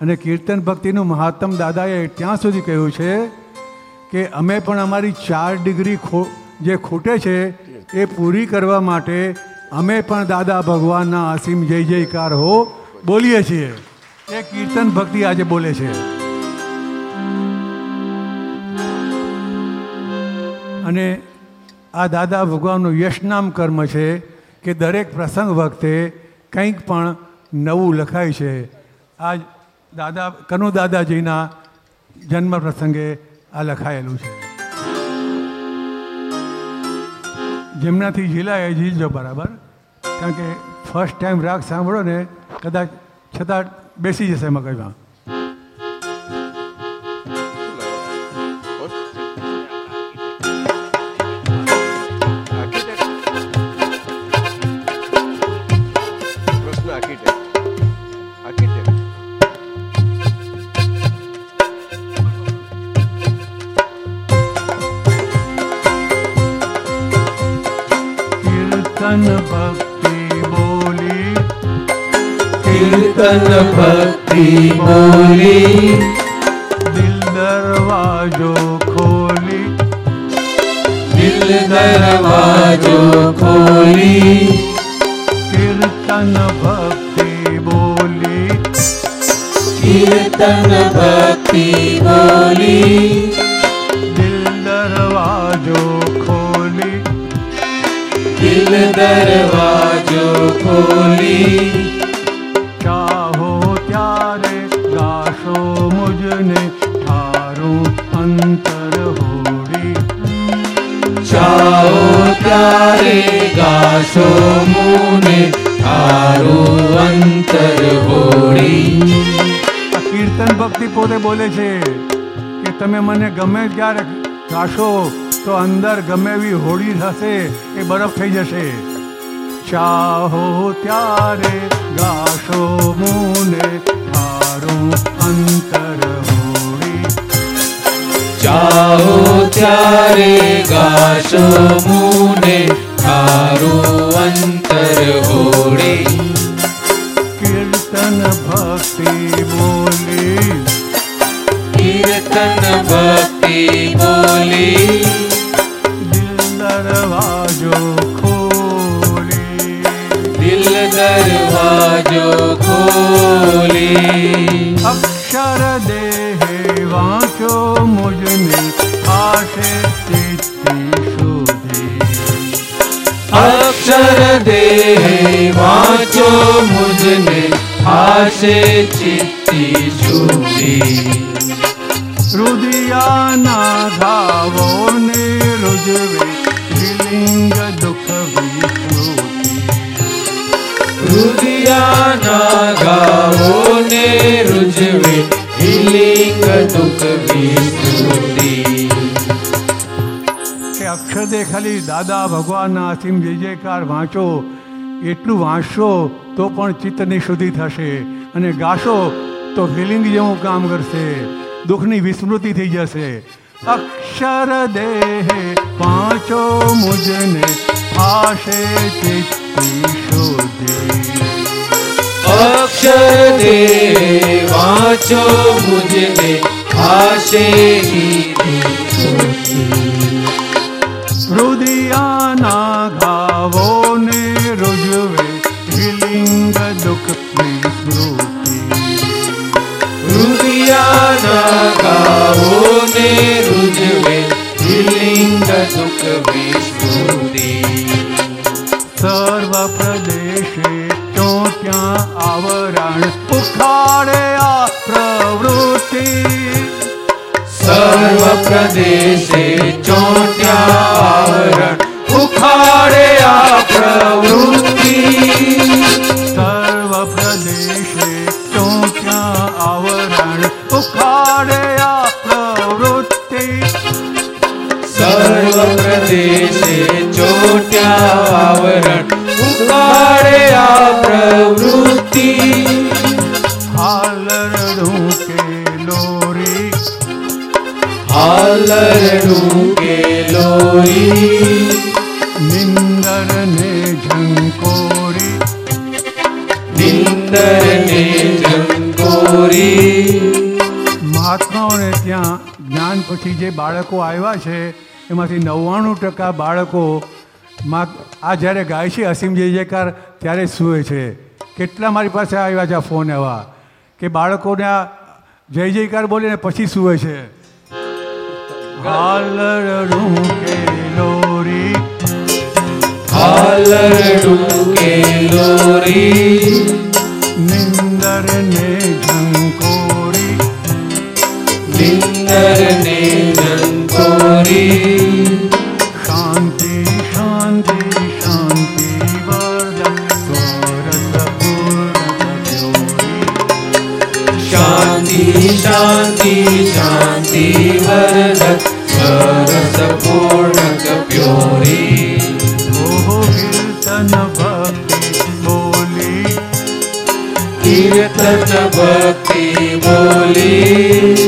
અને કીર્તન ભક્તિનું મહાત્મ દાદાએ ત્યાં સુધી કહ્યું છે કે અમે પણ અમારી ચાર ડિગ્રી ખો, જે ખૂટે છે, એ પૂરી કરવા માટે અમે પણ દાદા ભગવાનના અસીમ જય જયકાર હો, બોલીએ છીએ. એ કીર્તન ભક્તિ આજે બોલે છે. અને આ દાદા ભગવાનનું યશનામ કર્મ છે કે દરેક પ્રસંગ વખતે કંઈક પણ નવું લખાય છે. આ દાદા, કનુ દાદાજીના જન્મ પ્રસંગે આ લખાયેલું છે. જેમનાથી ઝીલાય ઝીલજો બરાબર. કારણ કે ફર્સ્ટ ટાઈમ રાગ સાંભળો ને, કદાચ છતાં બેસી જશે મગજમાં. કીર્તન ભક્તિ બોલી. દિલ દરવાજો ખોલી. દિલ દરવાજો ખોલી. કીર્તન ભક્તિ બોલી. કીર્તન ભક્તિ બોલી. દિલ દરવાજો ખોલી. દિલ દરવાજો ખોલી. ત્યારે ગાશો મુને તારું અંતર હોળી આ કીર્તન ભક્તિ પોતે બોલે છે કે તમે મને ગમે ત્યારે ગાશો, તો અંદર ગમે એવી હોળી થશે એ બરફ થઈ જશે. ચાહો ત્યારે ગાશો મુને તારું અંતર ચાઓ ત્યારે ગાશો મુને તારું અંતર હોડે કીર્તન ભક્તિ બોલી. કીર્તન ભક્તિ બોલી. દિલ દરવાજો ખોલી. દિલ દરવાજો ખોલી. અક્ષર વાંચો મુજને આશે ચિત્તી સુધી રુદિયાના ધાવોને રુજવે વિલિંગ દુઃખ રુદિયાના ગાવોને રુજવે હિલિંગ દુઃખ વિસ્મૃતિ અક્ષર ખાલી દાદા ભગવાનના અસીમ જય જયકાર વાંચો. એટલું વાંચશો તો પણ ચિત્તની શુદ્ધિ થશે અને ગાશો તો હિલિંગ જેવું કામ કરશે. દુઃખની વિસ્મૃતિ થઈ જશે. અક્ષર દેહે પાંચો મુજને, આશે ચિત્તી શુદ્ધિ. અક્ષર દે વાંચો મુજને, આશે હૃદયાના હૃદયાના ગાવોને રુજવે હિલિંગ દુઃખ વિસ્મૃતિ સર્વ પ્રદેશે ચોટ્યા આવરણ ઉખાડે આ પ્રવૃત્તિ સર્વ પ્રદેશે ચોટ્યા આવરણ ઉખાડે આ પ્રવૃત્તિ લોરી નિંદર ને ઝંકોરી નિંદર ને જંકોરી મહાત્માઓને ત્યાં જ્ઞાન પછી જે બાળકો આવ્યા છે એમાંથી નવ્વાણું ટકા બાળકો મા આ જ્યારે ગાય છે અસીમ જય જયકાર ત્યારે જ સૂવે છે. કેટલા મારી પાસે આવ્યા છે ફોન એવા? કે બાળકોને આ જય જયકાર બોલીને પછી સૂવે છે. હાલરડું કે લોરી હાલરડું કે લોરી નિંદર ને ઝંકોરી નિંદર ને જંકોરી શાંતિ શાંતિ શાંતિ વર્ધન સ્વરસ શાંતિ શાંતિ શાંતિ વરદ સરસ પૂર્ણક પ્યોરી ઓહો કીર્તન ભક્તિ બોલી કીર્તન ભક્તિ બોલી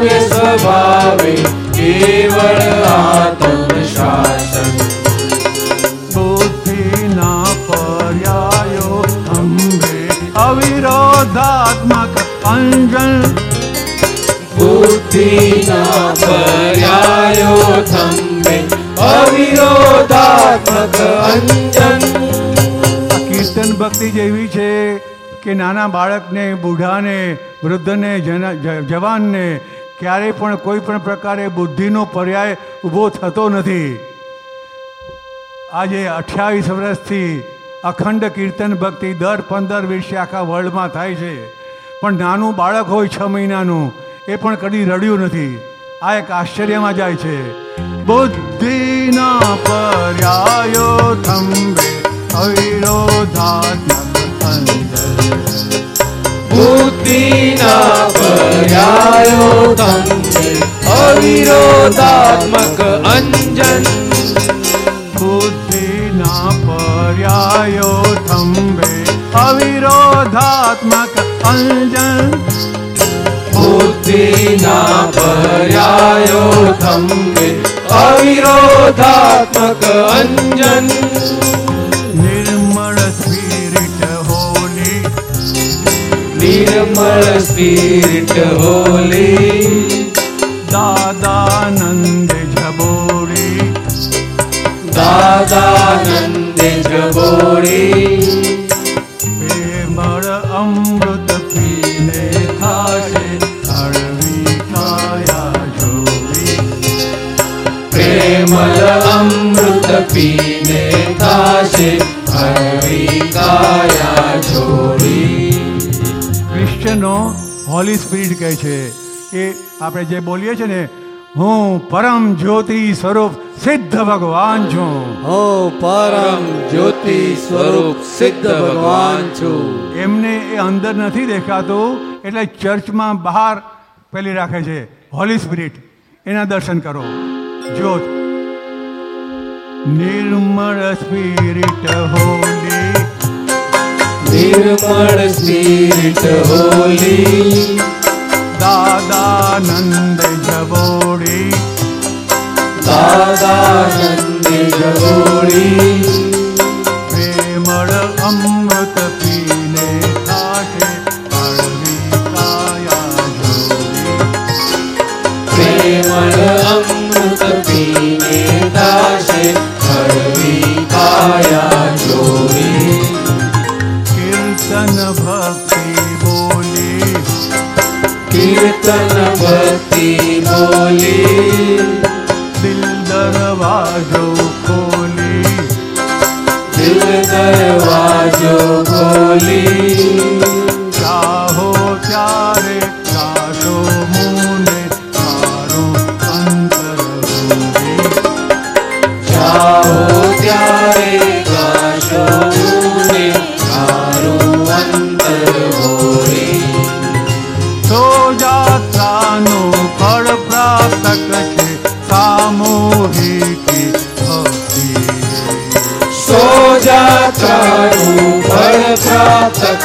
દ્રવ્ય સ્વભાવે કેવળ આત્મ શાસન બુદ્ધિના પર્યાયો અંબે અવિરોધાત્મક અંજન. બુદ્ધિના પર્યાયો થંભે અવિરોધાત્મક અંજન. કીર્તન ભક્તિ જેવી છે કે નાના બાળકને બુઢાને વૃદ્ધને જવાનને ક્યારેય પણ કોઈ પણ પ્રકારે બુદ્ધિનો પર્યાય ઊભો થતો નથી. આજે અઠ્યાવીસ વર્ષથી અખંડ કીર્તન ભક્તિ દર પંદર વીસે આખા વર્લ્ડમાં થાય છે. પણ નાનું બાળક હોય છ મહિનાનું, એ પણ કદી રડ્યું નથી. આ એક આશ્ચર્યમાં જાય છે. બુદ્ધિના પર્યાયો થંભે અવિરોધાત્મક पर्यायो अविरोधात्मक अञ्जन्। पु पर्यायोतम्बे अविरोधात्मक अञ्जन। पुतिना पर्यायोम्बे अविरोधात्मक अञ्जन्। નિર્મળ સ્પિરિટ હોલી દાદાનંદ જબોરી દાદાનંદ જબોરી પ્રેમળ અમૃત પીને થાશે હળવી કાયા જોડી પ્રેમલ અમૃત પીને થાશે હરવી કાયા ક્રિશ્ચનો હોલી સ્પિરિટ કહે છે. એ આપણે જે બોલીએ છીએ ને હું પરમ જ્યોતિ સ્વરૂપ સિદ્ધ ભગવાન છું. હું પરમ જ્યોતિ સ્વરૂપ સિદ્ધ ભગવાન છું. એમને એ અંદર નથી દેખાતું એટલે ચર્ચમાં બહાર પેલી રાખે છે હોલી સ્પિરિટ એના દર્શન કરો. જ્યોત. નિર્મળ સ્પિરિટ હોલી નિર્મળ સ્પિરિટ હોલી દાદાનંદ જબોડી દાદાનંદ જબોડી પ્રેમળ અમૃત પીને કીર્તન ભક્તિ બોલી દિલ દરવાજો ખોલી દિલ દરવાજો ખોલી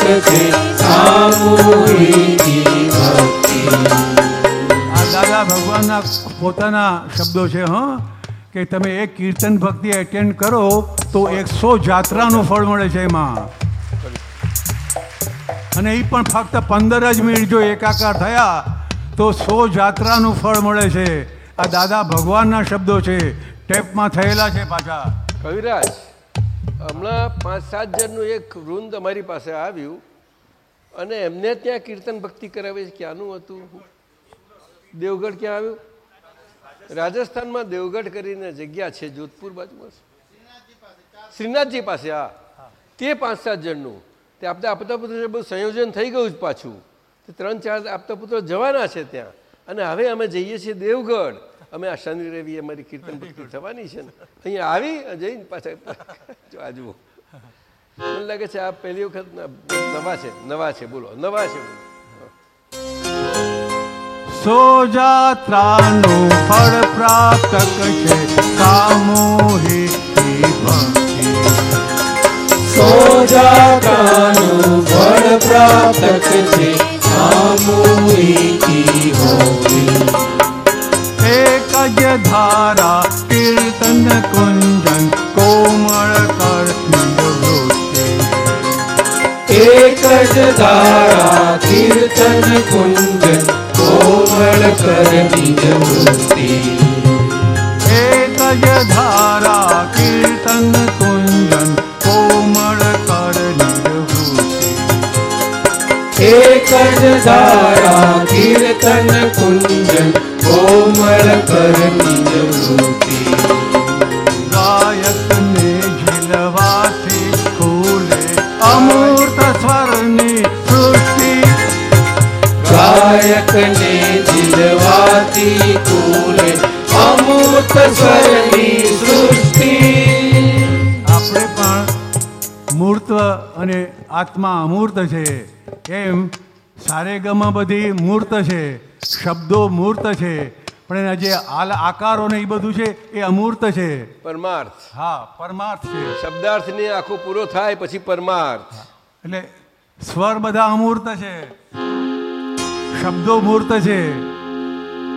છે આ દાદા ભગવાનના પોતાના શબ્દો છે હા કે તમે એક કીર્તન ભક્તિ એટેન્ડ કરો તો એકસો જાત્રાનું ફળ મળે છે એમાં. અને એ પણ ફક્ત પંદર જ મિનિટ જો એકાકાર થયા તો સો જાત્રાનું ફળ મળે છે. આ દાદા ભગવાનના શબ્દો છે ટેપમાં થયેલા છે પાછા. કવિરાજ હમણાં પાંચ, સાત જણનું એક વૃંદ અમારી પાસે આવ્યું અને એમને ત્યાં કીર્તન ભક્તિ કરાવે છે. ક્યાંનું હતું? દેવગઢ ક્યાં આવ્યું? રાજસ્થાનમાં દેવગઢ કરીને જગ્યા છે, જોધપુર બાજુમાં શ્રીનાથજી પાસે, હા. તે પાંચ, સાત જણનું. તે આપતા આપતા પુત્ર બહુ સંયોજન થઈ ગયું જ પાછું. તે ત્રણ, ચાર આપતા પુત્રો જવાના છે ત્યાં. અને હવે અમે જઈએ છીએ દેવગઢ. અમે આ શનિ રવિ અમારી કીર્તન ભક્તિ થવાની છે ને. અહીંયા આવી જઈને પાછા જો આ જુઓ. મને લાગે છે આ પહેલી વખત નવા છે નવા છે બોલો. નવા છે. સો જાત્રાનું ફળ પ્રાપ્ત છે સામૂહિક ભક્તિ ફળ પ્રાપ્ત છે એક જ ધારા કીર્તન કુંજન કોમળ કર વૃત્તિ એક જ ધારા કીર્તન કુંજન કોમળ કર નિજ વૃત્તિ એક જ ધારા કીર્તન કુંજન કોમળ કોમળ કરની ગાયકને ઝીલવાથી ખુલે અમૂર્ત સ્વરની સૃષ્ટિ ગાયકને ઝીલવાથી ખુલે અમૂર્ત સ્વરની આપણે પણ મૂર્ત અને આત્મા અમૂર્ત છે. એમ સારેગમાં બધી મૂર્ત છે. શબ્દો મૂર્ત છે. પણ એના જે આકારો ને એ બધું છે એ અમૂર્ત છે. પરમાર્થ. હા પરમાર્થ છે. શબ્દાર્થની આખો પૂરો થાય પછી પરમાર્થ. એટલે સ્વર બધા અમૂર્ત છે. શબ્દો મૂર્ત છે.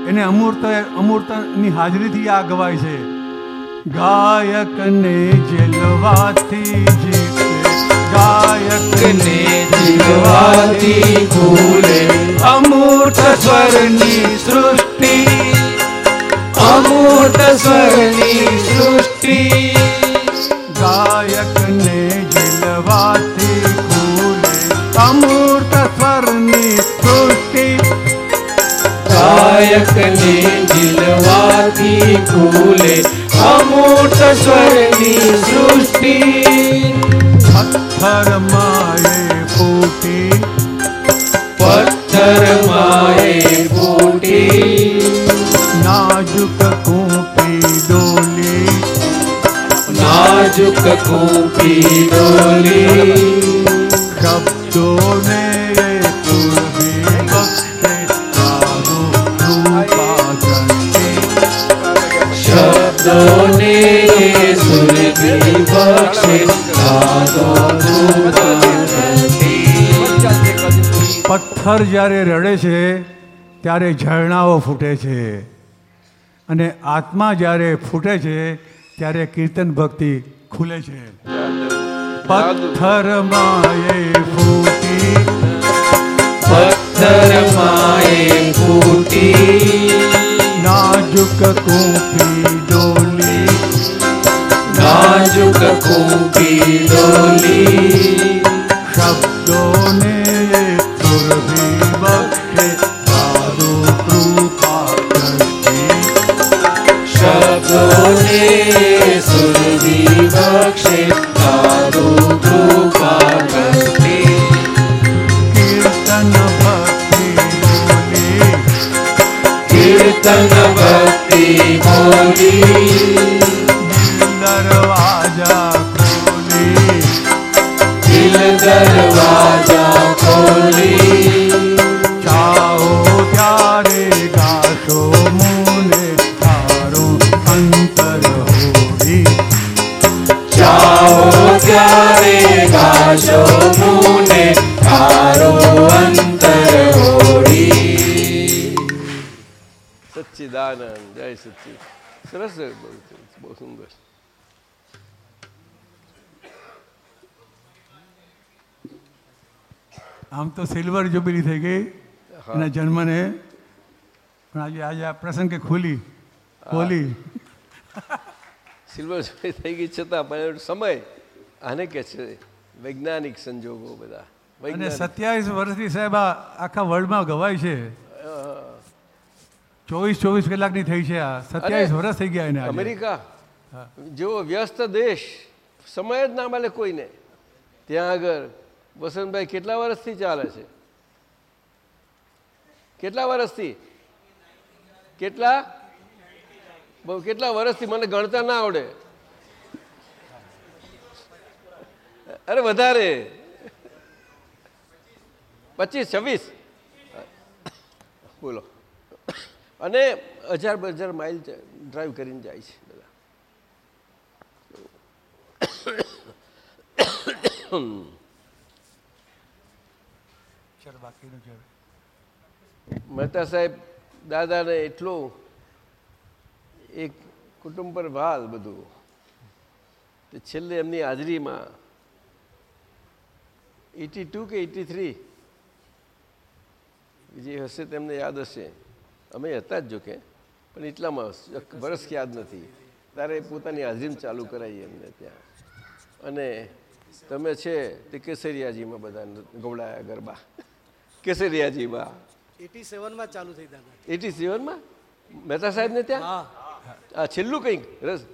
એને અમૂર્ત અમૂર્તની હાજરીથી આ ગવાય છે. ગાયકને જેલવાથી જીતે ગાયકને જીવવાથી ભૂલે. અમૂર્ત સ્વરની સૃષ્ટિ. અમૂર્ત સ્વરની સૃષ્ટિ. ગાયકને જેલવાથી ભૂલે. અમૂર્ત સ્વરની સૃષ્ટિ. ગાયકને જીલવાથી ભૂલે. અમૂર્ત સ્વરની સૃષ્ટિ. પથ્થર માએ ફૂટી. પથ્થર માએ ફૂટી. નાજુક કૂપી ડોલી. નાજુક કૂપી ડોલી. બક્ષે તારું શબ્દોને સુરભી બક્ષે પથ્થર જ્યારે રડે છે ત્યારે ઝરણાઓ ફૂટે છે. અને આત્મા જ્યારે ફૂટે છે ત્યારે કીર્તન ભક્તિ ખુલે છે. પથ્થર માએ ફૂટી. પથ્થર માએ ફૂટી. નાજુક કૂપી ડોલી. નાજુક કૂપી ડોલી શબ્દોને સુરભી બક્ષે તારું કૃપા દ્રષ્ટિ શબ્દોને સુરભી બક્ષે તારું કૃપા દ્રષ્ટિ કીર્તન ભક્તિ બોલી કીર્તન ભક્તિ બોલી દરવાજા ખોલી. દિલ દરવાજા ખોલી. ચાહો ત્યારે ગાશો મુને તારું અંતર હોડી ચાહો ત્યારે ગાશો મુને તારો અંતર હોડી સચ્ચિદાનંદ જય સચ્ચિ સરસ બહુ બહુ સુંદર. આમ તો સિલ્વર જુબિલી થઈ ગઈ એના જન્મને. પણ આજે આજે આ પ્રસંગે ખુલી. ખોલી. સિલ્વર જુબિલી થઈ ગઈ છતાં પણ સમય આને કે છે? વૈજ્ઞાનિક સંજોગો બધા. અને સત્યાવીસ વર્ષથી સાહેબ આખા વર્લ્ડમાં ગવાય છે. ચોવીસ ચોવીસ કલાકની થઈ છે આ. સત્યાવીસ વર્ષ થઈ ગયા એને અમેરિકા જેવો વ્યસ્ત દેશ સમય જ ના મળે કોઈને. ત્યાં આગળ વસંતભાઈ કેટલા વર્ષથી ચાલે છે? કેટલા વર્ષથી? કેટલા? બહુ કેટલા વર્ષથી? મને ગણતા ના આવડે. અરે વધારે. પચીસ છવ્વીસ? બોલો. અને હજાર બે હજાર માઇલ ડ્રાઈવ કરીને જાય છે બધા. [coughs] [coughs] છે મહેતા સાહેબ, દાદાને એટલું એક કુટુંબ પર વાલ બધું, તો છેલ્લે એમની હાજરીમાં એટી ટુ કે એટી થ્રી? જે હશે તેમને યાદ હશે. અમે હતા જ જો કે, પણ એટલામાં વર્ષ યાદ નથી. ત્યારે પોતાની હાજરીમાં ચાલુ કરાવી એમને ત્યાં. અને તમે છે તે કેસરિયાજીમાં બધા ગવડાયા ગરબા. કેસરિયાજીમાં એટી સેવનમાં ચાલુ થઈ દાદા. એટી સેવનમાં મહેતા સાહેબને ત્યાં? આ છેલ્લું કંઈક? રસ.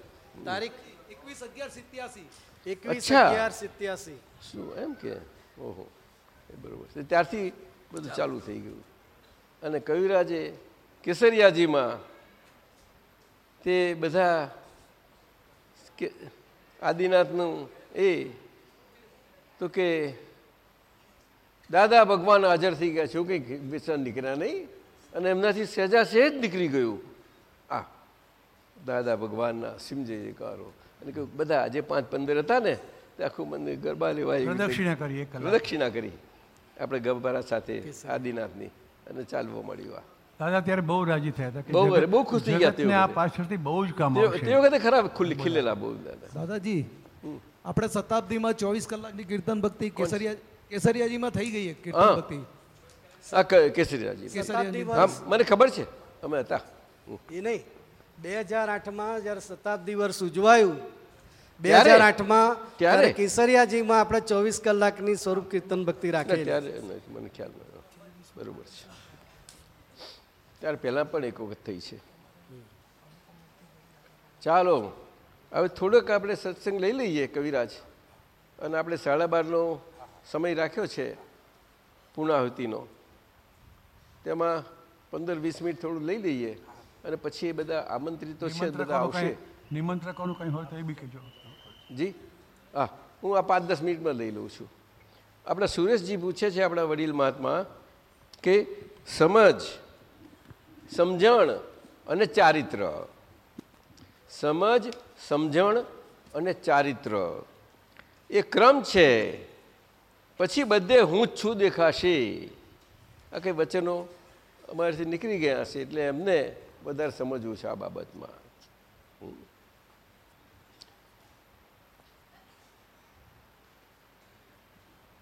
તારીખ એકવીસ અગિયાર સિત્યાસી. એકવીસ. અગિયાર સિત્યાસી. શું એમ કે? ઓહો. બરોબર છે. ત્યારથી બધું ચાલુ. થઈ ગયું. અને કવિરાજે કેસરિયાજીમાં તે બધા આદિનાથનું એ તો કે દાદા ભગવાન હાજર થઈ ગયા છે. કંઈક વિચાર નીકળ્યા નહીં. અને એમનાથી સહેજા સહેજ નીકળી ગયું. આ દાદા ભગવાનના સિમજે જયકારો. અને કહ્યું બધા જે પાંચ પંદર હતા ને તે આખું મંદિર ગરબા લેવા પ્રદક્ષિણા કરી પ્રદક્ષિણા કરી. આપણે ગરબારા સાથે આદિનાથની અને ચાલવા મળ્યું આ. દાદા ત્યારે બહુ રાજી થયા હતા બહુ બહુ ખુશ થઈ ગયા આ પાછળથી બહુ જ કામ તે વખતે ખરાબ ખુલ્લી ખીલેલા બહુ દાદા. દાદાજી આપણે શતાબ્દીમાં ચોવીસ કલાકની કીર્તન ભક્તિ કેસરિયા કેસરિયાજીમાં થઈ ગઈ એક ભક્તિ કેસરિયાજી. મને ખબર છે. અમે હતા. એ નહીં. બે હજાર આઠમાં જ્યારે શતાબ્દી વર્ષ ઉજવાયું બે હજાર આઠમાં ત્યારે? ત્યારે કેસરિયાજીમાં આપણે ચોવીસ કલાકની સ્વરૂપ કીર્તન ભક્તિ રાખી ત્યારે મને ખ્યાલ નથી બરોબર છે. ત્યારે પહેલાં પણ એક વખત થઈ છે. ચાલો હવે થોડોક આપણે સત્સંગ લઈ લઈએ કવિરાજ. અને આપણે સાડા બારનો સમય રાખ્યો છે પૂર્ણાહુતિનો. તેમાં પંદર વીસ મિનિટ થોડું લઈ લઈએ અને પછી એ બધા આમંત્રિતો છે બધા આવશે. નિમંત્રકોનું કંઈ હોય તો એ બી કહેજો. જી? હા હું આ પાંચ દસ મિનિટમાં લઈ લઉં છું. આપણા સુરેશજી પૂછે છે આપણા વડીલ મહાત્મા કે સમજ સમજણ અને ચારિત્ર. સમજ સમજણ અને ચારિત્ર. એ ક્રમ છે. પછી બધે હું જ છું દેખાશે. આ કંઈ વચનો અમારાથી નીકળી ગયા હશે એટલે એમને વધારે સમજવું છે આ બાબતમાં.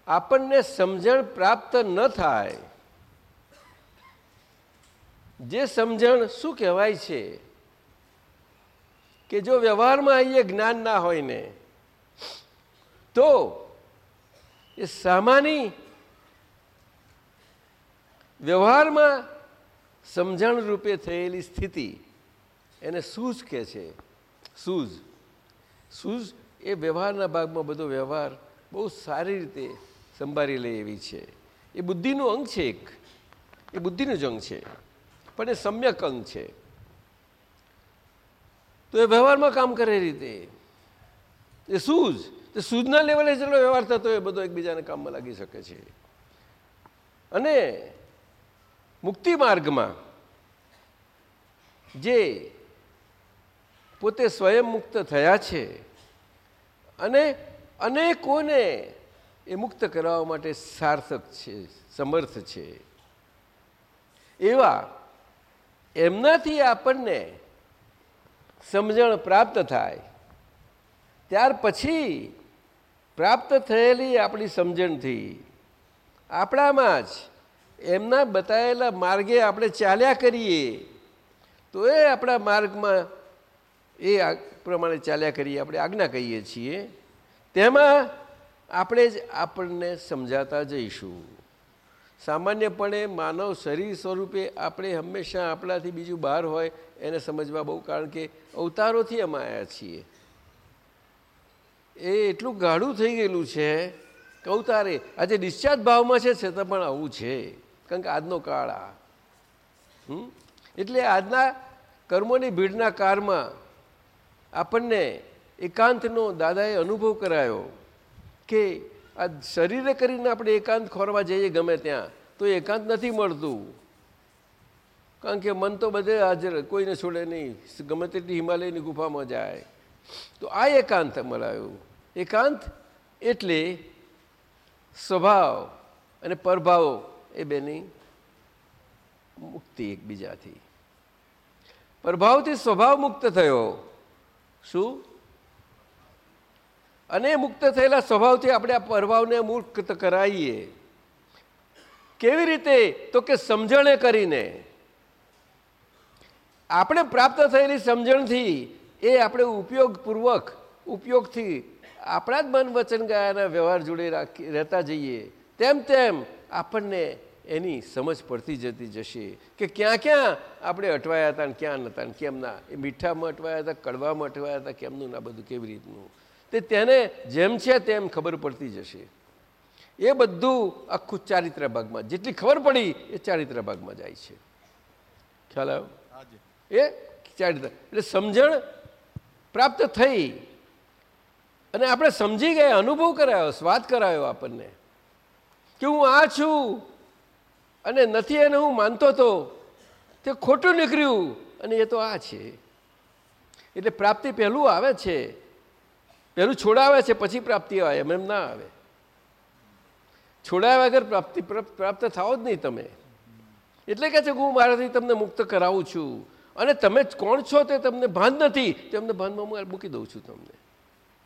આપણને સમજણ પ્રાપ્ત ન થાય. જે સમજણ શું કહેવાય છે? કે જો વ્યવહારમાં આવીએ જ્ઞાન ના હોય ને, તો એ સામાન્ય વ્યવહારમાં સમજણ રૂપે થયેલી સ્થિતિ એને સૂઝ કહે છે. સૂઝ. સૂઝ એ વ્યવહારના ભાગમાં બધો વ્યવહાર બહુ સારી રીતે સંભાળી લે એવી છે. એ બુદ્ધિનું અંગ છે એક. એ બુદ્ધિનું જ અંગ છે. પણ એ સમ્યક અંગ છે. તો એ વ્યવહારમાં કામ કરે રીતે. એ સૂઝ. તે સૂઝના લેવલે જેટલો વ્યવહાર થતો એ બધો એકબીજાને કામમાં લાગી શકે છે. અને મુક્તિ માર્ગમાં જે પોતે સ્વયં મુક્ત થયા છે અને અનેકોને એ મુક્ત કરાવવા માટે સાર્થક છે, સમર્થ છે. એવા એમનાથી આપણને સમજણ પ્રાપ્ત થાય. ત્યાર પછી પ્રાપ્ત થયેલી આપણી સમજણથી. આપણામાં જ એમના બતાવેલા માર્ગે આપણે ચાલ્યા કરીએ, તો એ આપણા માર્ગમાં એ પ્રમાણે ચાલ્યા કરીએ, આપણે આજ્ઞા કહીએ છીએ. તેમાં આપણે જ આપણને સમજાતા જઈશું. સામાન્યપણે માનવ શરીર સ્વરૂપે આપણે હંમેશા આપણાથી બીજું બહાર હોય, એને સમજવા બહુ કારણ કે અવતારોથી અમે આવ્યા છીએ. એ એટલું ગાઢું થઈ ગયેલું છે કહું તારે આજે ડિસ્ચાર્જ ભાવમાં છે, છતાં પણ આવું છે. કારણ કે આજનો કાળ આ? એટલે આજના કર્મોની ભીડના કાળમાં આપણને એકાંતનો દાદાએ અનુભવ કરાયો કે આ શરીરે કરીને આપણે એકાંત ખોરવા જઈએ ગમે ત્યાં, તો એકાંત નથી મળતું. કારણ કે મન તો બધે હાજર, કોઈને છોડે નહીં. ગમે તેટલી હિમાલયની ગુફામાં જાય. તો આ એકાંત મળાયું એકાંત એટલે સ્વભાવ અને પરભાવ એ બેની મુક્તિ એકબીજાથી. પ્રભાવથી સ્વભાવ મુક્ત થયો. શું? અને મુક્ત થયેલા સ્વભાવથી આપણે આ પ્રભાવને મુક્ત કરાવીએ કેવી રીતે? તો કે સમજણે કરીને. આપણે પ્રાપ્ત થયેલી સમજણથી એ આપણે ઉપયોગપૂર્વક ઉપયોગથી આપણા જ મન વચન ગાયાના વ્યવહાર જોડે રાખી રહેતા જઈએ. તેમ તેમ આપણને એની સમજ પડતી જતી જશે કે ક્યાં ક્યાં આપણે અટવાયા હતા ને ક્યાં નહોતા ને કેમના એ મીઠામાં અટવાયા હતા કડવામાં અટવાયા હતા કેમનું ના બધું કેવી રીતનું. તે તેને જેમ છે તેમ ખબર પડતી જશે. એ બધું આખું ચારિત્ર ભાગમાં જેટલી ખબર પડી એ ચારિત્ર ભાગમાં જાય છે. ખ્યાલ આવ્યો? એ ચારિત્ર એટલે સમજણ પ્રાપ્ત થઈ. અને આપણે સમજી ગયા, અનુભવ કરાયો, સ્વાદ કરાયો આપણને. કે હું આ છું અને નથી એને હું માનતો હતો તે ખોટું નીકળ્યું અને એ તો આ છે. એટલે પ્રાપ્તિ પહેલું આવે છે. પહેલું છોડાવે છે, પછી પ્રાપ્તિ આવે, એમ એમ ના આવે. છોડાવ્યા વગર પ્રાપ્તિ પ્રાપ્ત થાવ જ નહીં તમે. એટલે કહે છે કે હું મારાથી તમને મુક્ત કરાવું છું. અને તમે કોણ છો તે તમને ભાન નથી તેમને ભાનમાં હું મૂકી દઉં છું તમને.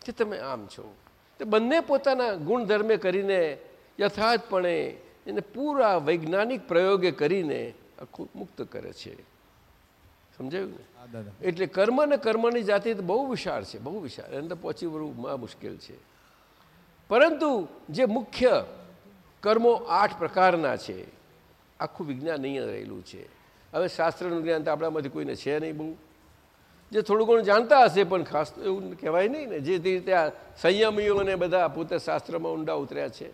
કે તમે આમ છો. તે બંને પોતાના ગુણધર્મે કરીને યથાર્થપણે એને પૂરા વૈજ્ઞાનિક પ્રયોગે કરીને આખું મુક્ત કરે છે. સમજાયું ને? એટલે કર્મ અને કર્મની જાતિ તો બહુ વિશાળ છે બહુ વિશાળ. એને તો પહોંચી વળવું મહા મુશ્કેલ છે. પરંતુ જે મુખ્ય કર્મો આઠ પ્રકારના છે આખું વિજ્ઞાન અહીંયા રહેલું છે. હવે શાસ્ત્રનું જ્ઞાન તો આપણામાંથી કોઈને છે નહીં બહુ. જે થોડું ઘણું જાણતા હશે પણ ખાસ એવું કહેવાય નહીં ને, જે રીતે આ સંયમીઓને બધા પોતે શાસ્ત્રમાં ઊંડા ઉતર્યા છે.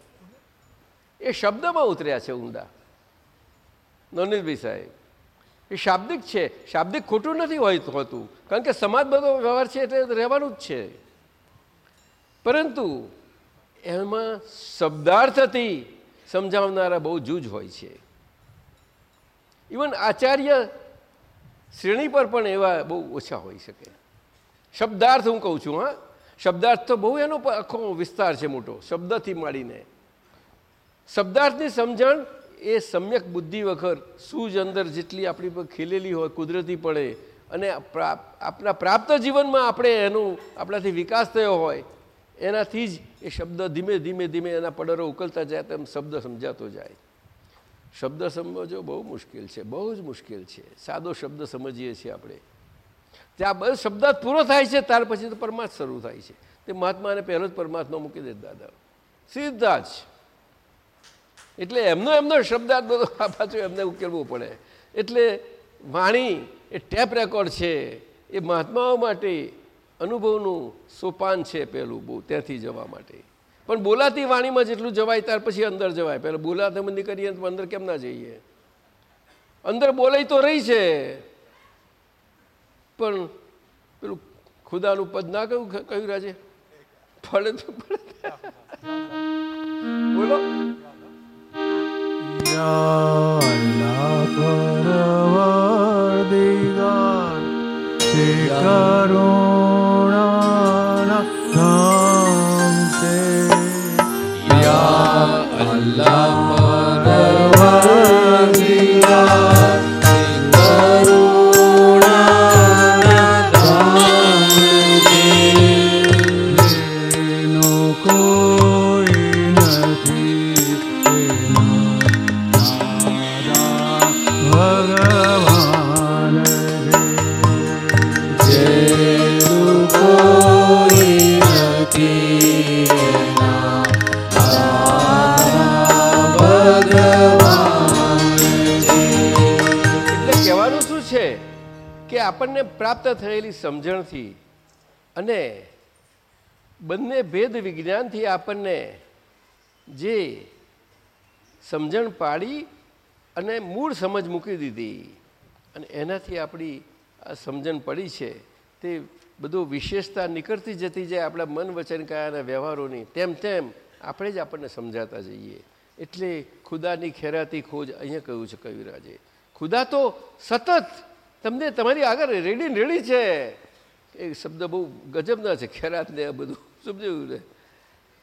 એ શબ્દમાં ઉતર્યા છે ઊંડા. નવનીતભાઈ સાહેબ, એ શાબ્દિક છે, શાબ્દિક ખોટું નથી હોય હોતું, કારણ કે સમાજ બધો વ્યવહાર છે એટલે રહેવાનું જ છે. પરંતુ એમાં શબ્દાર્થથી સમજાવનારા બહુ જૂજ હોય છે. ઇવન આચાર્ય શ્રેણી પર પણ એવા બહુ ઓછા હોઈ શકે. શબ્દાર્થ હું કહું છું, હા. શબ્દાર્થ તો બહુ એનો આખો વિસ્તાર છે મોટો, શબ્દથી માંડીને. શબ્દાર્થની સમજણ એ સમ્યક બુદ્ધિ વખર સૂજ અંદર જેટલી આપણી પર ખીલેલી હોય, કુદરતી પડે, અને આપણા પ્રાપ્ત જીવનમાં આપણે એનું આપણાથી વિકાસ થયો હોય, એનાથી જ એ શબ્દ ધીમે ધીમે ધીમે એના પડરો ઉકલતા જાય તેમ શબ્દ સમજાતો જાય. શબ્દ સમજો બહુ મુશ્કેલ છે, બહુ જ મુશ્કેલ છે. સાદો શબ્દ સમજીએ છીએ આપણે. ત્યાં બસ શબ્દ પૂરો થાય છે, ત્યાર પછી તો પરમાર્થ શરૂ થાય છે. તે મહાત્માને પહેલો જ પરમાત્મા મૂકી દે દાદા. સીધા જ. એટલે એમનો એમનો શબ્દાર્થ બધો પાછું એમને ઉકેલવું પડે. એટલે વાણી એ ટેપ રેકોર્ડ છે. એ મહાત્માઓ માટે અનુભવનું સોપાન છે પહેલું બહુ, ત્યાંથી જવા માટે. પણ બોલાતી વાણીમાં જેટલું જવાય ત્યાર પછી અંદર જવાય. પહેલાં બોલાતે મંદી કરીએ તો અંદર કેમ ના જઈએ? અંદર બોલાઈ તો રહી છે. પણ પેલું ખુદાનું પદ ના કહ્યું કહ્યું રાજે? ફળે તો બોલો. કરુણા ધામ પ્રાપ્ત થયેલી સમજણથી અને બંને ભેદ વિજ્ઞાનથી આપણને જે સમજણ પાડી અને મૂળ સમજ મૂકી દીધી અને એનાથી આપણી આ સમજણ પડી છે તે બધું વિશેષતા નીકળતી જતી જાય આપણા મન વચન કાયાના વ્યવહારોની, તેમ તેમ આપણે જ આપણને સમજાતા જઈએ. એટલે ખુદાની ખેરાતી ખોજ અહીંયા કહ્યું છે કવિરાજે. ખુદા તો સતત તમને તમારી આગળ રેડી ને રેડી છે? એ શબ્દ બહુ ગજબના છે ખેરાત ને આ બધું. સમજાયું ને?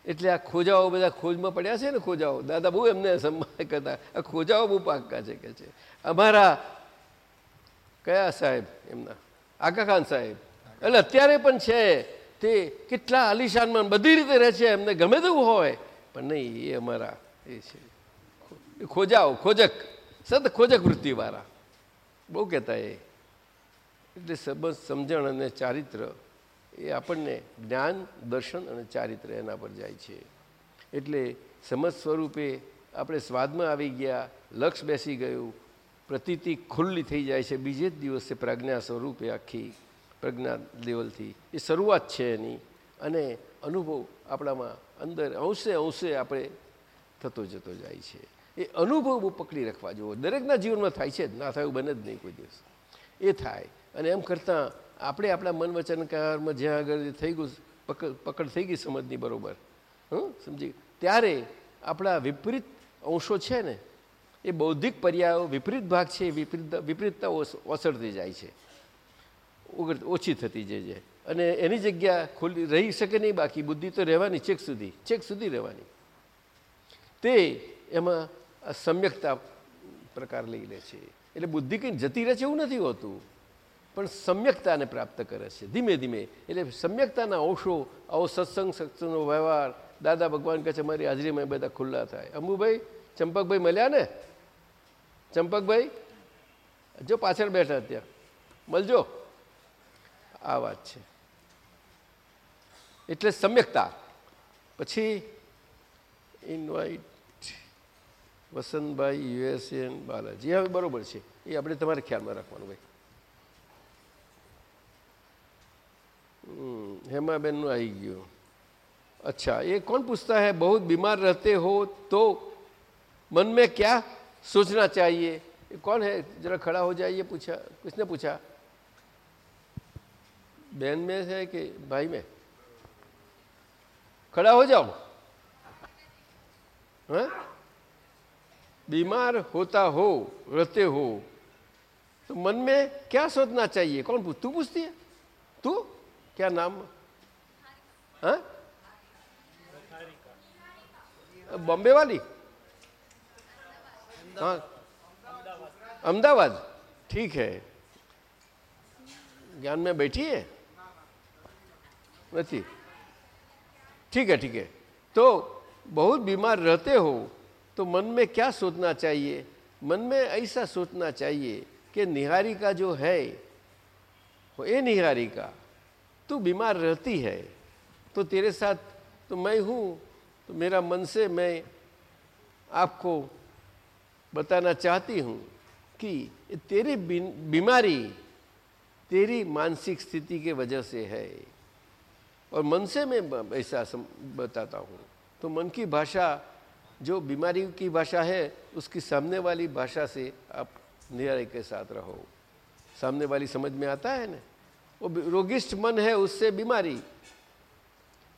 એટલે આ ખોજાઓ બધા ખોજમાં પડ્યા છે ને ખોજાઓ. દાદા બહુ એમને સન્માન કરતા. આ ખોજાઓ બહુ પાક્કા છે કે છે. અમારા કયા સાહેબ એમના? આગા ખાન સાહેબ. એટલે અત્યારે પણ છે તે કેટલા આલિશાનમાં બધી રીતે રહે છે, એમને ગમે તેવું હોય. પણ નહીં, એ અમારા એ છે. ખોજાઓ, ખોજક. સત ખોજક વૃત્તિવાળા. બહુ કહેતા એ. એટલે સમજ સમજણ અને ચારિત્ર એ આપણને જ્ઞાન, દર્શન અને ચારિત્ર એના પર જાય છે. એટલે સમજ સ્વરૂપે આપણે સ્વાદમાં આવી ગયા, લક્ષ બેસી ગયું, પ્રતીતિ ખુલ્લી થઈ જાય છે. બીજે જ દિવસે પ્રજ્ઞા સ્વરૂપે આખી પ્રજ્ઞા લેવલથી એ શરૂઆત છે એની. અને અનુભવ આપણામાં અંદર અંશે અંશે આપણે થતો જતો જાય છે. એ અનુભવ બહુ પકડી રાખવા જેવો. દરેકના જીવનમાં થાય છે જ. ના થયું બને જ નહીં કોઈ દિવસ. એ થાય. અને એમ કરતાં આપણે આપણા મન વચનકારમાં જ્યાં આગળ થઈ ગયું પકડ પકડ થઈ ગઈ સમજની બરોબર. હં? સમજી? ત્યારે આપણા વિપરીત અંશો છે ને, એ બૌદ્ધિક પર્યાયો વિપરીત ભાગ છે, એ વિપરીત, વિપરીતતા ઓસ- ઓસરતી જાય છે. ઓછી થતી જાય છે. અને એની જગ્યા ખુલ્લી રહી શકે નહીં, બાકી બુદ્ધિ તો રહેવાની છેક સુધી છેક સુધી રહેવાની. તે એમાં સમ્યકતા પ્રકાર લઈ લે છે. એટલે બુદ્ધિ કંઈ જતી રહે છે એવું નથી હોતું. પણ સમ્યકતાને પ્રાપ્ત કરે છે, ધીમે ધીમે. એટલે સમ્યકતાના અંશો આવો સત્સંગ, સત્સંગનો વ્યવહાર, દાદા ભગવાન કહે છે, મારી હાજરીમાં બધા ખુલ્લા થાય. અંબુભાઈ, ચંપકભાઈ મળ્યા ને? ચંપકભાઈ, જો પાછળ બેઠા ત્યાં. મળજો. આ વાત છે. એટલે સમ્યકતા. પછી ઇન્વાઇટ વસંતભાઈ, યુએસએન બાલાજી. હવે બરોબર છે. એ આપણે તમારે ખ્યાલમાં રાખવાનું ભાઈ. हम्म, हेमाबेन નું આવી ગયું अच्छा ये कौन पूछता है बहुत बीमार रहते हो तो मन में क्या सोचना चाहिए ये कौन है जरा खड़ा हो जाइए पूछा किसने पूछा बहन में है कि भाई में खड़ा हो जाओ हाँ बीमार होता हो रहते हो तो मन में क्या सोचना चाहिए कौन पूछ तू पूछती है तू क्या नाम? हाँ? बॉम्बे वाली? हाँ। अहमदाबाद। ठीक है। ज्ञान में बैठी है? नहीं ठीक है ठीक है। तो बहुत बीमार रहते हो तो मन में क्या सोचना चाहिए? मन में ऐसा सोचना चाहिए कि निहारिका जो है, वो ये निहारिका तू बीमार रहती है तो तेरे साथ तो मैं हूँ तो मेरा मन से मैं आपको बताना चाहती हूँ कि तेरी बीमारी तेरी मानसिक स्थिति के वजह से है। और मन से मैं ऐसा बताता हूँ। तो मन की भाषा, जो बीमारी की भाषा है, उसकी सामने वाली भाषा से आप निराय के साथ रहो। सामने वाली समझ में आता है ना? वो रोगिष्ठ मन है उससे बीमारी।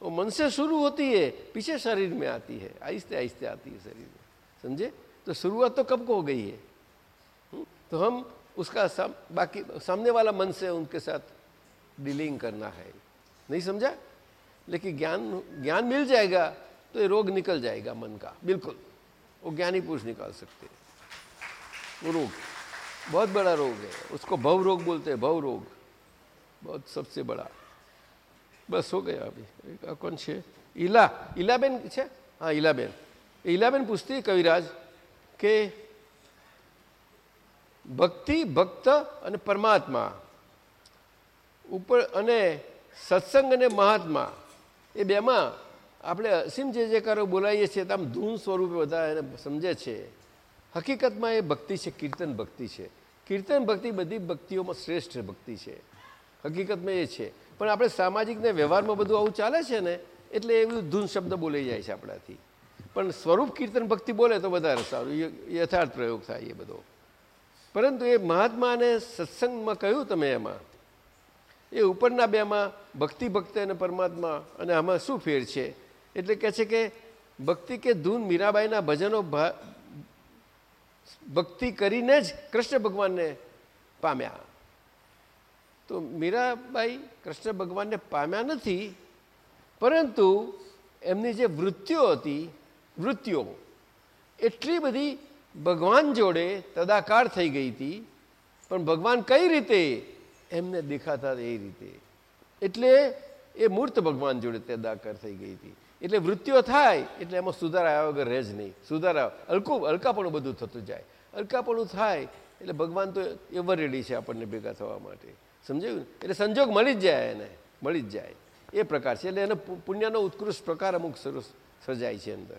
वो मन से शुरू होती है पीछे शरीर में आती है आहिस्ते आहिस्ते आती है शरीर में। समझे? तो शुरुआत तो कब को हो गई है? हम्म? तो हम उसका साम, बाकी सामने वाला मन से उनके साथ डीलिंग करना है। नहीं समझा? लेकिन ज्ञान ज्ञान मिल जाएगा तो ये रोग निकल जाएगा मन का। बिल्कुल। वो ज्ञानी पुरुष निकाल सकते हैं। वो रोग। बहुत बड़ा रोग है। उसको भव रोग बोलते हैं भव रोग। बहुत सबसे बड़ा બસ હો ગયા અભી એક આ કોણ છે ઈલા ઈલાબેન છે હા ઈલાબેન એ ઈલાબેન પૂછતી કવિરાજ કે ભક્તિ ભક્ત અને પરમાત્મા ઉપર અને સત્સંગ અને મહાત્મા એ બેમાં આપણે અસીમ જે જે કારો બોલાવીએ છીએ તો આમ ધૂન સ્વરૂપે બધા એને સમજે છે હકીકતમાં એ ભક્તિ છે કીર્તન ભક્તિ છે કીર્તન ભક્તિ બધી ભક્તિઓમાં શ્રેષ્ઠ ભક્તિ છે હકીકતમાં એ છે. પણ આપણે સામાજિક ને વ્યવહારમાં બધું આવું ચાલે છે ને, એટલે એવું ધૂન શબ્દ બોલાઈ જાય છે આપણાથી. પણ સ્વરૂપ કીર્તન ભક્તિ બોલે તો વધારે સારું. યથાર્થ પ્રયોગ થાય એ બધો. પરંતુ એ મહાત્માને સત્સંગમાં કહ્યું તમે એમાં, એ ઉપરના બેમાં ભક્તિ ભક્તિ અને પરમાત્મા અને આમાં શું ફેર છે? એટલે કહે છે કે ભક્તિ કે ધૂન મીરાબાઈના ભજનો ભક્તિ કરીને જ કૃષ્ણ ભગવાનને પામ્યા. તો મીરાબાઈ કૃષ્ણ ભગવાનને પામ્યા નથી, પરંતુ એમની જે વૃત્તિઓ હતી, વૃત્તિઓ, એટલી બધી ભગવાન જોડે તદાકાર થઈ ગઈ હતી, પણ ભગવાન કઈ રીતે એમને દેખાતા એ રીતે? એટલે એ મૂર્ત ભગવાન જોડે તદાકાર થઈ ગઈ હતી. એટલે વૃત્તિઓ થાય, એટલે એમાં સુધારા આવ્યા વગર રહે જ નહીં. સુધારા, હલકું, હલકાપણું બધું થતું જાય. હલકાપણું થાય, એટલે ભગવાન તો એવર રેડી છે આપણને ભેગા થવા માટે. સમજાયું એટલે સંજોગ મળી જ જાય એને, મળી જ જાય. એ પ્રકાર છે. એટલે એનો પુણ્યનો ઉત્કૃષ્ટ પ્રકાર અમુક સર્જાય છે અંદર.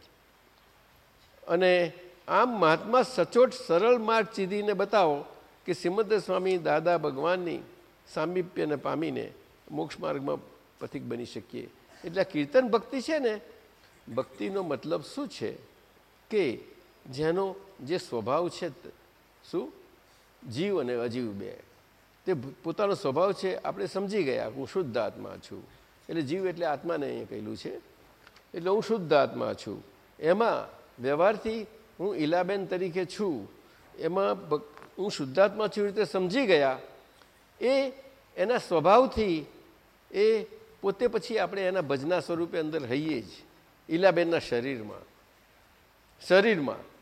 અને આમ મહાત્મા સચોટ, સરળ માર્ગ ચીધીને બતાવો કે શ્રીમદ સ્વામી દાદા ભગવાનની સામીપ્યને પામીને મોક્ષ માર્ગમાં પથિક બની શકીએ. એટલે કીર્તન ભક્તિ છે ને, ભક્તિનો મતલબ શું છે? કે જેનો જે સ્વભાવ છે શું? જીવ અને અજીવ બે. તે પોતાનો સ્વભાવ છે, આપણે સમજી ગયા હું શુદ્ધ આત્મા છું. એટલે જીવ એટલે આત્માને અહીંયા કહેલું છે. એટલે હું શુદ્ધ આત્મા છું. એમાં વ્યવહારથી હું ઈલાબેન તરીકે છું. એમાં હું શુદ્ધાત્મા છું રીતે સમજી ગયા. એ એના સ્વભાવથી એ પોતે પછી આપણે એના ભજના સ્વરૂપે અંદર રહીએ જ. ઈલાબેનના શરીરમાં. શરીરમાં.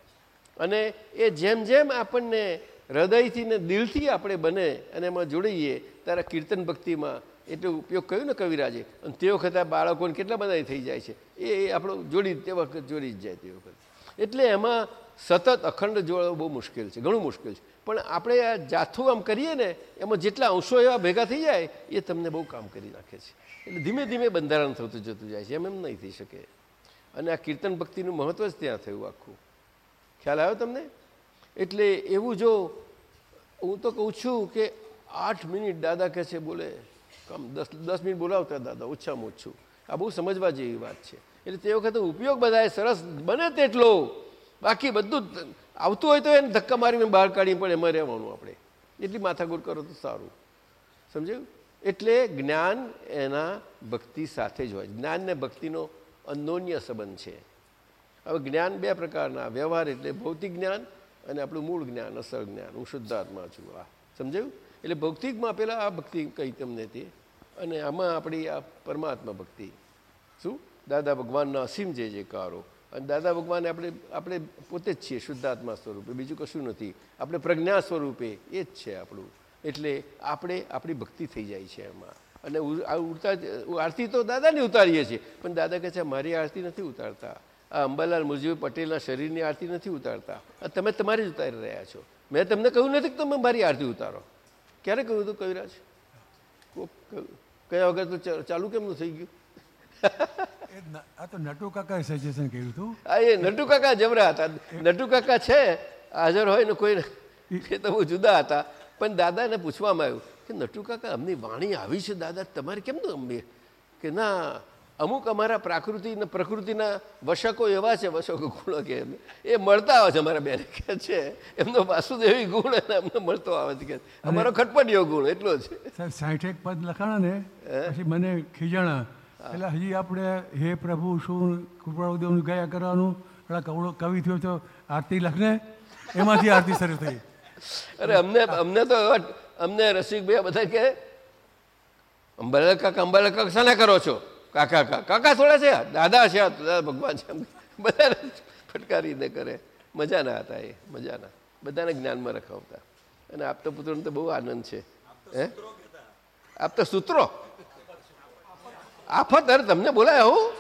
અને એ જેમ જેમ આપણને હૃદયથી ને દિલથી આપણે બને અને એમાં જોડાઈએ, ત્યારે કીર્તન ભક્તિમાં એટલો ઉપયોગ કર્યો ને કવિરાજે? અને તે વખતે આ બાળકોને કેટલા બધા થઈ જાય છે? એ આપણો જોડી, તે વખત જોડી જ જાય તે વખત. એટલે એમાં સતત અખંડ જોડવો બહુ મુશ્કેલ છે, ઘણું મુશ્કેલ છે. પણ આપણે આ જાથું આમ કરીએ ને, એમાં જેટલા અંશો એવા ભેગા થઈ જાય, એ તમને બહુ કામ કરી નાખે છે. એટલે ધીમે ધીમે બંધારણ થતું જતું જાય છે, એમ એમ નહીં થઈ શકે. અને આ કીર્તન ભક્તિનું મહત્વ જ ત્યાં થયું આખું. ખ્યાલ આવ્યો તમને? એટલે એવું જો હું તો કહું છું કે આઠ મિનિટ દાદા કહે છે, બોલે, કમ દસ દસ મિનિટ બોલાવતા દાદા, ઓછામાં ઓછું. આ બહુ સમજવા જેવી વાત છે. એટલે તે વખતે ઉપયોગ બધાએ સરસ બને તેટલો. બાકી બધું આવતું હોય તો એને ધક્કા મારીને બહાર કાઢી પણ એમાં રહેવાનું આપણે. એટલી માથાકૂટ કરો તો સારું. સમજાયું? એટલે જ્ઞાન એના ભક્તિ સાથે જ હોય. જ્ઞાન ને ભક્તિનો અનોન્ય સંબંધ છે. હવે જ્ઞાન બે પ્રકારના, વ્યવહાર એટલે ભૌતિક જ્ઞાન અને આપણું મૂળ જ્ઞાન, અસલ જ્ઞાન, હું શુદ્ધાત્મા છું આ સમજાયું? એટલે ભૌતિકમાં પહેલાં આ ભક્તિ કહી તમને તે. અને આમાં આપણી આ પરમાત્મા ભક્તિ. શું? દાદા ભગવાનના અસીમ જે જે કારો અને દાદા ભગવાન આપણે આપણે પોતે જ છીએ શુદ્ધાત્મા સ્વરૂપે, બીજું કશું નથી. આપણે પ્રજ્ઞા સ્વરૂપે એ જ છે આપણું. એટલે આપણે, આપણી ભક્તિ થઈ જાય છે એમાં. અને આ ઉડતા, આરતી તો દાદાને ઉતારીએ છીએ. પણ દાદા કહે છે, મારી આરતી નથી ઉતારતા. આ અંબાલાલ મુરજીભાઈ પટેલના શરીરની આરતી નથી ઉતારતા. તમે તમારી જ ઉતારી રહ્યા છો. મેં તમને કહ્યું નથી કે તમે મારી આરતી ઉતારો. ક્યારે કહ્યું હતું કવિરાજ? કયા વગર તો ચાલુ કેમનું થઈ ગયું? આ તો નટુ કાકાએ સજેશન કર્યું હતું. આ એ નટુ કાકા જબરા હતા. નટુ કાકા છે હાજર હોય ને કોઈ એ તો બહુ જુદા હતા. પણ દાદાને પૂછવામાં આવ્યું કે નટુ કાકા અમની વાણી આવી છે દાદા? તમારે કેમ ન અંબે કે ના અમુક અમારા પ્રાકૃતિ પ્રકૃતિના વશકો એવા છે વશકો ગુણો કે એ મળતા આવે છે અમારા બેને કે છે. એમનો વાસુદેવી ગુણ અને અમને મળતો આવે છે કે અમારો ખટપટીયો ગુણ એટલો છે સાહેબ સાઠેક પદ લખાણા ને પછી મને ખીજાણા. એટલે હજી આપણે હે પ્રભુ શું કૃપાળુદેવનું ગયા કરવાનું? પેલા કવડો કવિ થયો તો આરતી લખને. એમાંથી આરતી શરૂ થઈ. અરે અમને અમને તો અમને રસિકભાઈ બધા કે અંબાલકા અંબાલકા શાના કરો છો? કાકા કાકા થોડા છે? દાદા છે, દાદા ભગવાન છે. બધાને ફટકારી ફટકારીને કરે. મજાના હતા એ મજાના બધાને જ્ઞાનમાં રખાવતા. અને આપતા પુત્રોને તો બહુ આનંદ છે. હે? આપતા સૂત્રો? આફત, અરે તમને બોલાય હું?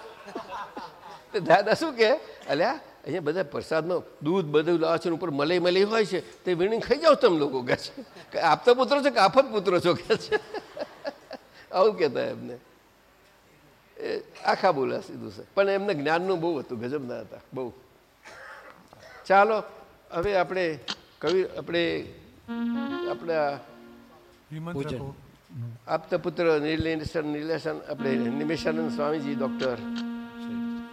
દાદા શું કે? અલ્યા, અહીંયા બધા પ્રસાદમાં દૂધ બધું લાવે છે ઉપર મલઈ મલઈ હોય છે. તે વીણી ખાઈ જાઓ તમે લોકો. કહે છે. આપતા પુત્રો છો કે આફત પુત્રો છો? કે છે? આવું કહેતા એમને. એ આખા બોલા સીધું છે. પણ એમને જ્ઞાનનું બહુ હતું ગજબના હતા બહુ. ચાલો હવે આપણે કવિ આપણે આપણા આપતા પુત્ર નિર્લેશન નિલેશન આપણે નિમેશાનંદ સ્વામીજી ડૉક્ટર.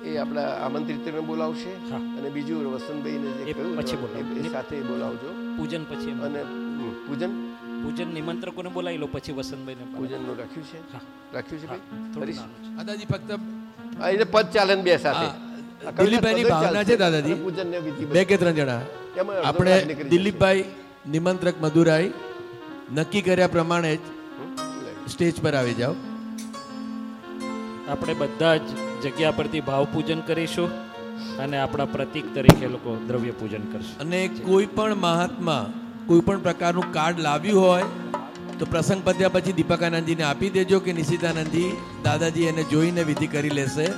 એ આપણા આમંત્રિતને બોલાવશે અને બીજું વસંતભાઈને જે કહ્યું એ સાથે બોલાવજો. પૂજન પછી અને પૂજન. પૂજન નિમંત્રકોને બોલાવી લો પછી વસંતભાઈને પૂજનનું રાખ્યું છે? રાખ્યું છે ભાઈ. દાદાજી ફક્ત હા, પદ ચાલે બે સાથે. દિલીપભાઈની ભાવના છે દાદાજી. અને પૂજન બે કે ત્રણ જણા. આપણે. દિલીપભાઈ નિમંત્રક મધુરાઈ નક્કી કર્યા પ્રમાણે જ સ્ટેજ પર આવી જાઓ. આપણે બધા જ જગ્યા પરથી ભાવ પૂજન કરીશું અને આપણા પ્રતીક તરીકે લોકો દ્રવ્ય પૂજન કરશે. અને કોઈ પણ મહાત્મા કોઈ પણ પ્રકારનું કાર્ડ લાવ્યું હોય, તો પ્રસંગ પત્યા પછી દીપકાનંદજીને આપી દેજો કે નિશિતાનંદજી દાદાજી એને જોઈને વિધિ કરી લેશે.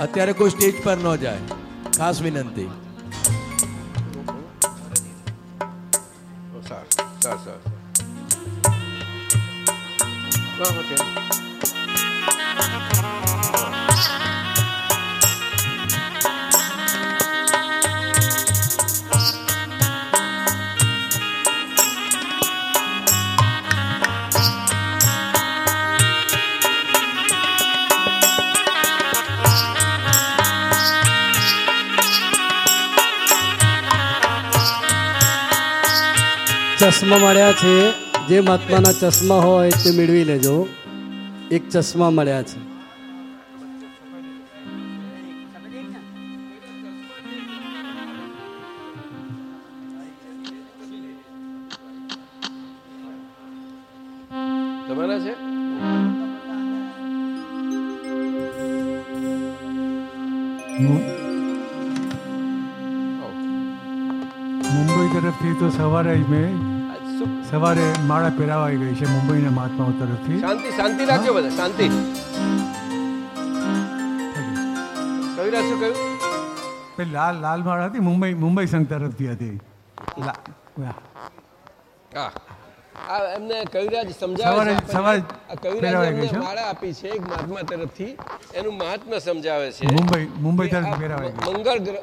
અત્યારે કોઈ સ્ટેજ પર ન જાય. ખાસ વિનંતી. સારું ચશ્મા મળ્યા છે. જે મહાત્માના ચશ્મા હોય તે મેળવી લેજો. એક ચશ્મા મળ્યા છે. માળા પહેરાવાઈ ગઈ છે મુંબઈના મહાત્માઓ તરફથી શાંતિ શાંતિ રાખજો બધા શાંતિ. કવિરાજ શું કહ્યું? પેલી લાલ લાલ માળા હતી મુંબઈ મુંબઈ સંઘ તરફથી હતી. આ એમને કવિરાજ સમજાવે સવારે- કવિરાજ. માળા આપી છે એક મહાત્મા તરફથી. એનું મહાત્મા સમજાવે છે. મુંબઈ મુંબઈ તરફ મંગળ ગ્રહ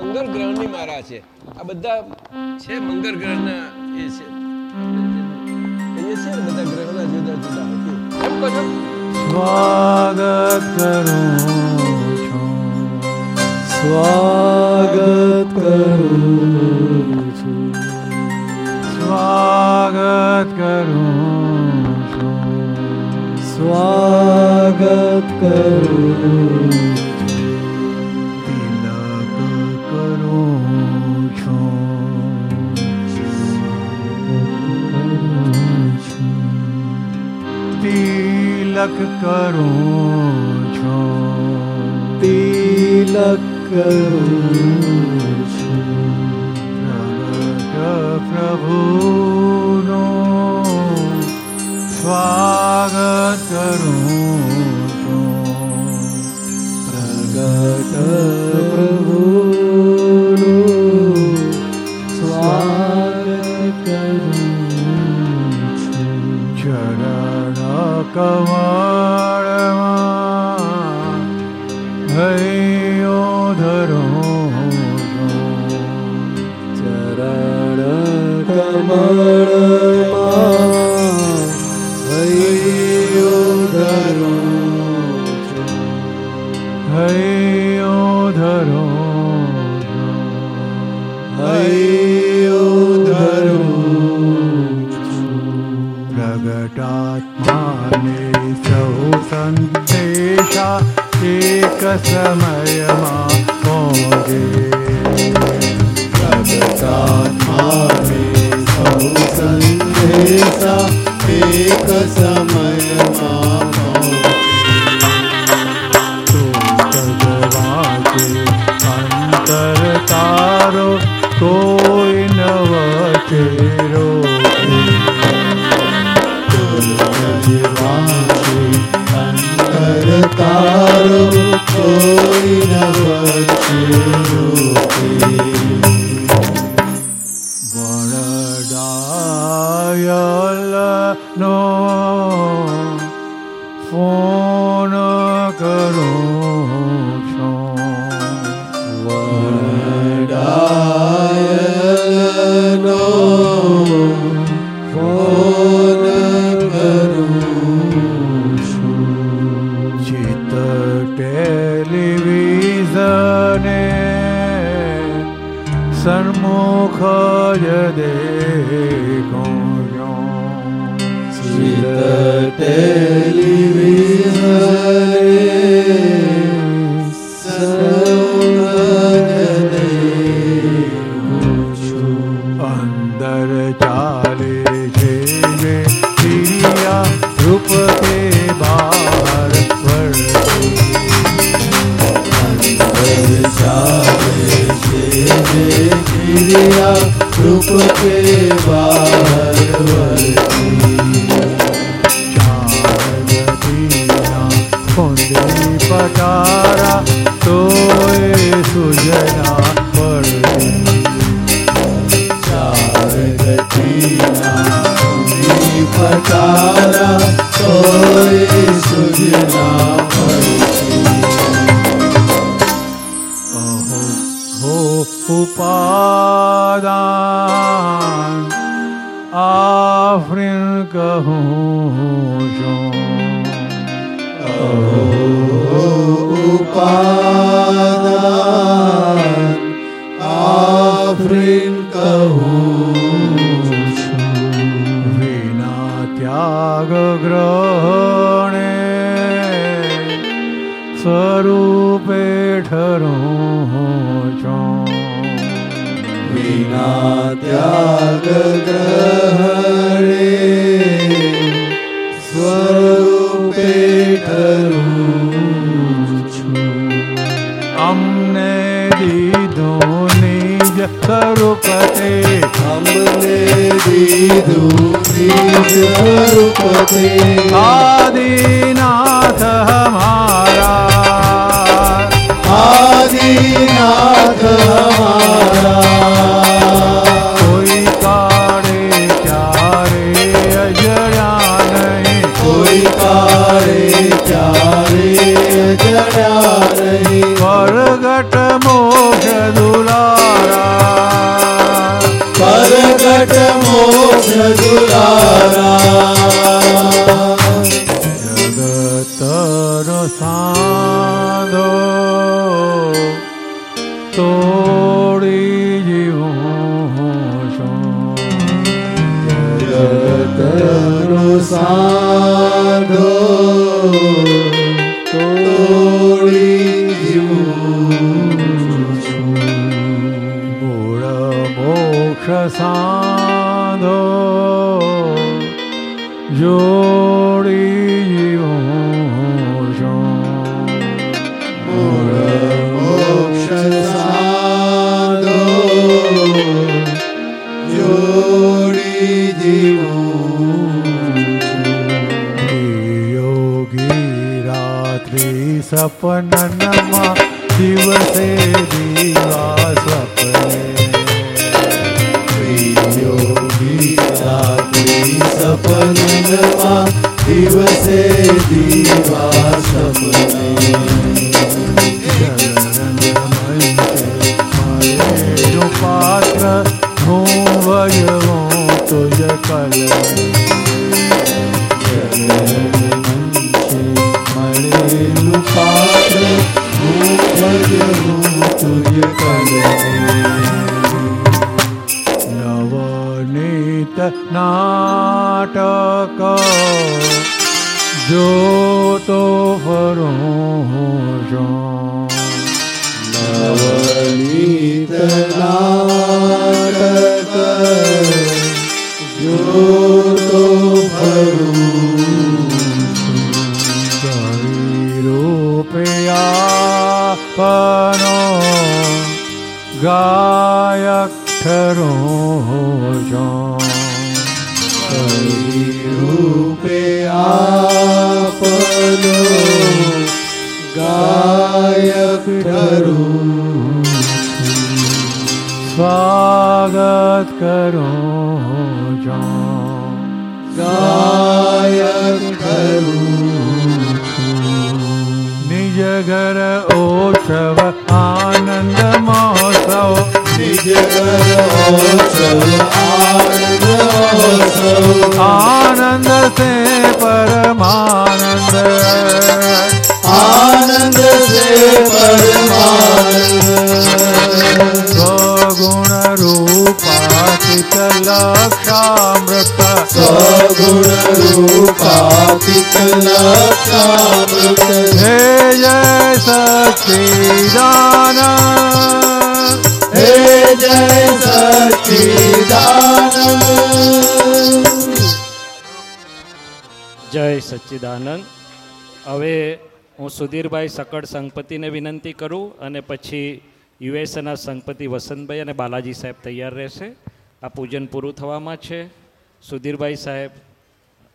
મંગળ ગ્રહની માળા છે. આ બધા છે મંગળ ગ્રહના એ છે. કહો છો? સ્વાગત કરું છું. સ્વાગત કરું છું. સ્વાગત કરું છું. સ્વાગત કરું તિલક કરું છું તિલક કરું છું પ્રગટ પ્રભુનો સ્વાગત કરું છું પ્રગટ પ્રભુનું come on. એક સમયમાં સૌ સંદેશા એક સમયમાં કોઈ ન વણડાયલનો अपना સમીરભાઈ સકડ સંપતિને વિનંતી કરું અને પછી યુએસએના સંપતિ વસંતભાઈ અને બાલાજી સાહેબ તૈયાર રહેશે. આ પૂજન પૂરું થવામાં છે. સુધીરભાઈ સાહેબ,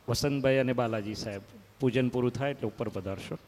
વસંતભાઈ અને બાલાજી સાહેબ, પૂજન પૂરું થાય એટલે ઉપર પધારશો.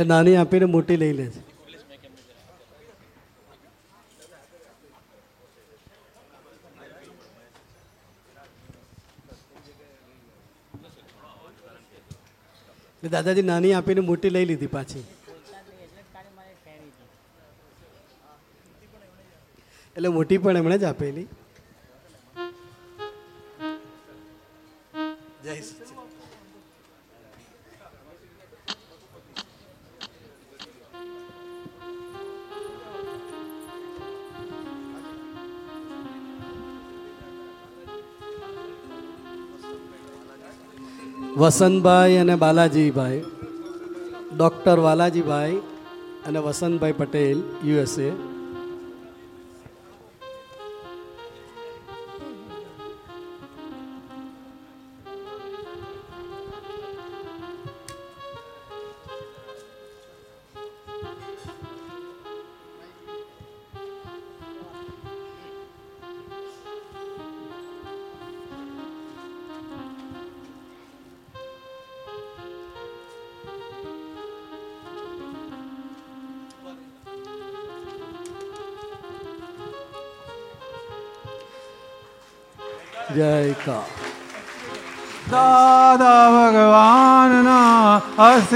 એટલે નાની આપીને મોટી લઈ લે છે. દાદાજી નાની આપીને મોટી લઈ લીધી પાછી. એટલે મોટી પણ એમણે જ આપેલી. વસંતભાઈ અને બાલાજીભાઈ ડૉક્ટર વાલાજીભાઈ અને વસંતભાઈ પટેલ યુએસએ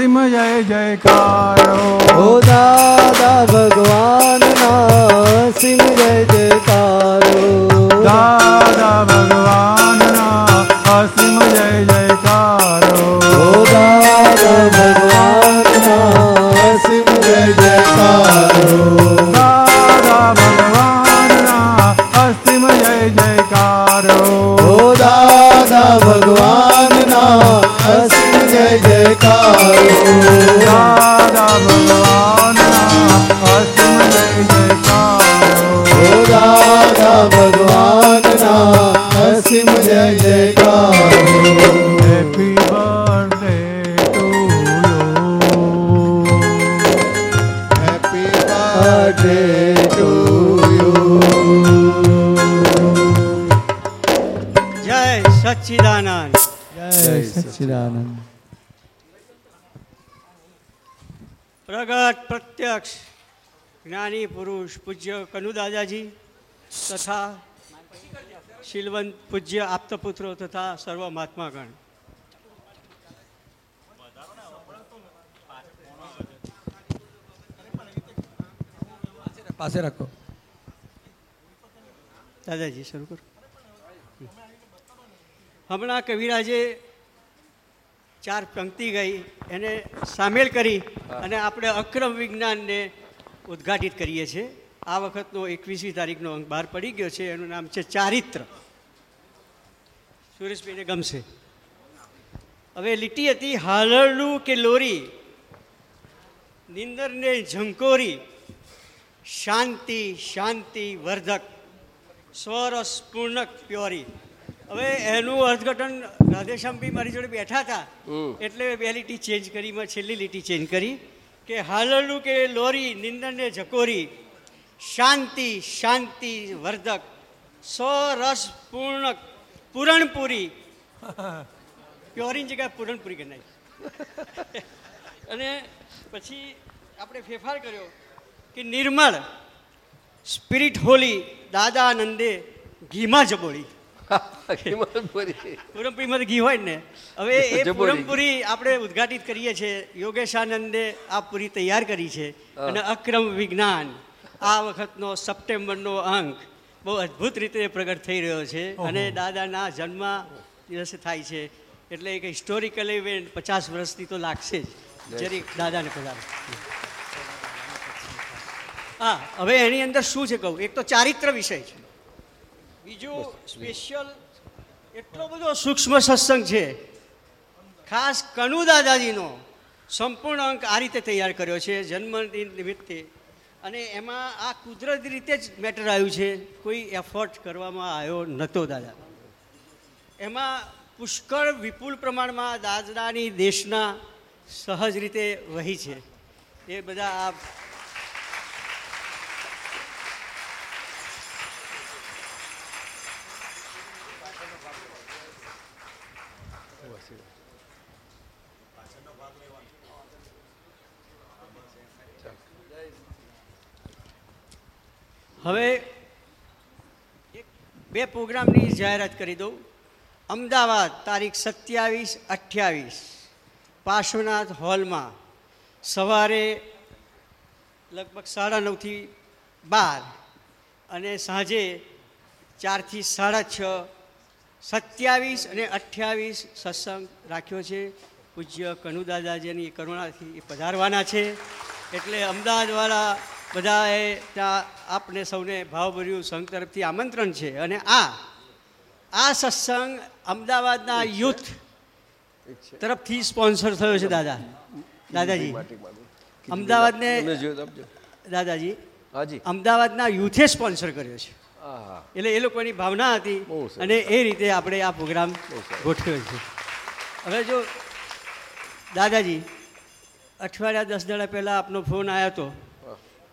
અસીમ જય જયકારો. પૂજ્ય કનુ દાદાજી તથા શીલવંત પૂજ્ય આપતપુત્રો તથા સર્વ મહાત્માગણ. પાસે રાખો. દાદાજી શરૂ કરો. હમણાં કવિરાજે ચાર પંક્તિ ગઈ એને સામેલ કરી અને આપણે અક્રમ વિજ્ઞાનને ઉદ્ઘાટિત કરીએ છીએ. આ વખતનો એકવીસમી તારીખનો અંક બહાર પડી ગયો છે એનું નામ છે ચારિત્ર. સુરેશભાઈને ગમશે. હવે લીટી હતી હાલરડું કે લોરી? નિંદરને ઝંકોરી. શાંતિ શાંતિ વર્ધક. સ્વરસ પૂર્ણક પ્યોરી. હવે એનું અર્થઘટન રાધેશ્યામભી મારી જોડે બેઠા હતા. એટલે બે લીટી ચેન્જ કરી છેલ્લી લીટી ચેન્જ કરી કે હાલરડું કે લોરી નિંદરને ઝકોરી. શાંતિ શાંતિ વર્ધક. સ્વરસ પૂર્ણક પૂરણપુરી [laughs] પ્યોરીની જગ્યાએ પૂરણપુરી કરી નાખી અને પછી આપણે ફેરફાર કર્યો કે નિર્મળ સ્પિરિટ હોલી દાદા આનંદે ઘીમાં જબોળી. [laughs] પૂરણપુરીમાં ઘી હોય ને. હવે એ. પૂરણપુરી આપણે ઉદ્ઘાટિત કરીએ છીએ. યોગેશાનંદે આ પૂરી તૈયાર કરી છે. અને અક્રમ વિજ્ઞાન. આ વખતનો સપ્ટેમ્બરનો અંક બહુ અદ્ભુત રીતે પ્રગટ થઈ રહ્યો છે અને દાદાના જન્મ દિવસે થાય છે. એટલે એક હિસ્ટોરિકલ ઇવેન્ટ પચાસ વર્ષથી તો લાગશે જ. જરીક દાદાને પધારો હા હવે એની અંદર શું છે કહું? એક તો ચારિત્ર વિષય છે. બીજું સ્પેશિયલ એટલો બધો સૂક્ષ્મ સત્સંગ છે. ખાસ કનુ દાદાજીનો સંપૂર્ણ અંક આ રીતે તૈયાર કર્યો છે. જન્મદિન નિમિત્તે અને એમાં આ કુદરતી રીતે જ મેટર આવ્યું છે. કોઈ એફર્ટ કરવામાં આવ્યો નહોતો દાદા. એમાં પુષ્કળ વિપુલ પ્રમાણમાં દાદાની દેશના સહજ રીતે વહી છે. એ બધા આ હવે બે પ્રોગ્રામની જાહેરાત કરી દઉં. અમદાવાદ, તારીખ સત્યાવીસ અઠ્યાવીસ, પાર્શ્વનાથ હોલમાં સવારે લગભગ સાડા નવથી બાર અને સાંજે ચારથી સાડા છ, સત્યાવીસ અને અઠ્યાવીસ સત્સંગ રાખ્યો છે. પૂજ્ય કનુદાદાજીની કરુણાથી એ પધારવાના છે. એટલે અમદાવાદવાળા બધાએ ત્યાં આપને સૌને ભાવભર્યું સંઘ તરફથી આમંત્રણ છે. અને આ આ સત્સંગ અમદાવાદના યુથ તરફથી સ્પોન્સર થયો છે દાદા. દાદાજી અમદાવાદને દાદાજી હાજી. અમદાવાદના યુથે સ્પોન્સર કર્યો છે. એટલે એ લોકોની ભાવના હતી. અને એ રીતે આપણે આ પ્રોગ્રામ ગોઠવ્યો છે. હવે જો દાદાજી અઠવાડિયા દસ દાડા પહેલાં આપનો ફોન આવ્યો હતો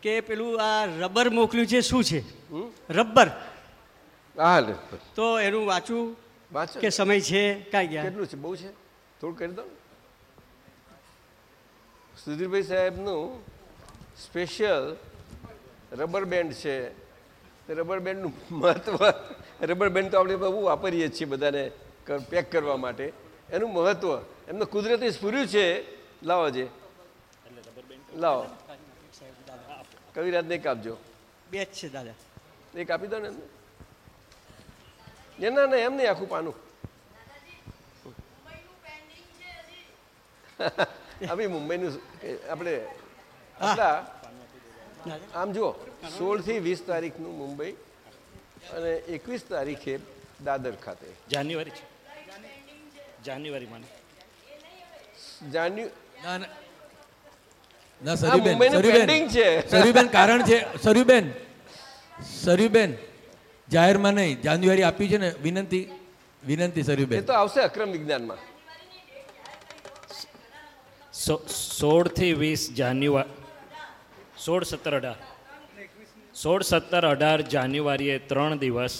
કે પેલું આ રબર મોકલ્યું છે શું છે? રબર. હા તો એનું વાંચવું વાંચો. કે સમય છે કાંઈ ગયા? કેટલું છે? બહુ છે? થોડું કરી દો. સુધીરભાઈ સાહેબનું સ્પેશિયલ રબર બેન્ડ છે. રબર બેન્ડનું મહત્ત્વ રબર બેન્ડ તો આપણે બહુ વાપરીએ જ છીએ બધાને પેક કરવા માટે. એનું મહત્ત્વ એમને કુદરતી સ્ફૂર્યું છે. લાવો જે. લાવો. કવિરાજને એક આપજો. બે જ છે દાદા. એક આપી દો ને એમને. ના ના એમ નહીં આખું પાનું. અભી મુંબઈનું આપણે આપણા આમ જુઓ સોળથી વીસ તારીખનું મુંબઈ અને એકવીસ તારીખે દાદર ખાતે. જાન્યુઆરી છે. જાન્યુઆરીમાં જાન્યુ ના ના ના આ સરયુબેન સરયુબેન છે. સરયુબેન કારણ છે સરયુબેન સરયુબેન જાહેરમાં નહીં જાન્યુઆરી આપી છે ને વિનંતી વિનંતી એ તો આવશે અક્રમ વિજ્ઞાનમાં. સોળથી વીસ જાન્યુઆરી સોળ સત્તર અઢાર. સોળ સત્તર અઢાર જાન્યુઆરીએ ત્રણ દિવસ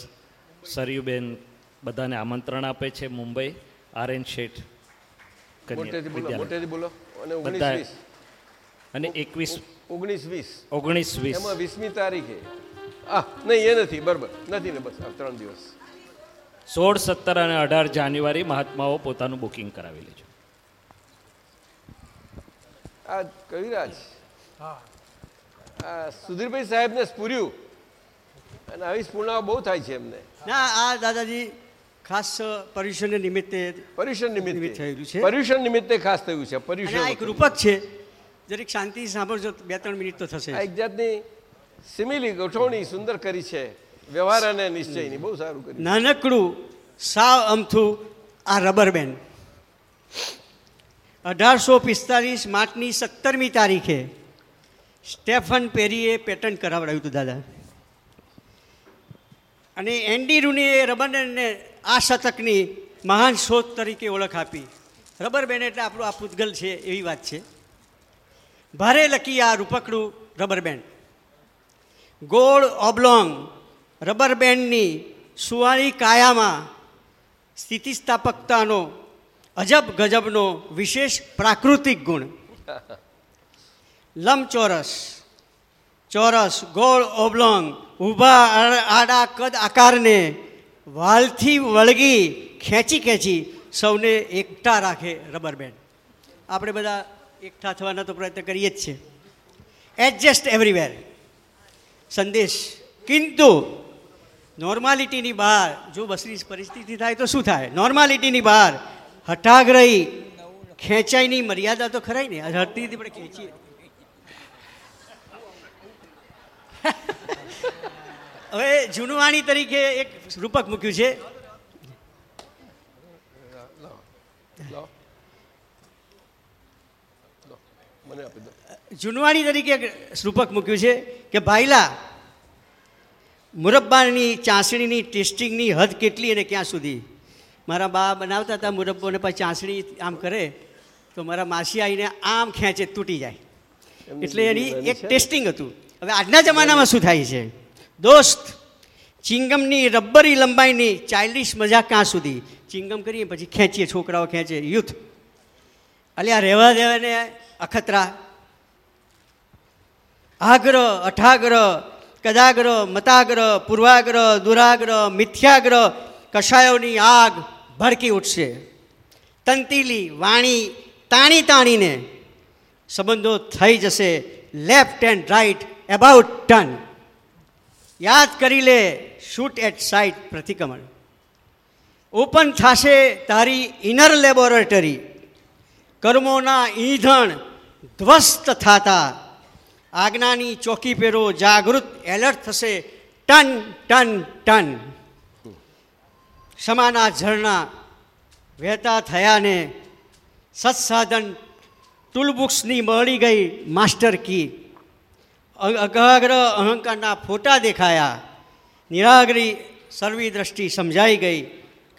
સરયુબેન બધાને આમંત્રણ આપે છે મુંબઈ આર એન શેઠ બોલો બોલો. અને બધા અને એકવીસ ઓગણીસ વીસ. ઓગણીસ વીસ. એમાં વીસમી તારીખે. આ નહીં એ નથી બરાબર. નથી ને બસ આ ત્રણ દિવસ. સોળ સત્તર અને અઢાર જાન્યુઆરી મહાત્માઓ પોતાનું બુકિંગ કરાવી લેજો આ કવિરાજ. આ સુધીરભાઈ સાહેબને સ્ફૂર્યું. અને આવી સ્પૂર્ણાઓ બહુ થાય છે એમને. ના આ દાદાજી ખાસ પર્યુષણ નિમિત્તે પર્યુષણ નિમિત્તે. થયેલું છે. પર્યુષણ નિમિત્તે ખાસ થયું છે પર્યુષણ એક. રૂપક છે. જરીક શાંતિ સાંભળજો બે ત્રણ મિનિટ તો થશે એક જાતની સિમિલી ગોઠવણી સુંદર કરી છે. વ્યવહાર અને નિશ્ચયની બહુ સારું કર્યું. નાનકડું સાવ અમથું આ રબર બેન્ડ અઢારસો પિસ્તાલીસ માર્ચની સત્તરમી તારીખે સ્ટેફન પેરીએ પેટન્ટ કરાવડાવ્યું હતું દાદા. અને એન્ડી રૂનીએ રબર બેન્ડને આ શતકની મહાન શોધ તરીકે ઓળખ આપી. રબર બેન્ડ એટલે આપણું આ પૂતગલ છે એવી વાત છે. ભારે લકી આ રૂપકડું રબર બેન્ડ ગોળ ઓબ્લોંગ રબર બેન્ડની સુવાળી કાયામાં સ્થિતિસ્થાપકતાનો, અજબ ગજબનો વિશેષ પ્રાકૃતિક ગુણ. લંબચોરસ, ચોરસ, ગોળ ઓબ્લોંગ, ઊભા આડા- કદ આકારને વાલથી વળગી ખેંચી ખેંચી સૌને એકઠા રાખે રબર બેન્ડ આપણે બધા એકઠા થવાના તો પ્રયત્ન કરીએ જ છે એડજસ્ટ એવરીવેર સંદેશ. કિંતુ નોર્માલિટીની બહાર, જો બસની પરિસ્થિતિ થાય તો શું થાય? નોર્માલિટીની બહાર હઠાગ્રહી ખેંચાઈની મર્યાદા તો ખરાય ને? હટતી પણ ખેંચી હવે જૂનવાણી તરીકે એક રૂપક મૂક્યું છે લાવો. લો, મને આપી દો. જુનવાણી તરીકે એક રૂપક મૂક્યું છે કે ભાઈલા મુરબ્બાની ચાસણીની ટેસ્ટિંગની હદ કેટલી અને ક્યાં સુધી? મારા બા બનાવતા હતા મુરબ્બોને પછી ચાસણી આમ કરે તો મારા માસી આવીને આમ ખેંચે તૂટી જાય. એટલે એની એક ટેસ્ટિંગ હતું. હવે આજના જમાનામાં શું થાય છે? દોસ્ત ચિંગમની રબ્બરી લંબાઈની ચાઇલ્ડિશ મજા ક્યાં સુધી? ચિંગમ કરીએ પછી ખેંચીએ છોકરાઓ ખેંચે. યુથ. અલ્યા રહેવા દેવાને અખતરા. આગ્રહ, અઠાગ્રહ, કદાગ્રહ, મતાગ્રહ, પૂર્વાગ્રહ, દુરાગ્રહ, મિથ્યાગ્રહ કષાયોની આગ ભડકી ઉઠશે. તંતીલી, વાણી, તાણી તાણીને સંબંધો થઈ જશે left and right about turn યાદ કરી લે શૂટ એટ સાઇટ પ્રતિક્રમણ. ઓપન થશે તારી ઇનર લેબોરેટરી કર્મોના ઈંધણ ધ્વસ્ત થાતા આજ્ઞાની ચોકી પેરો જાગૃત, એલર્ટ થશે, ટન ટન ટન. ક્ષમાના ઝરણા વહેતા થયાને સત્સાધન ટૂલબુક્સની મળી ગઈ માસ્ટર કી. અગાગ્ર અહંકારના ફોટા દેખાયા. નિરાગરી સર્વી દ્રષ્ટિ સમજાઈ ગઈ.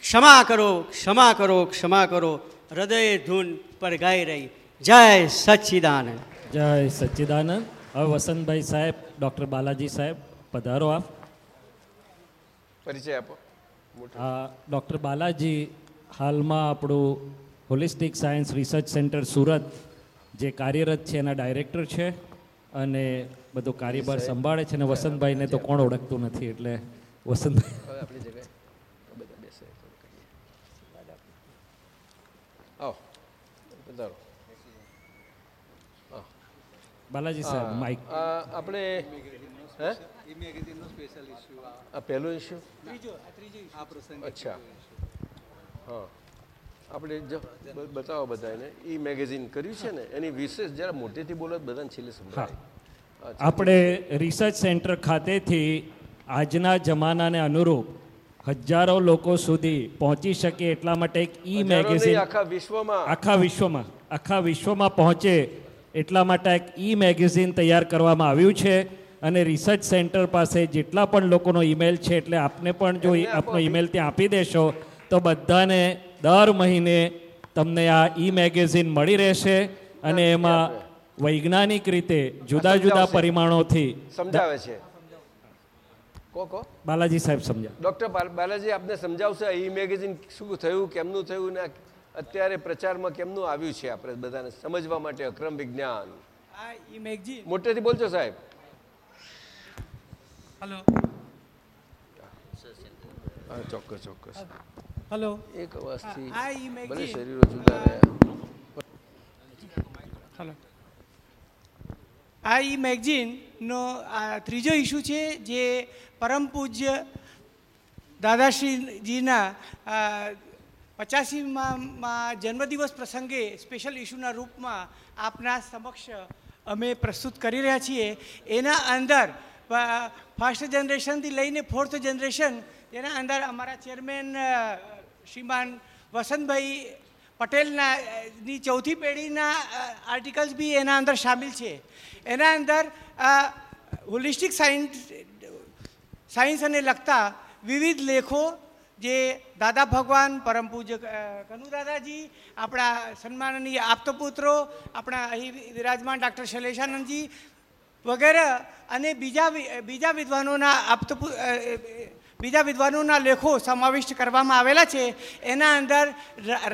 ક્ષમા કરો ક્ષમા કરો ક્ષમા કરો. હૃદય ધૂન પર ગાઈ રહી. જય સચ્ચિદાનંદ. જય સચ્ચિદાનંદ. હવે વસંતભાઈ સાહેબ ડૉક્ટર બાલાજી સાહેબ પધારો આપ. પરિચય આપો. હા ડૉક્ટર બાલાજી હાલમાં આપણું holistic science research centre Surat જે કાર્યરત છે એના ડાયરેક્ટર છે અને બધો કાર્યભાર સંભાળે છે અને વસંતભાઈને તો કોણ ઓળખતું નથી એટલે વસંતભાઈ હવે આપણી જગ્યાએ બધા બેસે થોડું કરીએ. આવો પધારો હા. બાલાજી સાહેબ, માઇક. આપણે આ પહેલો ઇસ્યુ અચ્છા. હા. આપણે બતાવો બધાને ઈ મેગેઝિન કર્યું છે ને એની વિશેષ જરા મોટેથી બોલો બધાને છેલ્લે સમજાય આપણે રિસર્ચ સેન્ટર ખાતેથી આજના જમાનાને અનુરૂપ હજારો લોકો સુધી પહોંચી શકે એટલા માટે એક ઈ મેગેઝિન આખા વિશ્વમાં. આખા વિશ્વમાં આખા વિશ્વમાં પહોંચે એટલા માટે એક ઈ મેગેઝિન તૈયાર કરવામાં આવ્યું છે અને રિસર્ચ સેન્ટર પાસે જેટલા પણ લોકોનો ઈમેલ છે એટલે આપને પણ જો આપનો ઈમેલ ત્યાં આપી દેશો તો બધાને દર મહિને તમને આ ઈ મેગેઝિન મળી રહેશે અને એમાં વૈજ્ઞાનિક રીતે જુદા જુદા પરિમાણોથી સમજાવે છે. કો કો. બાલાજી સાહેબ સમજાવ. ડૉક્ટર બાલાજી આપને સમજાવશે આ ઈ મેગેઝિન શું થયું કેમનું થયું ને અત્યારે પ્રચારમાં કેમનું આવ્યું છે આપણે બધાને સમજવા માટે અક્રમ વિજ્ઞાન? આ ઈ મેગઝીન મોટેથી બોલજો સાહેબ. હલો. ચોક્કસ ચોક્કસ. હલો. એક અવાજથી ભલે શરીરો જુદા રહ્યા હલો. આ ઈ મેગઝીનનો આ ત્રીજો ઇસ્યુ છે જે પરમ પૂજ્ય દાદાશ્રીજીના પચાસીમાં જન્મદિવસ પ્રસંગે સ્પેશિયલ ઇશ્યુના રૂપમાં આપના સમક્ષ અમે પ્રસ્તુત કરી રહ્યા છીએ. એના અંદર ફર્સ્ટ જનરેશનથી લઈને ફોર્થ જનરેશન એના અંદર અમારા ચેરમેન શ્રીમાન વસંતભાઈ પટેલના ની ચૌથી પેઢીના આર્ટિકલ્સ બી એના અંદર સામેલ છે. એના અંદર હોલિસ્ટિક સાયન્સ સાયન્સ અને લગતા વિવિધ લેખો જે દાદા ભગવાન પરમ પૂજ્ય કનુ દાદાજી આપણા સન્માનનીય આપતપુત્રો આપણા અહીં વિરાજમાન ડૉક્ટર શૈલેષાનંદજી વગેરે અને બીજા બીજા વિદ્વાનોના અ, બીજા વિદ્વાનોના લેખો સમાવિષ્ટ કરવામાં આવેલા છે. એના અંદર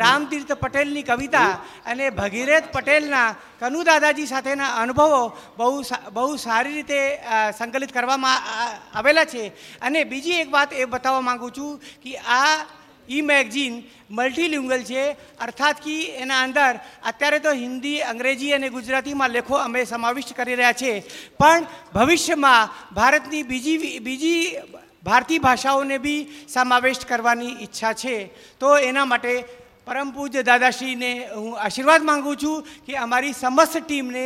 રામતીર્થ પટેલની કવિતા અને ભગીરથ પટેલના કનુ દાદાજી સાથેના અનુભવો બહુ બહુ સારી રીતે સંકલિત કરવામાં આવેલા છે. અને બીજી એક વાત એ બતાવવા માગું છું કે આ ઈ મેગઝીન મલ્ટીલિંગ્વલ છે. અર્થાત કે એના અંદર અત્યારે તો હિન્દી, અંગ્રેજી અને ગુજરાતીમાં લેખો અમે સમાવિષ્ટ કરી રહ્યા છે. પણ ભવિષ્યમાં ભારતની બીજી બીજી ભારતીય ભાષાઓને બી સમાવેશ કરવાની ઈચ્છા છે. તો એના માટે પરમ પૂજ્ય દાદાશ્રીને હું આશીર્વાદ માગું છું કે અમારી સમસ્ત ટીમને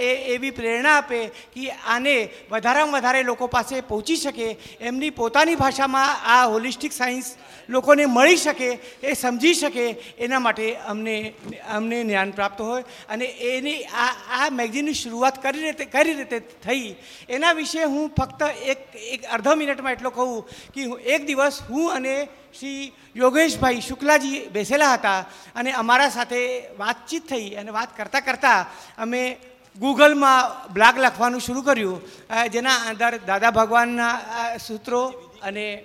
એ- એવી પ્રેરણા આપે કે આને વધારેમાં વધારે લોકો પાસે પહોંચી શકે, એમની પોતાની ભાષામાં આ હોલિસ્ટિક સાયન્સ લોકોને મળી શકે, એ સમજી શકે, એના માટે અમને અમને જ્ઞાન પ્રાપ્ત હોય અને એની આ આ મેગઝીનની શરૂઆત કરી રીતે કઈ રીતે થઈ. એના વિશે હું ફક્ત એક એક અડધો મિનિટમાં એટલો કહું કે એક દિવસ હું અને શ્રી યોગેશભાઈ શુક્લાજી બેસેલા હતા અને અમારા સાથે વાતચીત થઈ અને વાત કરતાં કરતાં અમે ગૂગલમાં બ્લોગ લખવાનું શરૂ કર્યું. જેના અંદર દાદા ભગવાનના સૂત્રો અને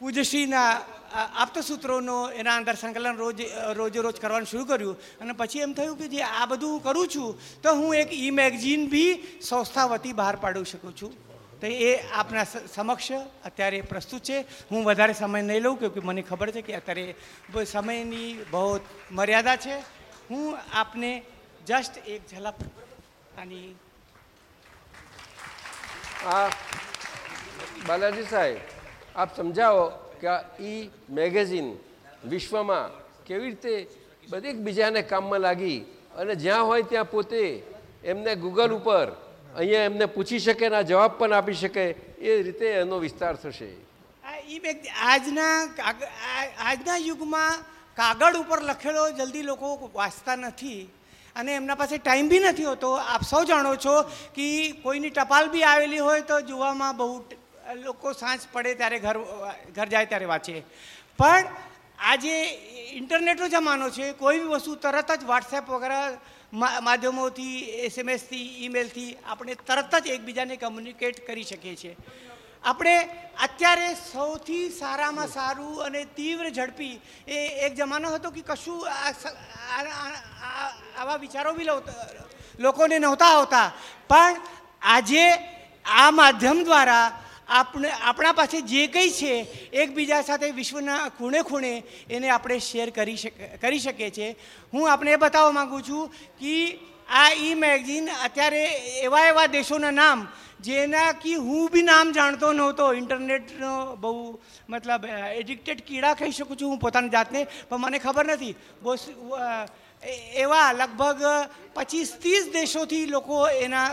પૂજ્યશ્રીના અ, આપતસૂત્રોનો એના અંદર સંકલન રોજ રોજે રોજ કરવાનું શરૂ કર્યું. અને પછી એમ થયું કે જે આ બધું હું કરું છું તો હું એક ઈ મેગઝીન બી સંસ્થા વતી બહાર પાડી શકું છું. તો એ આપના સ- સમક્ષ અત્યારે પ્રસ્તુત છે. હું વધારે સમય નહીં લઉં કેમકે મને ખબર છે કે અત્યારે સમયની બહુ મર્યાદા છે. હું આપને જસ્ટ એક ઝલક આની આ બાલાજી સાહેબ, આપ સમજાવો કે આ ઈ મેગેઝિન વિશ્વમાં કેવી રીતે બધી બીજાને કામમાં લાગી અને જ્યાં હોય ત્યાં પોતે એમને ગૂગલ ઉપર અહીંયા એમને પૂછી શકે ને જવાબ પણ આપી શકે, એ રીતે એનો વિસ્તાર થશે. ઈ મેગ આજના આજના યુગમાં કાગળ ઉપર લખેલો જલ્દી લોકો વાંચતા નથી અને એમના પાસે ટાઈમ બી નથી હોતો. આપ સૌ જાણો છો કે કોઈની ટપાલ બી આવેલી હોય તો જોવામાં બહુ લોકો સાંજ પડે ત્યારે ઘર ઘર જાય ત્યારે વાંચે. પણ આજે ઇન્ટરનેટનો જમાનો છે, કોઈ બી વસ્તુ તરત જ વોટ્સએપ વગેરે માધ્યમોથી એસએમએસથી ઈમેલથી આપણે તરત જ એકબીજાને કમ્યુનિકેટ કરી શકીએ છીએ. આપણે અત્યારે સૌથી સારામાં સારું અને તીવ્ર ઝડપી એ એક જમાનો હતો કે કશું આવા વિચારો બી લોકોને નહોતા આવતા. પણ આજે આ માધ્યમ દ્વારા આપણે આપણા પાસે જે કંઈ છે, એકબીજા સાથે વિશ્વના ખૂણે ખૂણે એને આપણે શેર કરી શક, કરી શકીએ છીએ. હું આપણે એ બતાવવા માગું છું કે આ ઈ મેગઝીન અત્યારે એવા એવા દેશોના નામ જેના કે હું બી નામ જાણતો નહોતો. ઇન્ટરનેટનો બહુ મતલબ એડિક્ટેડ કીડા કહી શકું છું હું પોતાની જાતને, પણ મને ખબર નથી. બહુ એવા લગભગ પચીસ ત્રીસ દેશોથી લોકો એના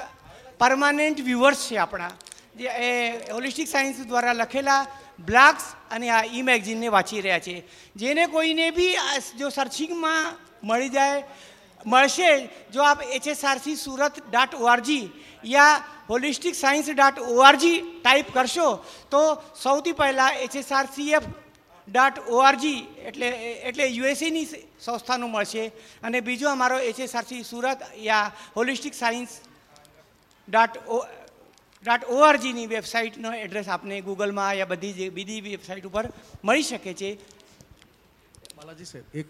પરમાનન્ટ વ્યુઅર્સ છે આપણા. જે, એ હોલિસ્ટિક સાયન્સ દ્વારા લખેલા બ્લોગ્સ અને આ ઈ મેગઝીનને વાંચી રહ્યા છે. જેને કોઈને બી જો સર્ચિંગમાં મળી જાય, મળશે, જો આપ H S R C Surat dot org યા holistic science dot org type કરશો, તો સૌથી પહેલાં એચએસઆરસીએફ ડોટ ઓઆરજી એટલે એટલે યુએસએની સંસ્થાનું મળશે. અને બીજો અમારો H S R C Surat યા holistic science dot O dot ઓઆરજીની વેબસાઇટનો એડ્રેસ આપને ગૂગલમાં યા બધી જે બીજી વેબસાઇટ ઉપર મળી શકે છે बालाजी से एक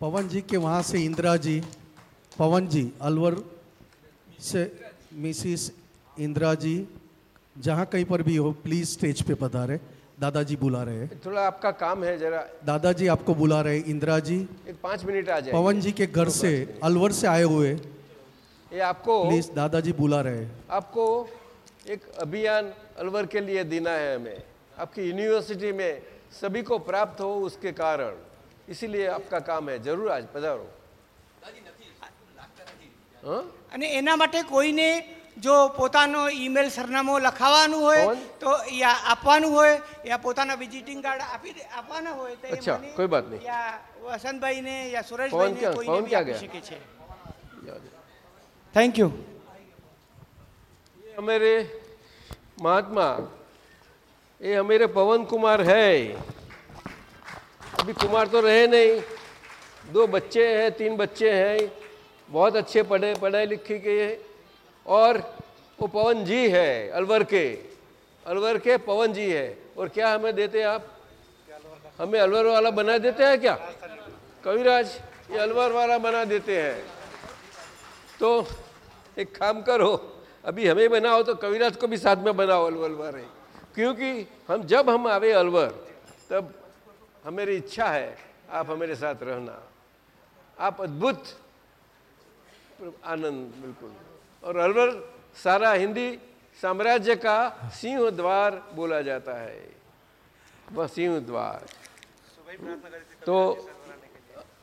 पवन जी के वहाँ से इंदिरा जी पवन जी अलवर से मिसिस इंदिरा जी जहाँ कहीं पर भी हो प्लीज स्टेज पे पधारे दादाजी बुला रहे हैं थोड़ा आपका काम है जरा दादाजी आपको बुला रहे हैं इंदिरा जी एक पाँच मिनट आ जाए पवन जी के घर से अलवर से आए हुए ये आपको प्लीज दादाजी बुला रहे हैं आपको एक अभियान अलवर के लिए देना है हमें आपकी यूनिवर्सिटी में सभी को प्राप्त हो उसके कारण इसीलिए आपका काम है जरूर आज पधारो हाँ? અને એના માટે કોઈને જો પોતાનો ઈમેલ સરનામું લખાવવાનું હોય તો યા આપવાનું હોય યા પોતાના વિઝિટિંગ કાર્ડ આપી દે- આપવાના હોય તો એ अच्छा મને कोई बात नहीं યા વસંતભાઈને યા પવન સુરેશભાઈને ક્યાં કોઈને પવન બી ક્યાં આપી ગયા શકે છે થેન્ક યુ ये हमारे महात्मा, ये हमारे पवन कुमार है। अभी कुमार तो रहे नहीं। दो बच्चे हैं, तीन बच्चे हैं। बहुत अच्छे पढ़े, पढ़ाई लिखे के हैं। और वो पवन जी है, अलवर के। अलवर के पवन जी है। और क्या हमें देते हैं आप? हमें अलवर वाला बना देते हैं क्या? कविराज, ये अलवर वाला बना देते हैं। तो एक काम करो अभी हमें बनाओ तो कविराज को भी साथ में बनाओ, अलवर वाले। क्योंकि हम, जब हम आवे अलवर, तब हमारी इच्छा है, आप हमारे साथ रहना। आप अद्भुत आनंद, बिल्कुल। और अलवर सारा हिंदी साम्राज्य का सिंह द्वार बोला जाता है। वह सिंह द्वार तो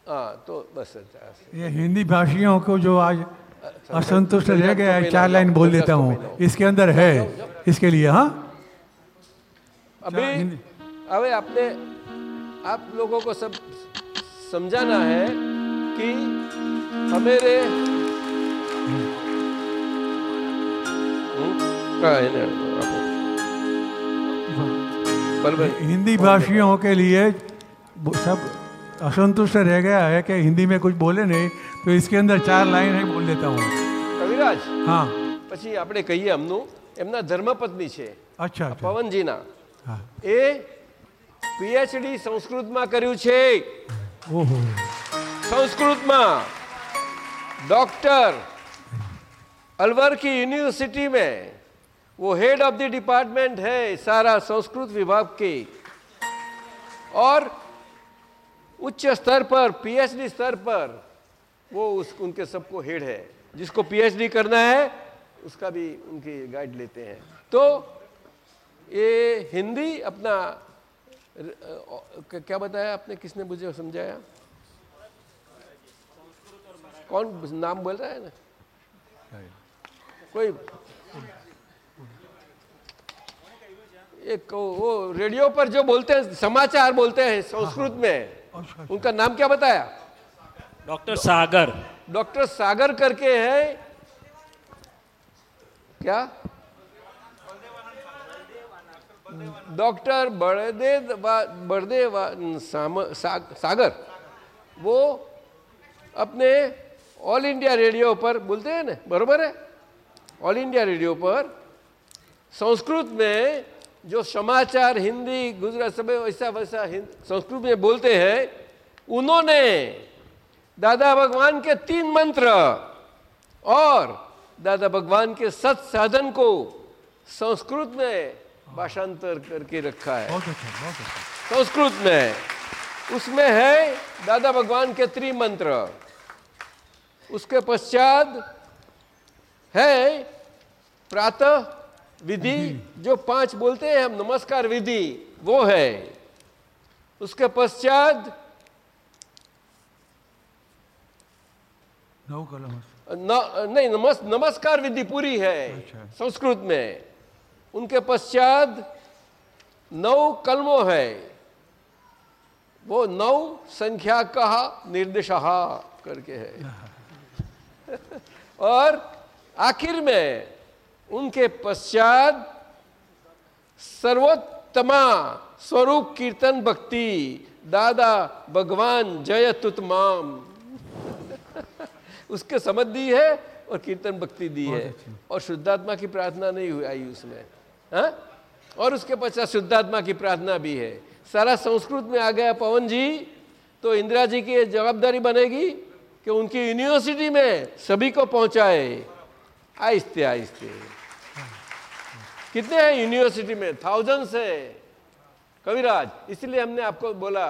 हाँ तो बस अच्छा। ये हिंदी भाषियों को जो आज असंतुष्ट रह गया है चार लाइन बोल देता हूँ। इसके अंदर है इसके लिए हाँ? अभी अबे आपने आप लोगों को सब समझाना है कि हमेरे हम्म, हाँ, हिंदी भाषियों के लिए सब असंतुष्ट रह गया है कि हिंदी में कुछ बोले नहीं तो इसके अंदर चार लाइन है बोल देता हूँ કવિરાજ हाँ પછી આપણે કહીએ એમનું એમના ધર્મપત્ની છે अच्छा अच्छा પવનજીના હા. એ પીએચડી સંસ્કૃતમાં કર્યું છે ओहो संस्कृत डॉक्टर अलवर की यूनिवर्सिटी में वो हेड ऑफ द डिपार्टमेंट है सारा संस्कृत विभाग के और उच्च स्तर पर पीएचडी स्तर पर, वो उस, उनके सबको हेड है। जिसको पीएचडी करना है, उसका भी उनकी गाइड लेते हैं। तो ये हिंदी अपना, क्या बताया आपने, किसने मुझे समझाया? कौन नाम बोल रहा है ना? कोई एक वो रेडियो पर जो बोलते हैं, समाचार बोलते हैं, संस्कृत में। उनका नाम क्या बताया? डॉक्टर सागर। डॉक्टर सागर करके है। क्या? डॉक्टर बड़दे बड़दे सागर। वो अपने ऑल इंडिया रेडियो पर बोलते हैं ना? बरोबर है? ऑल इंडिया रेडियो पर संस्कृत में जो समाचार हिंदी गुजरात सब वैसा वैसा संस्कृत में बोलते हैं उन्होंने दादा भगवान के तीन मंत्र और दादा भगवान के सत साधन को संस्कृत में भाषांतर करके रखा है। अच्छा अच्छा। संस्कृत में। उसमें है दादा भगवान के त्रिमंत्र उसके पश्चात है प्रातः विधि जो पाँच बोलते हैं हम नमस्कार विधि वो है। उसके पश्चात न, नहीं नमस, नमस्कार विधि पूरी है अच्छा। संस्कृत में। उनके पश्चात नौ कलमो है। वो नौ संख्या का निर्देश करके है। [laughs] और आखिर में उनके पश्चात सर्वोत्तमा स्वरूप कीर्तन भक्ति दादा भगवान जय तुतमाम [laughs] उसके समझ दी है और कीर्तन भक्ति दी है। और शुद्धात्मा की प्रार्थना नहीं हुई आई उसमें। हा? और उसके पश्चात शुद्धात्मा की प्रार्थना भी है। सारा संस्कृत में आ गया पवन जी तो इंदिरा जी की जवाबदारी बनेगी कि उनकी यूनिवर्सिटी में सभी को पहुँचाए। आहिस्ते आहिस्ते। कितने हैं यूनिवर्सिटी में? थाउजेंड्स है। कविराज, इसलिए हमने आपको बोला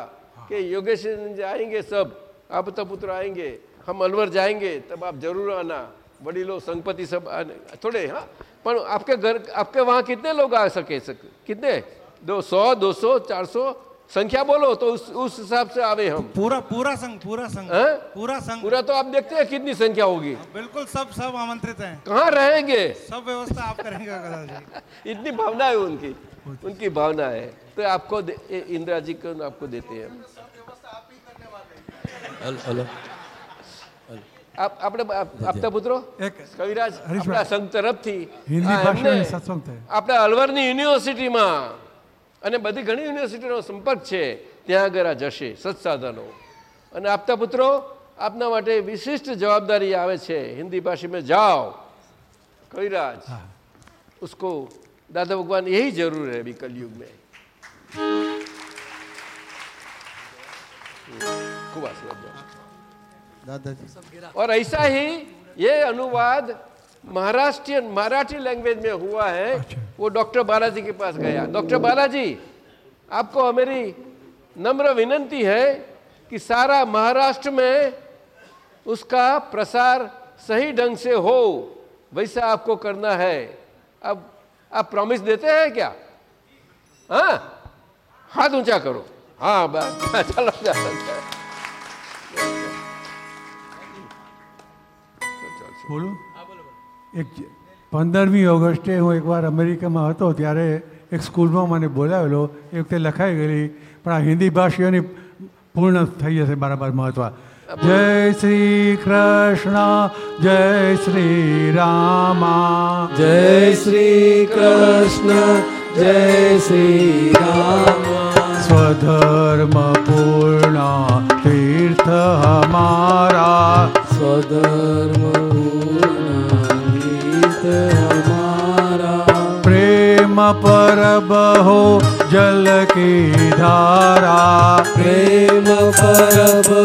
कि योगेश आएँगे सब, आप तो पुत्र आएँगे, हम अलवर जाएँगे, तब आप ज़रूर आना। बड़ी लोग, संगपति सब आने। थोड़े हाँ पर आपके घर, आपके वहाँ कितने लोग आ सके सक? कितने? दो सौ दो सौ, चार सौ? संख्या बोलो तो उस उस हिसाब से आवे हम पूरा पूरा संघ पूरा संघ हैं? पूरा संघ पूरा तो आप देखते हैं कितनी संख्या होगी बिल्कुल सब सब आमंत्रित हैं कहाँ रहेंगे सब व्यवस्था आप करेंगे दादाजी [laughs] इतनी भावना है उनकी उनकी भावना है तो आपको दे- ए- इंदिरा जी को आपको देते हैं हम। હલો આપ આપણે આપ- આપતા પુત્રો એક કવિરાજ હરીશભાઈ, આપણા સંઘ તરફથી હિન્દી આ ભાષાની એમને સત્સંગ થાય. આપણા અલવરની યુનિવર્સિટીમાં અને બધી ઘણી યુનિવર્સિટીનો સંપર્ક છે ત્યાં આગળ આ જશે સત્સાધનો અને આપતા પુત્રો આપના માટે વિશિષ્ટ જવાબદારી આવે છે હિન્દી भाषा में जाओ कविराज उसको दादा भगवान यही जरूर है अभी कलयुग में खूब आशीर्वाद दादाजी और ऐसा ही ये अनुवाद महाराष्ट्रियन मराठी लैंग्वेज में हुआ है वो डॉक्टर बालाजी के पास गया। डॉक्टर बालाजी आपको मेरी नम्र विनंती है कि सारा महाराष्ट्र में उसका प्रसार सही ढंग से हो वैसा आपको करना है। अब आप प्रॉमिस देते हैं क्या? हाँ? हाथ ऊँचा करो। हाँ बस [laughs] चलो चलो બોલું એક પંદરમી ઓગસ્ટે હું એકવાર અમેરિકામાં હતો ત્યારે એક સ્કૂલમાં મને બોલાવેલો એ વખતે લખાઈ ગયેલી પણ આ હિન્દી ભાષીઓની પૂર્ણ થઈ જશે બરાબર મહત્વ. જય શ્રી કૃષ્ણ જય શ્રી રામા. જય શ્રી કૃષ્ણ જય શ્રી રામા. સ્વધર્મ પૂર્ણ તીર્થ હમારા સ્વધર્મ प्रेम पर बहो जल की धारा। प्रेम पर हो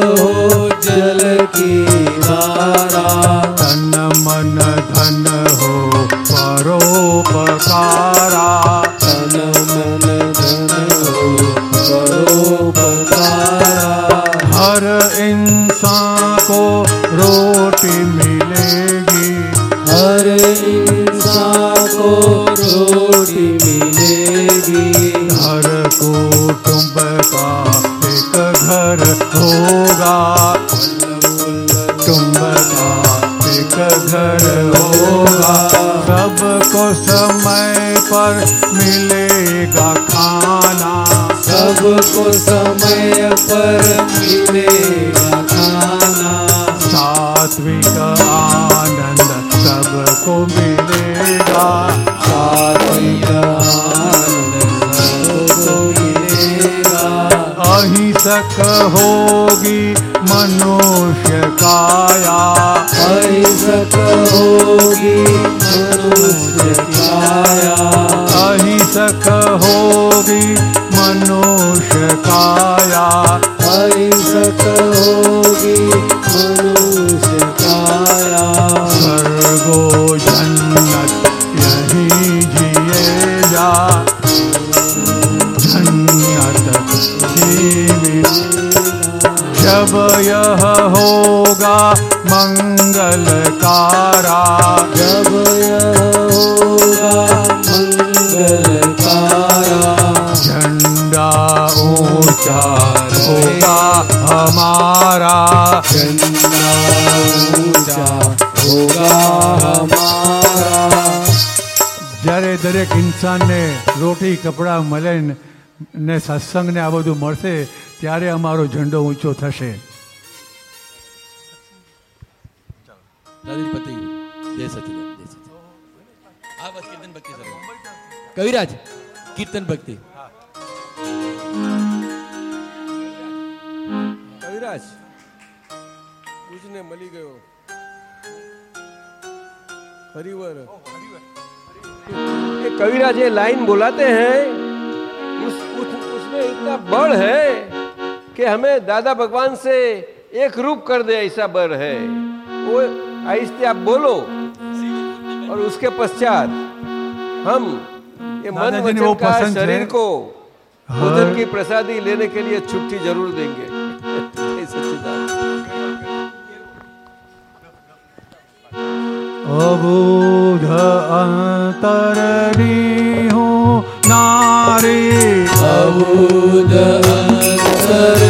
जल की धारा। तन मन धन हो परोपकारा। तन मन धन हो परोपकारा। हर इंसान को रोटी मिलेगी। हर इंसान को रोटी मिलेगी। हर कुटुंब का एक घर होगा। कुटुंब का एक घर होगा। सबको समय पर मिलेगा खाना। सबको समय पर मिलेगा खाना। सात्विक आनंद सबको मिलेगा। अहिंसक होगी मनुष्य काया अहिंसक होगी मनुष्य काया अहिंसक होगी मनुष्य काया अहिंसक होगी मनुष्य काया स्वर्गो जन्नत यही जिए जा जब यह होगा मंगलकारा जब यह होगा मंगलकारा झंडा ऊंचा होगा हमारा झंडा ऊंचा होगा हमारा જ્યારે દરેક ઇન્સાનને રોટી કપડાં મળે ને સત્સંગને આ બધું મળશે ત્યારે અમારો ઝંડો ઊંચો થશે. કવિરાજ કીર્તન ભક્તિ. કવિરાજ પૂજને મળી ગયો. હરિવર કવિરાજ એ લાઈન બોલાતે હૈ? में इतना बल है कि हमें दादा भगवान से एक रूप कर दे ऐसा बल है। वो आहिस्ते आप बोलो और उसके पश्चात हम ये मन वचन का शरीर को भोजन की प्रसादी लेने के लिए छुट्टी ज़रूर देंगे। [laughs] अबोध अंतर अंतरणी નારી અબુધ અંતરની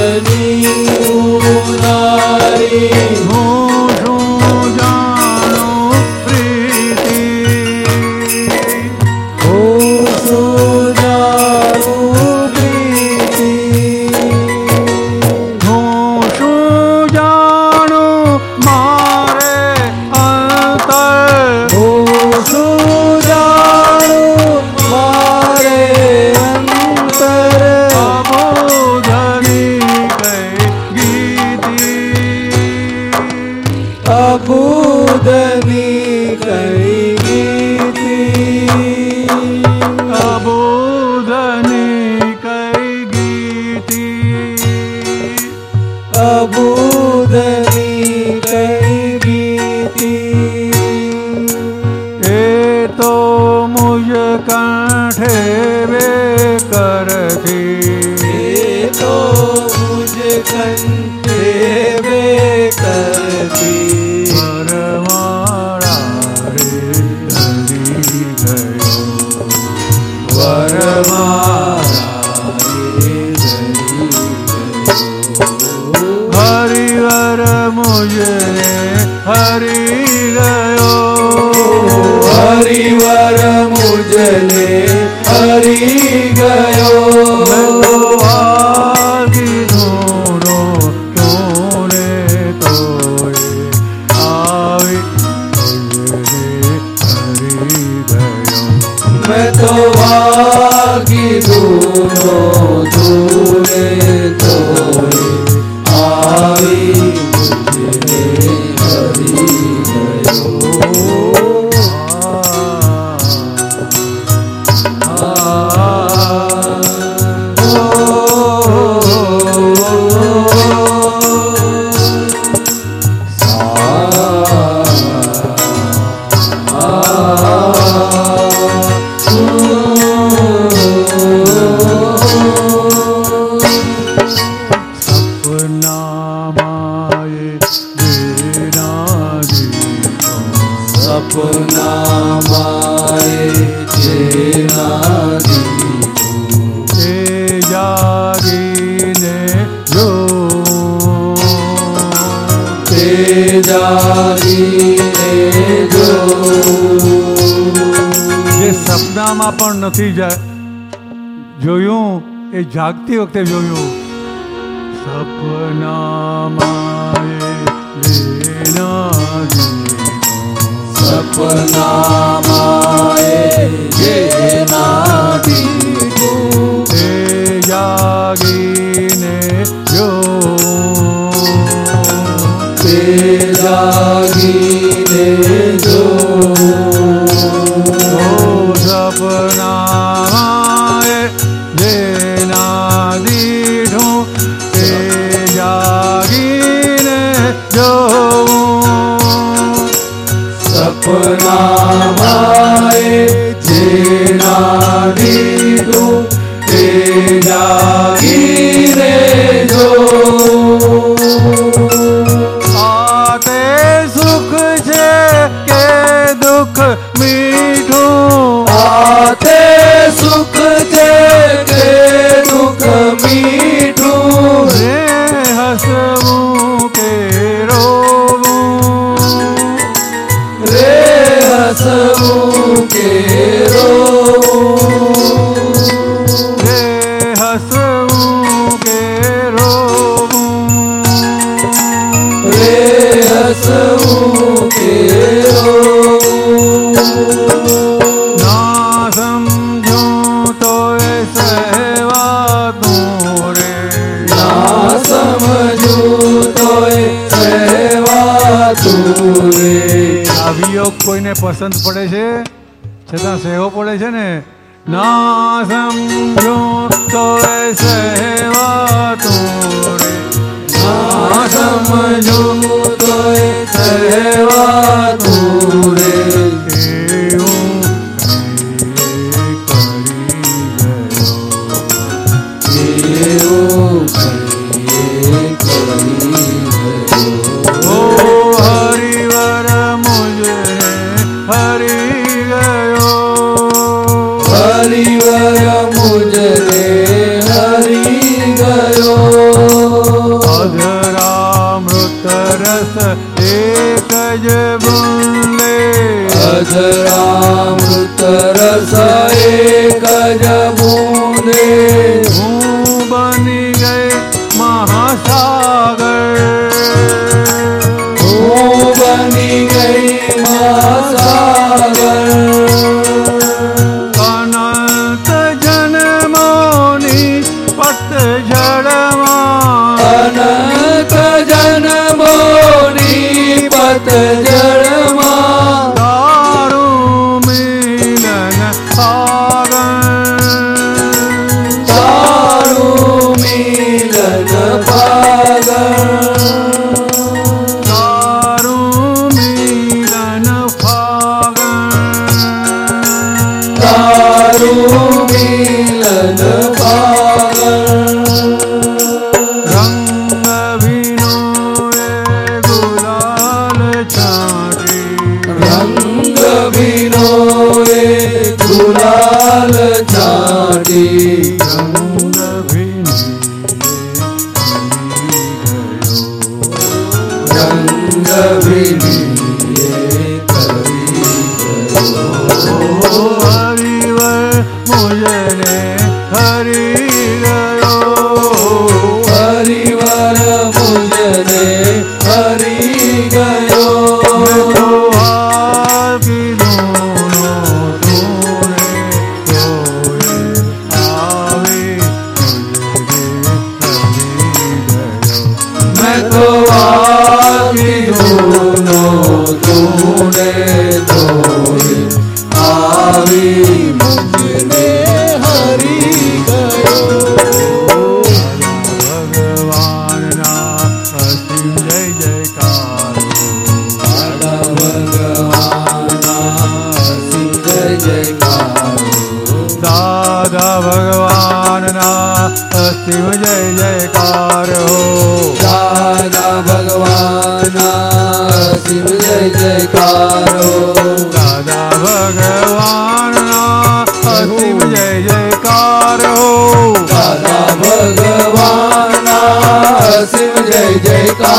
નથી જોયું? એ જાગતી વખતે જોયું. સપનામાં સપનામાં એ જાગીને જો જા કોઈને પસંદ પડે છે. છતાં સેવો પડે છે ને. ના સમજો તો સેવા તું ના સમજો તો સેવા તું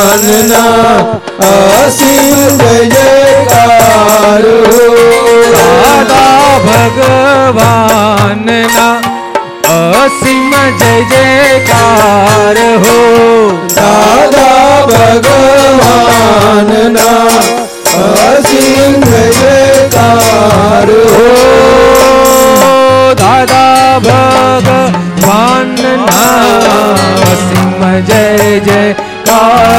ભગવાનના અસીમ જય જયકાર. દાદા ભગવાનના અસીમ જય જયકાર. હો દાદા ભગવાનના અસીમ જય જયકાર. હો દાદા ભગવાનના અસીમ જય હો